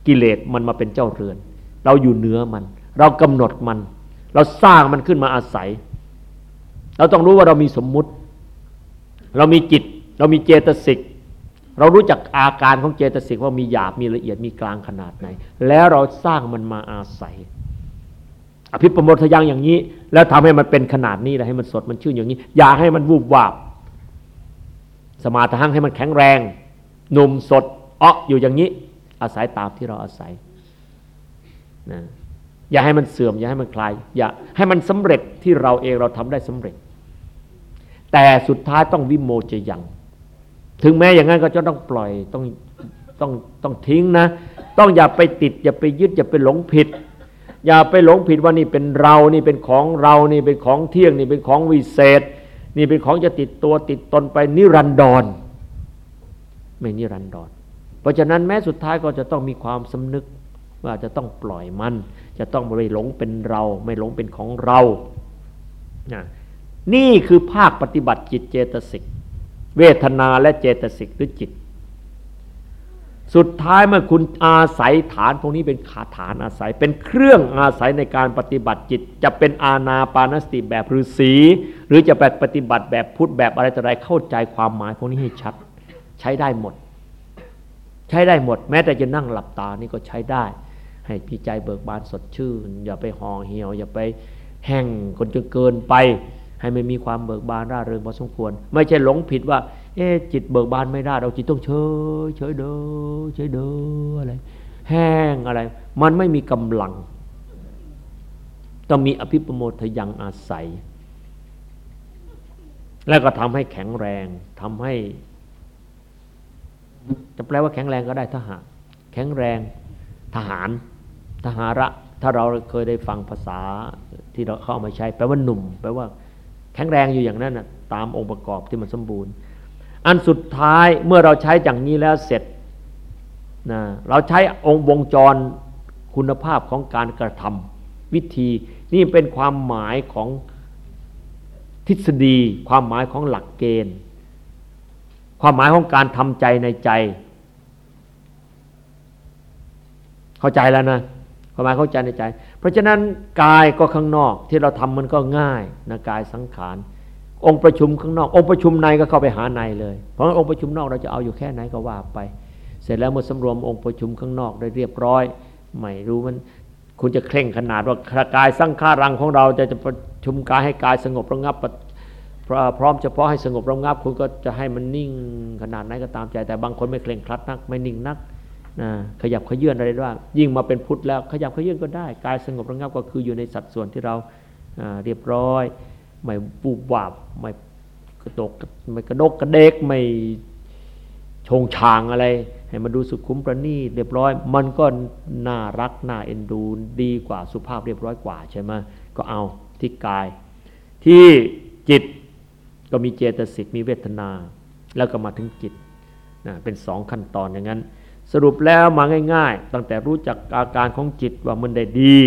กิเลสมันมาเป็นเจ้าเรือน เราอยู่เหนือมัน เรากำหนดมัน เราสร้างมันขึ้นมาอาศัย เราต้องรู้ว่าเรามีสมมุติ เรามีจิต เรามีเจตสิก เรารู้จักอาการของเจตสิกว่ามีหยาบมีละเอียดมีกลางขนาดไหน แล้วเราสร้างมันมาอาศัย อภิปโมทยังอย่างนี้ แล้วทำให้มันเป็นขนาดนี้แล้วให้มันสดมันชื่นอย่างนี้ อย่าให้มันวูบวาบ สมาธิให้มันแข็งแรงหนุ่มสดอ้ออยู่อย่างนี้ อาศัยตามที่เราอาศัยนะ อย่าให้มันเสื่อม อย่าให้มันคลาย อย่าให้มันสำเร็จที่เราเองเราทำได้สำเร็จ แต่สุดท้ายต้องวิโมจยัง ถึงแม้อย่างนั้นก็จะต้องปล่อยต้องต้องต้องทิ้งนะ ต้องอย่าไปติด อย่าไปยึดอย่าไปหลงผิด อย่าไปหลงผิดว่านี่เป็นเรานี่เป็นของเรานี่เป็นของเที่ยงนี่เป็นของวิเศษ นี่เป็นของจะติดตัวติดตนไปนิรันดรไม่นิรันดรเพราะฉะนั้นแม้สุดท้ายก็จะต้องมีความสำนึกว่าจะต้องปล่อยมัน จะต้องไม่หลงเป็นเรา ไม่หลงเป็นของเรานี่คือภาคปฏิบัติจิตเจตสิก เวทนาและเจตสิกหรือจิต สุดท้ายเมื่อคุณอาศัยฐานพวกนี้เป็นขาฐานอาศัย เป็นเครื่องอาศัยในการปฏิบัติจิต จะเป็นอาณาปานสติแบบฤาษีหรือจะไปปฏิบัติแบบพุทธแบบอะไรต่ออะไรเข้าใจความหมายพวกนี้ให้ชัด ใช้ได้หมด ใช้ได้หมด แม้แต่จะนั่งหลับตานี่ก็ใช้ได้ ให้พี่ใจเบิกบานสดชื่น อย่าไปห่อเหี่ยว อย่าไปแห้งคนจนเกินไป ให้ไม่มีความเบิกบานร่าเริงพอสมควร ไม่ใช่หลงผิดว่า เอ๊จิตเบิกบานไม่ได้เราจิตต้องเฉยเฉยเด้อเฉยเด้ออะไร แห้งอะไร มันไม่มีกำลัง ต้องมีอภิปโมทยังอาศัย แล้วก็ทำให้แข็งแรงทำให้ จะแปลว่าแข็งแรงก็ได้ทหารแข็งแรงทหาร ทหาระ ถ้าเราเคยได้ฟังภาษาที่เราเข้ามาใช้แปลว่าหนุ่มแปลว่าแข็งแรงอยู่อย่างนั้นนะตามองค์ประกอบที่มันสมบูรณ์ อันสุดท้ายเมื่อเราใช้อย่างนี้แล้วเสร็จนะเราใช้องค์วงจรคุณภาพของการกระทำวิธีนี่เป็นความหมายของทฤษฎี ความหมายของหลักเกณฑ์ ความหมายของการทำใจในใจ เข้าใจแล้วนะ ความหมายเข้าใจในใจ เพราะฉะนั้นกายก็ข้างนอกที่เราทำมันก็ง่ายนะกายสังขารองค์ประชุมข้างนอก องค์ประชุมในก็เข้าไปหาในเลย เพราะองค์ประชุมนอกเราจะเอาอยู่แค่ไหนก็ว่าไป เสร็จแล้วเมื่อสำรวมองค์ประชุมข้างนอกได้เรียบร้อย ไม่รู้มันคุณจะเคร่งขนาดว่ากายสังขารังของเราจะจะประชุมกายให้กายสงบระงับพร้อมเฉพาะให้สงบระงับ คุณก็จะให้มันนิ่งขนาดไหนก็ตามใจ แต่บางคนไม่เคร่งครัดนัก ไม่นิ่งนัก นะขยับขยื่นอะไรด้วยยิ่งมาเป็นพุทธแล้วขยับขยื่นก็ได้กายสงบระงับก็คืออยู่ในสัดส่วนที่เราเรียบร้อย ไม่ปูบวาบไม่กระดกไม่กระดกกระเดกไม่ชงชางอะไร ให้มันดูสุขุมประณีตเรียบร้อย มันก็น่ารักน่าเอ็นดูดีกว่าสุภาพเรียบร้อยกว่าใช่ไหมก็เอาที่กาย ที่จิตก็มีเจตสิกมีเวทนา แล้วก็มาถึงจิตนะเป็นสองขั้นตอนอย่างนั้น สรุปแล้วมาง่าย ๆ ตั้งแต่รู้จักอาการของจิตว่ามันได้ดี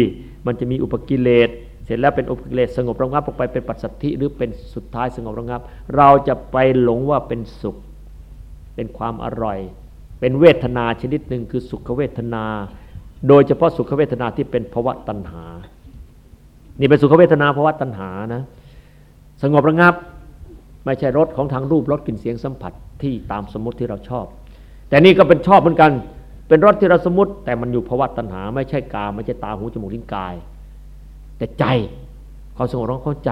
มันจะมีอุปกิเลสเสร็จแล้วเป็นอุปกิเลสสงบระงับออกไปเป็นปัจสัทธิหรือเป็นสุดท้ายสงบระงับ เราจะไปหลงว่าเป็นสุข เป็นความอร่อย เป็นเวทนาชนิดหนึ่งคือสุขเวทนา โดยเฉพาะสุขเวทนาที่เป็นภวะตัณหา นี่เป็นสุขเวทนาภวะตัณหานะสงบระงับ ไม่ใช่รสของทางรูปรสกลิ่นเสียงสัมผัสที่ตามสมมติที่เราชอบ แต่นี่ก็เป็นชอบเหมือนกัน เป็นรสที่เราสมมติ แต่มันอยู่ภาวะตัณหา ไม่ใช่กาไม่ใช่ตาหูจมูกลิ้นกาย แต่ใจความสงบของเข้าใจ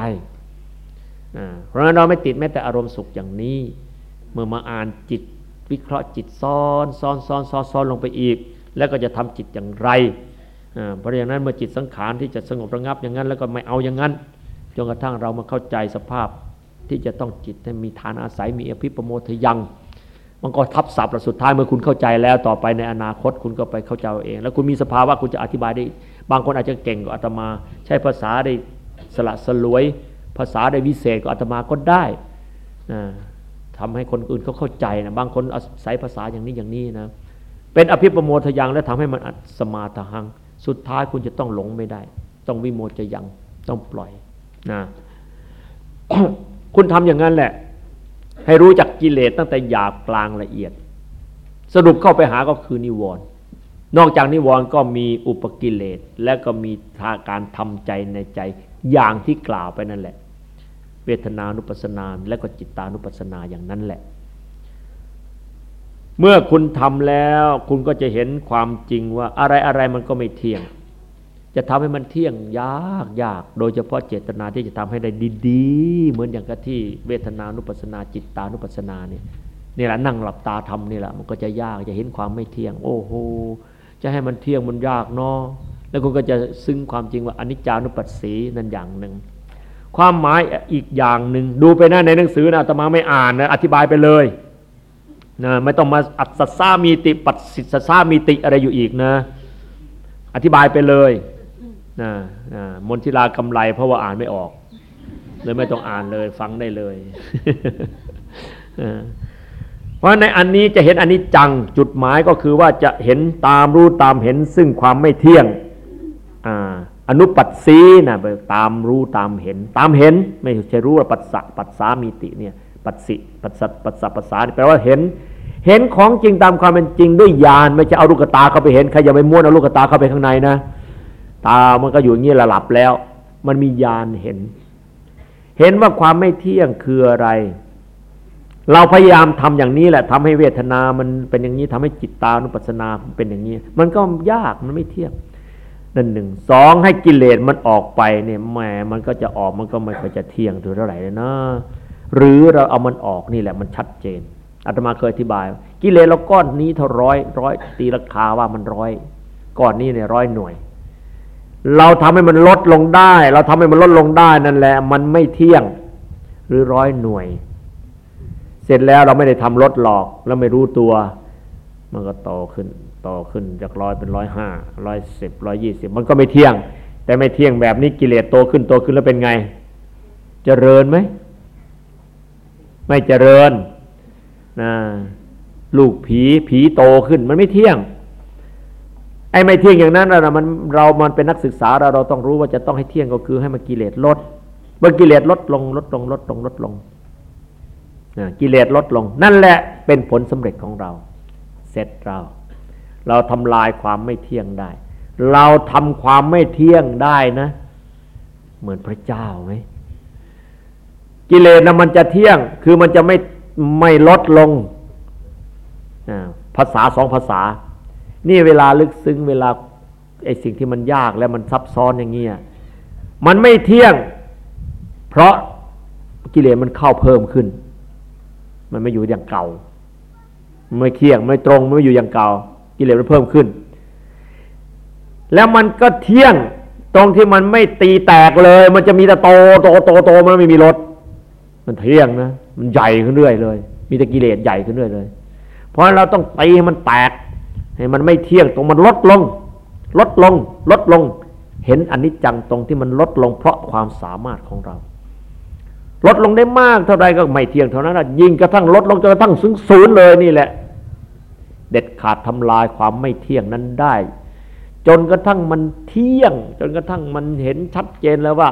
เพราะฉะนั้นเราไม่ติดแม้แต่อารมณ์สุขอย่างนี้ เมื่อมาอ่านจิตวิเคราะห์จิตซ้อนซ้อนซ้อนซ้อนซ้อนลงไปอีก แล้วก็จะทำจิตอย่างไรเพราะอย่างนั้นเมื่อจิตสังขารที่จะสงบระงับอย่างนั้น แล้วก็ไม่เอาอย่างนั้นจนกระทั่งเรามาเข้าใจสภาพที่จะต้องจิตให้มีฐานอาศัยมีอภิปโมทยัง มันก็ทับศัพท์แล้วสุดท้ายเมื่อคุณเข้าใจแล้วต่อไปในอนาคตคุณก็ไปเข้าใจเอง แล้วคุณมีสภาวะคุณจะอธิบายได้ บางคนอาจจะเก่งกว่าอาตมา ใช้ภาษาได้สละสลวย ภาษาได้วิเศษก็อาตมาก็ได้นะทำให้คนอื่นเขาเข้าใจนะบางคนอาศัยภาษาอย่างนี้อย่างนี้นะเป็นอภิปโมทยังและทำให้มันสมาทหัง สุดท้ายคุณจะต้องหลงไม่ได้ ต้องวิโมจะยังต้องปล่อยนะคุณทำอย่างนั้นแหละ ให้รู้จักกิเลสตั้งแต่หยาบกลางละเอียด สรุปเข้าไปหาก็คือนิวรณ์นอกจากนิวรณ์ก็มีอุปกิเลส และก็มีทาการทำใจในใจอย่างที่กล่าวไปนั่นแหละ เวทนานุปัสสนาและก็จิตตานุปัสสนาอย่างนั้นแหละ เมื่อคุณทำแล้วคุณก็จะเห็นความจริงว่าอะไรอะไรมันก็ไม่เที่ยง จะทำให้มันเที่ยงยากยาก โดยเฉพาะเจตนาที่จะทำให้ได้ดีๆ เหมือนอย่างกับที่เวทนานุปัสนาจิตตานุปัสนานี่นี่แหละนั่งหลับตาทำนี่แหละมันก็จะยากจะเห็นความไม่เที่ยง โอ้โหจะให้มันเที่ยงมันยากเนาะแล้วคุณก็จะซึ้งความจริงว่าอนิจจานุปัสสีนั่นอย่างหนึ่งความหมายอีกอย่างหนึ่งดูไปหน้าในหนังสือนะอาตมาไม่อ่านนะอธิบายไปเลยนะไม่ต้องมาอัศสามีติปัสสิสสามีติอะไรอยู่อีกนะ อธิบายไปเลย นะนะมนทิลากำไรเพราะว่าอ่านไม่ออกเลยไม่ต้องอ่านเลยฟังได้เลยเพราะในอันนี้จะเห็นอันนี้จังจุดหมายก็คือว่าจะเห็นตามรู้ตามเห็นซึ่งความไม่เที่ยงอนุปัสสีนะไปตามรู้ตามเห็น ตามเห็นไม่ใช่รู้ว่าปัสสะปัสสามีติเนี่ยปัสสิปัสสะปัสสะปัสสาแปลว่าเห็น เห็นของจริงตามความเป็นจริงด้วยญาณไม่ใช่เอาลูกตาเข้าไปเห็นใครอย่าไปม้วนเอาลูกตาเข้าไปข้างในนะ ตามันก็อยู่อย่างนี้ระหลับแล้ว มันมีญาณเห็น เห็นว่าความไม่เที่ยงคืออะไร เราพยายามทำอย่างนี้แหละทำให้เวทนามันเป็นอย่างนี้ทำให้จิตตานุปัสสนาเป็นอย่างนี้ มันก็ยากมันไม่เที่ยงนั่นหนึ่งสองให้กิเลสมันออกไปเนี่ยแหมมันก็จะออกมันก็ไม่ค่อยจะเที่ยงเท่าไหร่เลยนะหรือเราเอามันออกนี่แหละมันชัดเจนอาตมาเคยอธิบาย กิเลสเราก้อนนี้เท่าร้อยร้อยตีราคาว่ามันร้อยก้อนนี้เนี่ยร้อยหน่วย เราทำให้มันลดลงได้ เราทำให้มันลดลงได้นั่นแหละ มันไม่เที่ยงหรือร้อยหน่วย เสร็จแล้วเราไม่ได้ทำลดหลอก แล้วไม่รู้ตัว มันก็โตขึ้นโตขึ้นจากร้อยเป็นร้อยห้าร้อยสิบร้อยยี่สิบมันก็ไม่เที่ยง แต่ไม่เที่ยงแบบนี้กิเลสโตขึ้นโตขึ้นแล้วเป็นไง เจริญไหมไม่เจริญนะลูกผีผีโตขึ้นมันไม่เที่ยง ไอ้ไม่เที่ยงอย่างนั้นเรามันเรามันเป็นนักศึกษาเราเราต้องรู้ว่าจะต้องให้เที่ยงก็คือให้มันกิเลสลดเมื่อกิเลสลดลงลดลงลดลงลดลงกิเลสลดลง นั่นแหละเป็นผลสำเร็จของเรา เสร็จเรา เราทำลายความไม่เที่ยงได้ เราทำความไม่เที่ยงได้นะ เหมือนพระเจ้าไหมกิเลสนะมันจะเที่ยงคือมันจะไม่ไม่ลดลงภาษาสองภาษา นี่เวลาลึกซึ้งเวลาไอ้สิ่งที่มันยากแล้วมันซับซ้อนอย่างเงี้ยมันไม่เที่ยง เพราะกิเลสมันเข้าเพิ่มขึ้น มันไม่อยู่อย่างเก่าไม่เคียงไม่ตรงไม่อยู่อย่างเก่า กิเลสมันเพิ่มขึ้น แล้วมันก็เที่ยงตรงที่มันไม่ตีแตกเลย มันจะมีแต่โตโตโตโตมันไม่มีรถมันเที่ยงนะมันใหญ่ขึ้นเรื่อยเลย มีแต่กิเลสใหญ่ขึ้นเรื่อยเลย เพราะเราต้องตีให้มันแตก ให้มันไม่เที่ยงตรงมันลดลง ลดลง ลดลง เห็นอันนี้จังตรงที่มันลดลง เพราะความสามารถของเรา ลดลงได้มากเท่าไรก็ไม่เที่ยงเท่านั้นนะยิ่งกระทั่งลดลงจนกระทั่งสูงศูนย์เลยนี่แหละ เด็ดขาดทำลายความไม่เที่ยงนั้นได้ จนกระทั่งมันเที่ยง จนกระทั่งมันเห็นชัดเจนแล้วว่า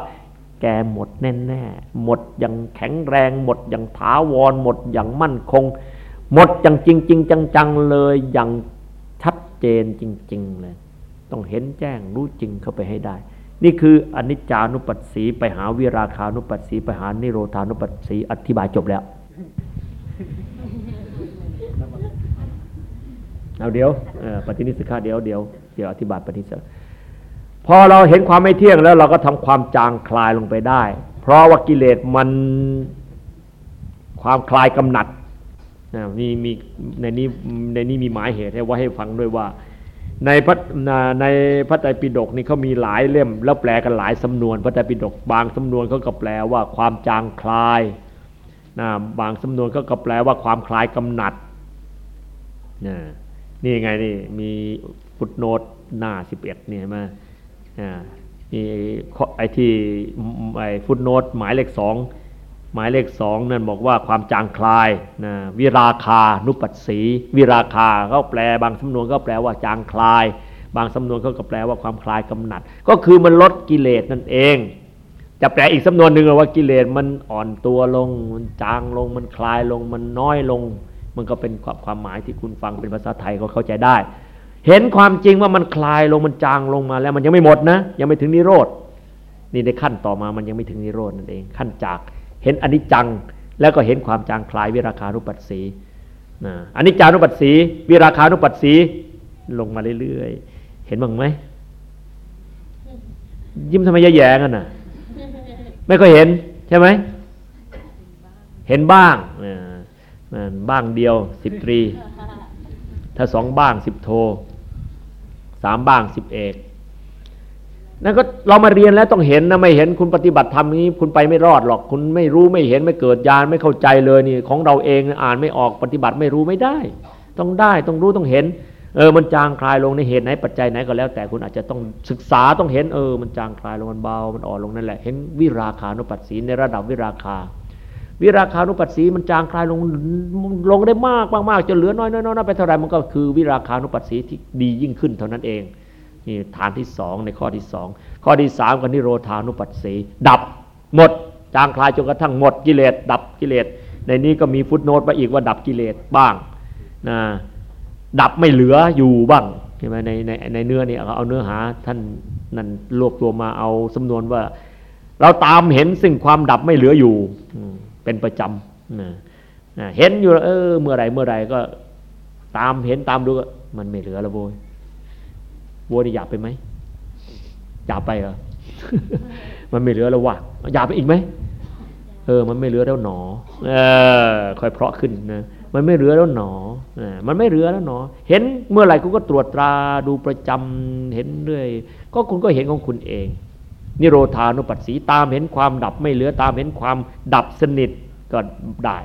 แกหมดแน่ๆหมดอย่างแข็งแรง หมดอย่างถาวรหมดอย่างมั่นคง หมดอย่างจริงๆจังๆเลยอย่าง ชัดเจนจริง ๆ เลย ต้องเห็นแจ้งรู้จริงเข้าไปให้ได้ นี่คืออนิจจานุปัสสีไปหาวิราคานุปัสสีไปหานิโรธานุปัสสีอธิบายจบแล้ว เอาเดี๋ยวปฏินิสขาเดี๋ยวเดี๋ยวเดี๋ยวอธิบายปฏินิสพอเราเห็นความไม่เที่ยงแล้วเราก็ทำความจางคลายลงไปได้ เพราะว่ากิเลสมันความคลายกำหนัด มีมีในนี้ในนี้มีหมายเหตุให้ไว่าให้ฟังด้วยว่า ในพระในพระไตรปิฎกนี่เขามีหลายเล่ม แล้วแปลกันหลายสำนวน พระไตรปิฎกบางสำนวนเขาก็แปลว่าความจางคลายนะบางสำนวนเขาก็แปลว่าความคลายกำหนัดนะนี่ไงนี่มีฟุตโนตหน้าสิบเอ็ดนี่มานี่ไอ้ที่ไอ้ฟุตโนตหมายเลขสอง หมายเลขสองนั่นบอกว่าความจางคลายนะวิราคานุปัสสีวิราคาเขาแปลบางสำนวนก็แปลว่าจางคลาย บางสำนวนเขาก็แปลว่าความคลายกำหนัด ก็คือมันลดกิเลสนั่นเอง จะแปลอีกสำนวนหนึ่งว่ากิเลสมันอ่อนตัวลง มันจางลงมันคลายลงมันน้อยลง มันก็เป็นความหมายที่คุณฟังเป็นภาษาไทยก็เข้าใจได้ เห็นความจริงว่ามันคลายลงมันจางลงมาแล้วมันยังไม่หมดนะ ยังไม่ถึงนิโรธนี่ในขั้นต่อมามันยังไม่ถึงนิโรธนั่นเอง ขั้นจาก เห็นอนิจจัง แล้วก็เห็นความจางคลายวิราคานุปัสสีนะอนิจจานุปัสสี วิราคานุปัสสีลงมาเรื่อยๆ เห็นบ้างไหม ยิ้มทำไมแย่ๆกันน่ะ ไม่ก็เห็นใช่ไหม เห็นบ้างบ้างเดียวสิบตรี ถ้าสองบ้างสิบโทสามบ้างสิบเอก นั่นก็เรามาเรียนแล้วต้องเห็นนะไม่เห็นคุณปฏิบัติธรรมนี้ คุณไปไม่รอดหรอก คุณไม่รู้ไม่เห็นไม่เกิดญาณไม่เข้าใจเลยนี่ของเราเองอ่านไม่ออกปฏิบัติไม่รู้ไม่ได้ ต้องได้ต้องรู้ต้องเห็น เออมันจางคลายลงในเหตุไหนปัจจัยไหนก็แล้ว แต่คุณอาจจะต้องศึกษาต้องเห็นเออ มันจางคลายลงมันเบามันอ่อนลงนั่นแหละ เห็นวิราคานุปัสสีในระดับวิราคา วิราคานุปัสสีมันจางคลายลงลงได้มากมากๆจนเหลือน้อยน้อยไปเท่าไหร่มันก็คือวิราคานุปัสสีที่ดียิ่งขึ้นเท่านั้นเอง นี่ฐานที่สองในข้อที่สองข้อที่สามก็นิโรธานุปัสสีดับหมดจางคลายจนกระทั่งหมดกิเลสดับกิเลสในนี้ก็มีฟุตโนตไปอีกว่าดับกิเลสบ้างนะดับไม่เหลืออยู่บ้างใช่ไหมในในในเนื้อนี่เอาเนื้อหาท่านนั่นรวบรวมมาเอาสำนวนว่า เราตามเห็นสิ่งความดับไม่เหลืออยู่เป็นประจำนะเห็นอยู่เออเมื่อไรเมื่อไรก็ตามเห็นตามดูมันไม่เหลือแล้วโวย วัวนี่หยาบไปไหมหยาบไปเหรอมันไม่เหลือแล้ววะหยาบไปอีกไหมเออ มันไม่เหลือแล้วหนอ เออค่อยเพราะขึ้นนะมันไม่เหลือแล้วหนอมันไม่เหลือแล้วหนอ เห็นเมื่อไหร่คุณก็ตรวจตราดูประจำเห็นเรื่อย ก็คุณก็เห็นของคุณเอง นิโรธานุปัสสีตามเห็นความดับไม่เหลือตามเห็นความดับสนิทก็ได้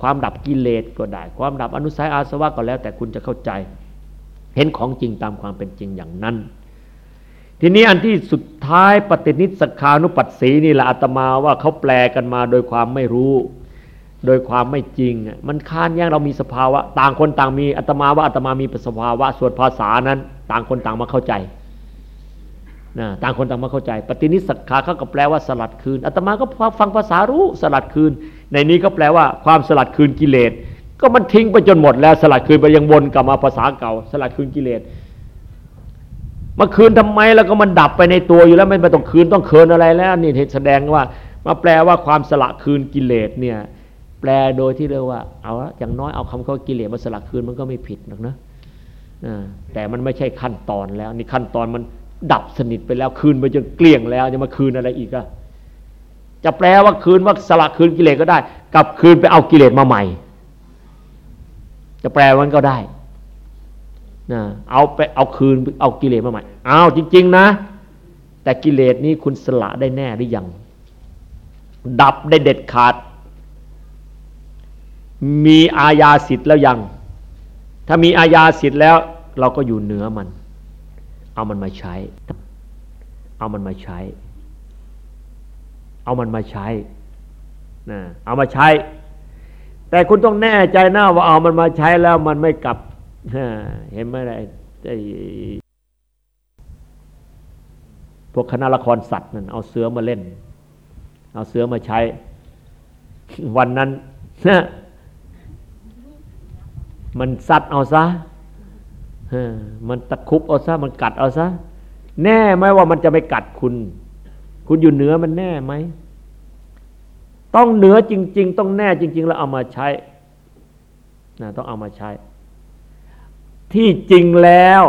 ความดับกิเลสก็ได้ ความดับอนุสัยอาสวะก็แล้ว แต่คุณจะเข้าใจ เห็นของจริงตามความเป็นจริงอย่างนั้น ทีนี้อันที่สุดท้ายปฏินิสคานุปัสสีนี่แหละอาตมาว่าเขาแปลกันมาโดยความไม่รู้ โดยความไม่จริง มันค้านแย้งเรามีสภาวะ ต่างคนต่างมีอาตมาว่าอาตมามีสภาวะส่วนภาษานั้น ต่างคนต่างมาเข้าใจนะต่างคนต่างมาเข้าใจ ปฏินิสัขาเขาก็แปลว่าสลัดคืนอาตมาก็ฟังภาษารู้สลัดคืน ในนี้ก็แปลว่าความสลัดคืนกิเลส ก็มันทิ้งไปจนหมดแล้วสลัดคืนไปยังวนกลับมาภาษาเก่า สลัดคืนกิเลสมาคืนทำไมแล้วก็มันดับไปในตัวอยู่แล้วไม่ต้องคืนต้องเคินอะไรแล้วนี่แสดงว่า มาแปลว่าความสละคืนกิเลสเนี่ย แปลโดยที่เรียกว่าเอาอย่างน้อยเอาคำเขากิเลสมาสละคืนมันก็ไม่ผิดหรอกนะแต่มันไม่ใช่ขั้นตอนแล้ว นี่ขั้นตอนมันดับสนิทไปแล้วคืนไปจนเกลี้ยงแล้วจะมาคืนอะไรอีกอะจะแปลว่าคืนว่าสละคืนกิเลสก็ได้ กลับคืนไปเอากิเลสมาใหม่ จะแปลมันก็ได้นะเอาไปเอาคืนเอากิเลสมาใหม่เอาจริง ๆ นะ แต่กิเลสนี้คุณสละได้แน่หรือยัง ดับได้เด็ดขาด มีอาญาสิทธิ์แล้วยัง ถ้ามีอาญาสิทธิ์แล้ว เราก็อยู่เหนือมัน เอามันมาใช้ เอามันมาใช้ เอามันมาใช้นะเอามาใช้ แต่คุณต้องแน่ใจนะว่าเอามันมาใช้แล้วมันไม่กลับเห็นไหมไอ้พวกคณะละครสัตว์นั่นเอาเสือมาเล่น เอาเสือมาใช้ วันนั้นมันสัตว์เอาซะมันตะคุบเอาซะมันกัดเอาซะแน่ไหมว่ามันจะไม่กัดคุณ คุณอยู่เหนือมันแน่ไหม ต้องเหนือจริง ๆ ต้องแน่จริง ๆ แล้วเอามาใช้นะต้องเอามาใช้ ที่จริงแล้ว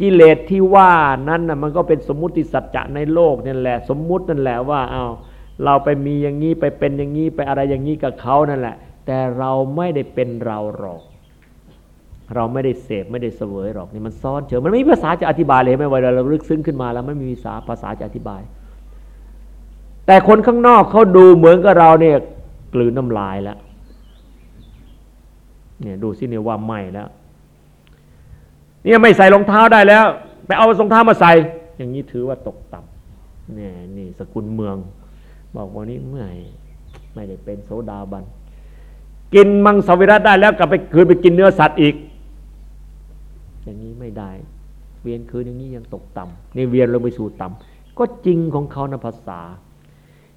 กิเลสที่ว่านั้นนะมันก็เป็นสมมุติสัจจะในโลกนั่นแหละ สมมุตินั่นแหละว่าเอาเราไปมีอย่างนี้ไปเป็นอย่างนี้ไปอะไรอย่างนี้กับเขานั่นแหละ แต่เราไม่ได้เป็นเราหรอก เราไม่ได้เสพไม่ได้เสวยหรอกนี่มันซ้อนเฉยมันไม่มีภาษาจะอธิบายเลยไม่ว่าเราลึกซึ้งขึ้นมาแล้วไม่มีภาษาภาษาจะอธิบาย แต่คนข้างนอกเขาดูเหมือนกับเราเนี่ยกลืนน้ำลายแล้วเนี่ยดูสิเนี่ยว่าไม่แล้วเนี่ยไม่ใส่รองเท้าได้แล้ว ไปเอารองเท้ามาใส่ อย่างนี้ถือว่าตกต่ำเนี่ยนี่สกุลเมือง บอกวันนี้เมื่อไม่ได้เป็นโสดาบัน กินมังสวิรัตได้แล้วกลับไปคืนไปกินเนื้อสัตว์อีก อย่างนี้ไม่ได้ เวียนคืนอย่างนี้ยังตกต่ำนี่เวียนลงไปสู่ต่ำก็จริงของเขานะภาษา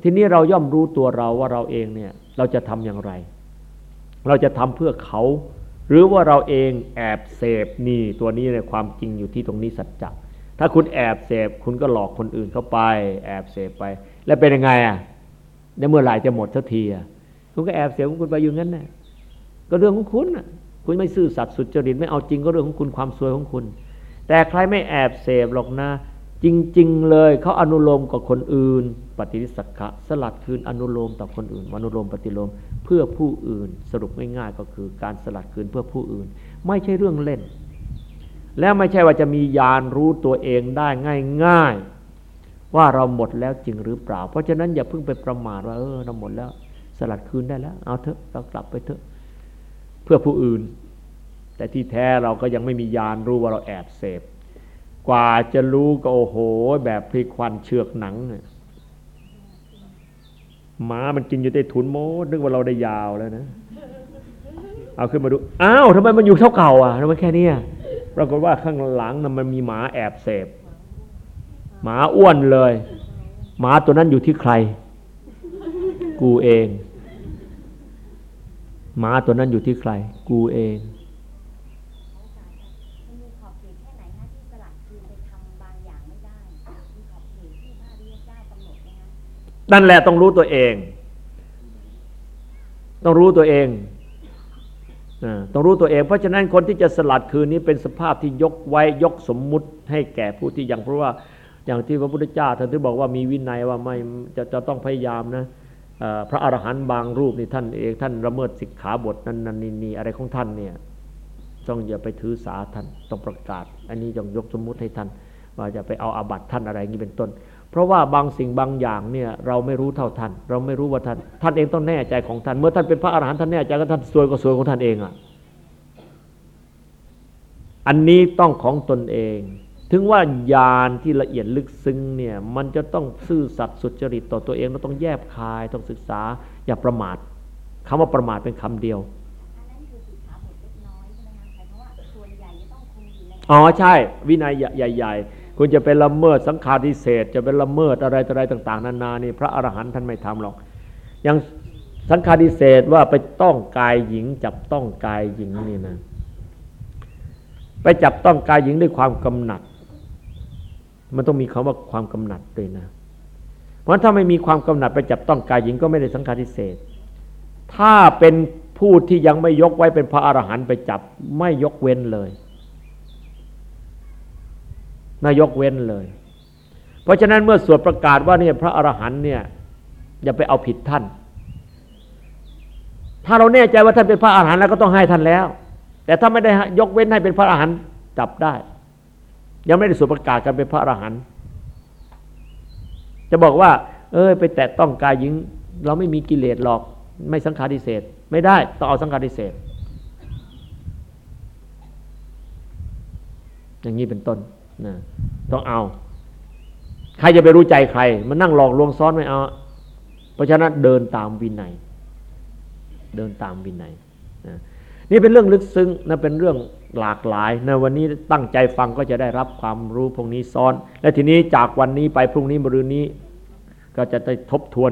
ทีนี้เราย่อมรู้ตัวเราว่าเราเองเนี่ยเราจะทำอย่างไร เราจะทำเพื่อเขา หรือว่าเราเองแอบเสพนี่ตัวนี้ในความจริงอยู่ที่ตรงนี้สัจจะถ้าคุณแอบเสพคุณก็หลอกคนอื่นเข้าไป แอบเสพไป แล้วเป็นยังไงอะในเมื่อไหร่จะหมดสักทีอะคุณก็แอบเสพของคุณไปอยู่งั้นแหละก็เรื่องของคุณอะคุณไม่ซื่อสัตย์สุจริตไม่เอาจริงก็เรื่องของคุณความสวยของคุณ แต่ใครไม่แอบเสพหรอกนะ จริง ๆ เลยเขาอนุโลมกับคนอื่น ปฏิริสักขะสลัดคืนอนุโลมต่อคนอื่นอนุโลมปฏิโลมเพื่อผู้อื่นสรุปง่ายๆก็คือการสลัดคืนเพื่อผู้อื่น ไม่ใช่เรื่องเล่น แล้วไม่ใช่ว่าจะมียานรู้ตัวเองได้ง่าย ๆ ว่าเราหมดแล้วจริงหรือเปล่า เพราะฉะนั้นอย่าเพิ่งไปประมาทว่าเออเราหมดแล้ว สลัดคืนได้แล้ว เอาเถอะเรากลับไปเถอะเพื่อผู้อื่น แต่ที่แท้เราก็ยังไม่มียานรู้ว่าเราแอบเสพ กว่าจะรู้ก็โอ้โห แบบพลิกควันเชือกหนังเนี่ยหมามันกินอยู่ใต้ถุนโมดนึกว่าเราได้ยาวแล้วนะเอาขึ้นมาดูอ้าวทำไมมันอยู่เท่าเก่าอะทำไมแค่นี้ปรากฏว่าข้างหลังนั้นมันมีหมาแอบเสพหมาอ้วนเลย หมาตัวนั้นอยู่ที่ใคร กูเอง หมาตัวนั้นอยู่ที่ใคร กูเอง นั่นแหละต้องรู้ตัวเอง ต้องรู้ตัวเองต้องรู้ตัวเอง เพราะฉะนั้นคนที่จะสลัดคืนนี้เป็นสภาพที่ยกไว้ยกสมมุติให้แก่ผู้ที่ยังเพราะว่าอย่างที่พระพุทธเจ้าท่านที่บอกว่ามีวินัยว่าไม่จะจะต้องพยายามนะพระอรหันต์บางรูปนี่ท่านเองท่านละเมิดสิกขาบทนั้นนันนี่นี่อะไรของท่านเนี่ยต้องอย่าไปถือสาท่านต้องประกาศ อันนี้ต้องยกสมมุติให้ท่าน ว่าจะไปเอาอาบัติท่านอะไรอย่างนี้เป็นต้น เพราะว่าบางสิ่งบางอย่างเนี่ยเราไม่รู้เท่าท่าน เราไม่รู้ว่าท่านท่านเองต้องแน่ใจของท่าน เมื่อท่านเป็นพระอรหันต์ท่านแน่ใจก็ท่านสวยก็สวยของท่านเองอะอันนี้ต้องของตนเอง ถึงว่าญาณที่ละเอียดลึกซึ้งเนี่ยมันจะต้องซื่อสัตย์สุจริตต่อตัวเองเราต้องแยบคายต้องศึกษาอย่าประมาทคำว่าประมาทเป็นคำเดียวอ๋อใช่ วินัยใหญ่ๆ คุณจะเป็นละเมิดสังขารทิเศษ จะเป็นละเมิดอะไรอะไรต่าง ๆ นานานี่พระอรหันต์ท่านไม่ทำหรอกอย่างสังขารทิเศษว่าไปต้องกายหญิง จับต้องกายหญิงนี่นะไปจับต้องกายหญิงด้วยความกำหนัด มันต้องมีคำว่าความกำหนัดด้วยนะ เพราะถ้าไม่มีความกำหนัดไปจับต้องกายหญิงก็ไม่ได้สังขารทิเศษ ถ้าเป็นผู้ที่ยังไม่ยกไว้เป็นพระอรหันต์ไปจับไม่ยกเว้นเลย นายกเว้นเลย เพราะฉะนั้นเมื่อสวดประกาศว่าเนี่ยพระอรหันต์เนี่ยอย่าไปเอาผิดท่าน ถ้าเราแน่ใจว่าท่านเป็นพระอรหันต์แล้วก็ต้องให้ท่านแล้ว แต่ถ้าไม่ได้ยกเว้นให้เป็นพระอรหันต์จับได้ ยังไม่ได้สวดประกาศกันเป็นพระอรหันต์จะบอกว่า เอ้ยไปแตะต้องกายหญิง เราไม่มีกิเลสหรอกไม่สังขารดิเศษไม่ได้ต้องเอาสังขารดิเศษอย่างนี้เป็นต้น นะต้องเอา ใครจะไปรู้ใจใคร มันนั่งหลอกลวงซ้อนไม่เอา เพราะฉะนั้นเดินตามวินัย เดินตามวินัยนะนี่เป็นเรื่องลึกซึ้งนะเป็นเรื่องหลากหลายนะวันนี้ตั้งใจฟังก็จะได้รับความรู้พวกนี้ซ้อน และทีนี้จากวันนี้ไปพรุ่งนี้มรืนนี้ ก็จะได้ทบทวน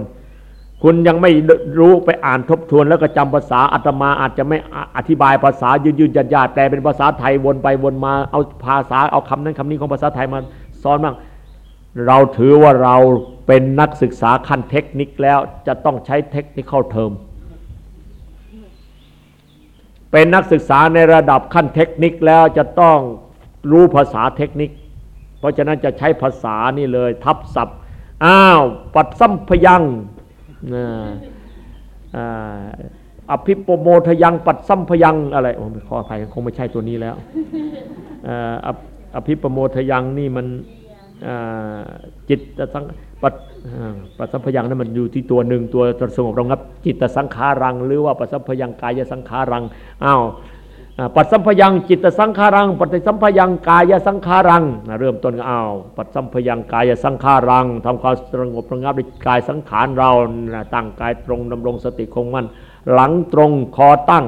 คุณยังไม่รู้ไปอ่านทบทวน แล้วก็จำภาษาอาตมาอาจจะไม่อธิบายภาษายืนยืนยันยาแต่เป็นภาษาไทยวนไปวนมาเอาภาษาเอาคำนั้นคำนี้ของภาษาไทยมาซ้อนบ้างเราถือว่าเราเป็นนักศึกษาขั้นเทคนิคแล้วจะต้องใช้เทคนิคเข้าเทอมเป็นนักศึกษาในระดับขั้นเทคนิคแล้วจะต้องรู้ภาษาเทคนิค เพราะฉะนั้นจะใช้ภาษานี่เลย ทับศัพท์อ้าว ปัดซ้ำพยัง อภิปโมทยังปัดซัมพยังอะไรโอ้ขออภัยคงไม่ใช่ตัวนี้แล้วอภิปโมทยังนี่มันจิตสังปัดปัดสัมพยังนั้นมันอยู่ที่ตัวหนึ่งตัวสงบระงับ จิตสังขารัง หรือว่าปัดสัมพยังกายสังขารังอ้าว ปัดสัมพยังจิตสังขารัง ปัดสัมพยังกายสังขารังเริ่มต้นก็เอา ปัดสัมพยังกายสังขารังทำความสงบระงับในกายสังขารเราตั้งกายตรงดำรงสติคงมั่นหลังตรงคอตั้ง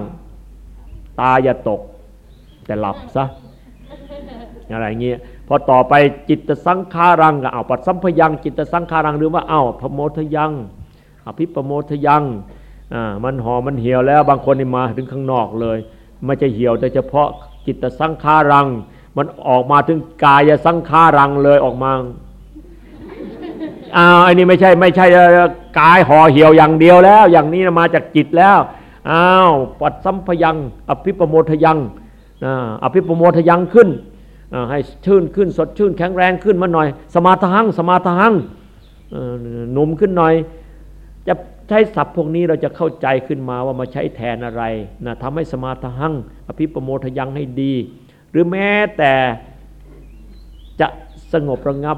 ตาอย่าตก แต่หลับซะอะไรเงี้ยพอต่อไปจิตสังขารังก็เอาปัดสัมพยังจิตสังขารังหรือว่าเอาพโมทยังอภิปโมทยังอ่ามันห่อมันเหี่ยวแล้วบางคนนี่มาถึงข้างนอกเลย ไม่จะเหี่ยวแต่เฉพาะจิตสังขารัง มันออกมาถึงกายสังขารังเลยออกมาอ้าวอันนี้ไม่ใช่ไม่ใช่กายห่อเหี่ยวอย่างเดียวแล้ว อย่างนี้มาจากจิตแล้วอ้าวปัดสัมพยัง อภิปโมทยังอภิปโมทยังขึ้นให้ชื่นขึ้นสดชื่นแข็งแรงขึ้นมาหน่อย สมาทังสมาทังหนุ่มขึ้นหน่อย จะ ใช้ศัพท์พวกนี้เราจะเข้าใจขึ้นมาว่ามาใช้แทนอะไรนะทำให้สมาธิหังอภิปโมทยังให้ดี หรือแม้แต่จะสงบระงับ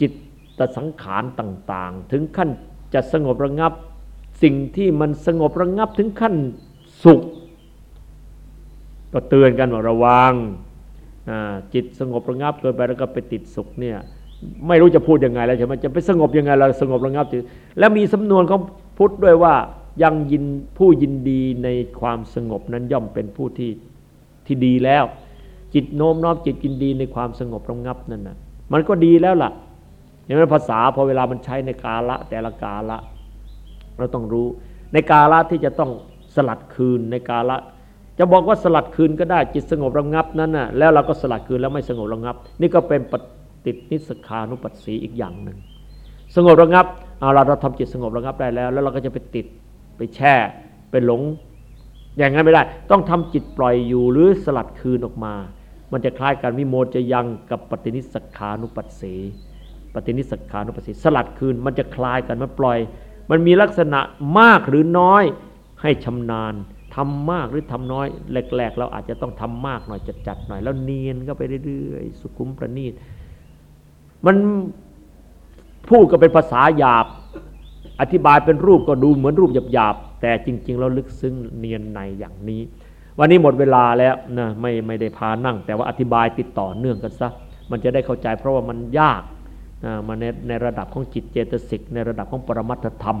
จิตตสังขารต่างๆ ถึงขั้นจะสงบระงับสิ่งที่มันสงบระงับถึงขั้นสุข ก็เตือนกันว่าระวังจิตสงบระงับเกินไปแล้วก็ไปติดสุขเนี่ยไม่รู้จะพูดยังไงแล้วใช่ไหมจะไปสงบยังไงเราสงบระงับจิตแล้วมีสำนวนของ พุทธด้วยว่ายังยินผู้ยินดีในความสงบนั้นย่อมเป็นผู้ที่ที่ดีแล้ว จิตโน้มน้อมจิตยินดีในความสงบระงับนั่นนะมันก็ดีแล้วล่ะอย่างนั้นภาษาพอเวลามันใช้ในกาละแต่ละกาละ เราต้องรู้ ในกาละที่จะต้องสลัดคืนในกาละ จะบอกว่าสลัดคืนก็ได้จิตสงบระงับนั้นนะแล้วเราก็สลัดคืนแล้วไม่สงบระงับ นี่ก็เป็นตินิสขานุปัสสีอีกอย่างหนึ่งสงบระงับ เอาเราเราทำจิตสงบระงับได้แล้ว แล้วเราก็จะไปติดไปแช่ไปหลง อย่างนั้นไม่ได้ ต้องทำจิตปล่อยอยู่หรือสลัดคืนออกมา มันจะคล้ายกันวิโมจะยังกับปฏินิสขานุปัสสีปฏินิสขานุปัสสีสลัดคืนมันจะคล้ายกันมันปล่อย มันมีลักษณะมากหรือน้อยให้ชำนาญทำมากหรือทำน้อยแหลกๆ เราอาจจะต้องทำมากหน่อยจัดๆหน่อย แล้วเนียนก็ไปเรื่อยๆ สุขุมประณีตมัน พูดก็เป็นภาษาหยาบ อธิบายเป็นรูปก็ดูเหมือนรูปหยาบๆแต่จริงๆเราลึกซึ้งเนียนในอย่างนี้ วันนี้หมดเวลาแล้วนะไม่ไม่ได้พานั่ง แต่ว่าอธิบายติดต่อเนื่องกันซะมันจะได้เข้าใจเพราะว่ามันยากนะมาในในระดับของจิตเจตสิกในระดับของปรมัตถธรรม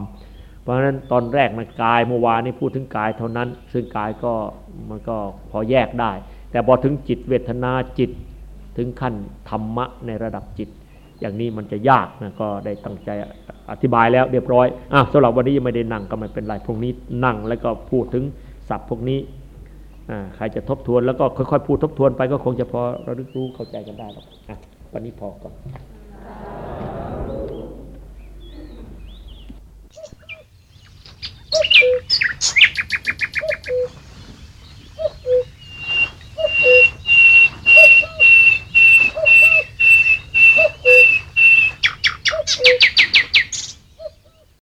เพราะฉะนั้นตอนแรกนกายเมื่อวานนี้พูดถึงกายเท่านั้น ซึ่งกายก็มันก็พอแยกได้ แต่พอถึงจิตเวทนาจิตถึงขั้นธรรมะในระดับจิต อย่างนี้มันจะยากนะก็ได้ตั้งใจอธิบายแล้วเรียบร้อยอะสำหรับวันนี้ยังไม่ได้นั่งก็ไม่เป็นไรพวกนี้นั่งแล้วก็พูดถึงศัพท์พวกนี้ใครจะทบทวนแล้วก็ค่อยๆพูดทบทวนไปก็คงจะพอระลึกรู้เข้าใจกันได้หรอกอะวันนี้พอก่อน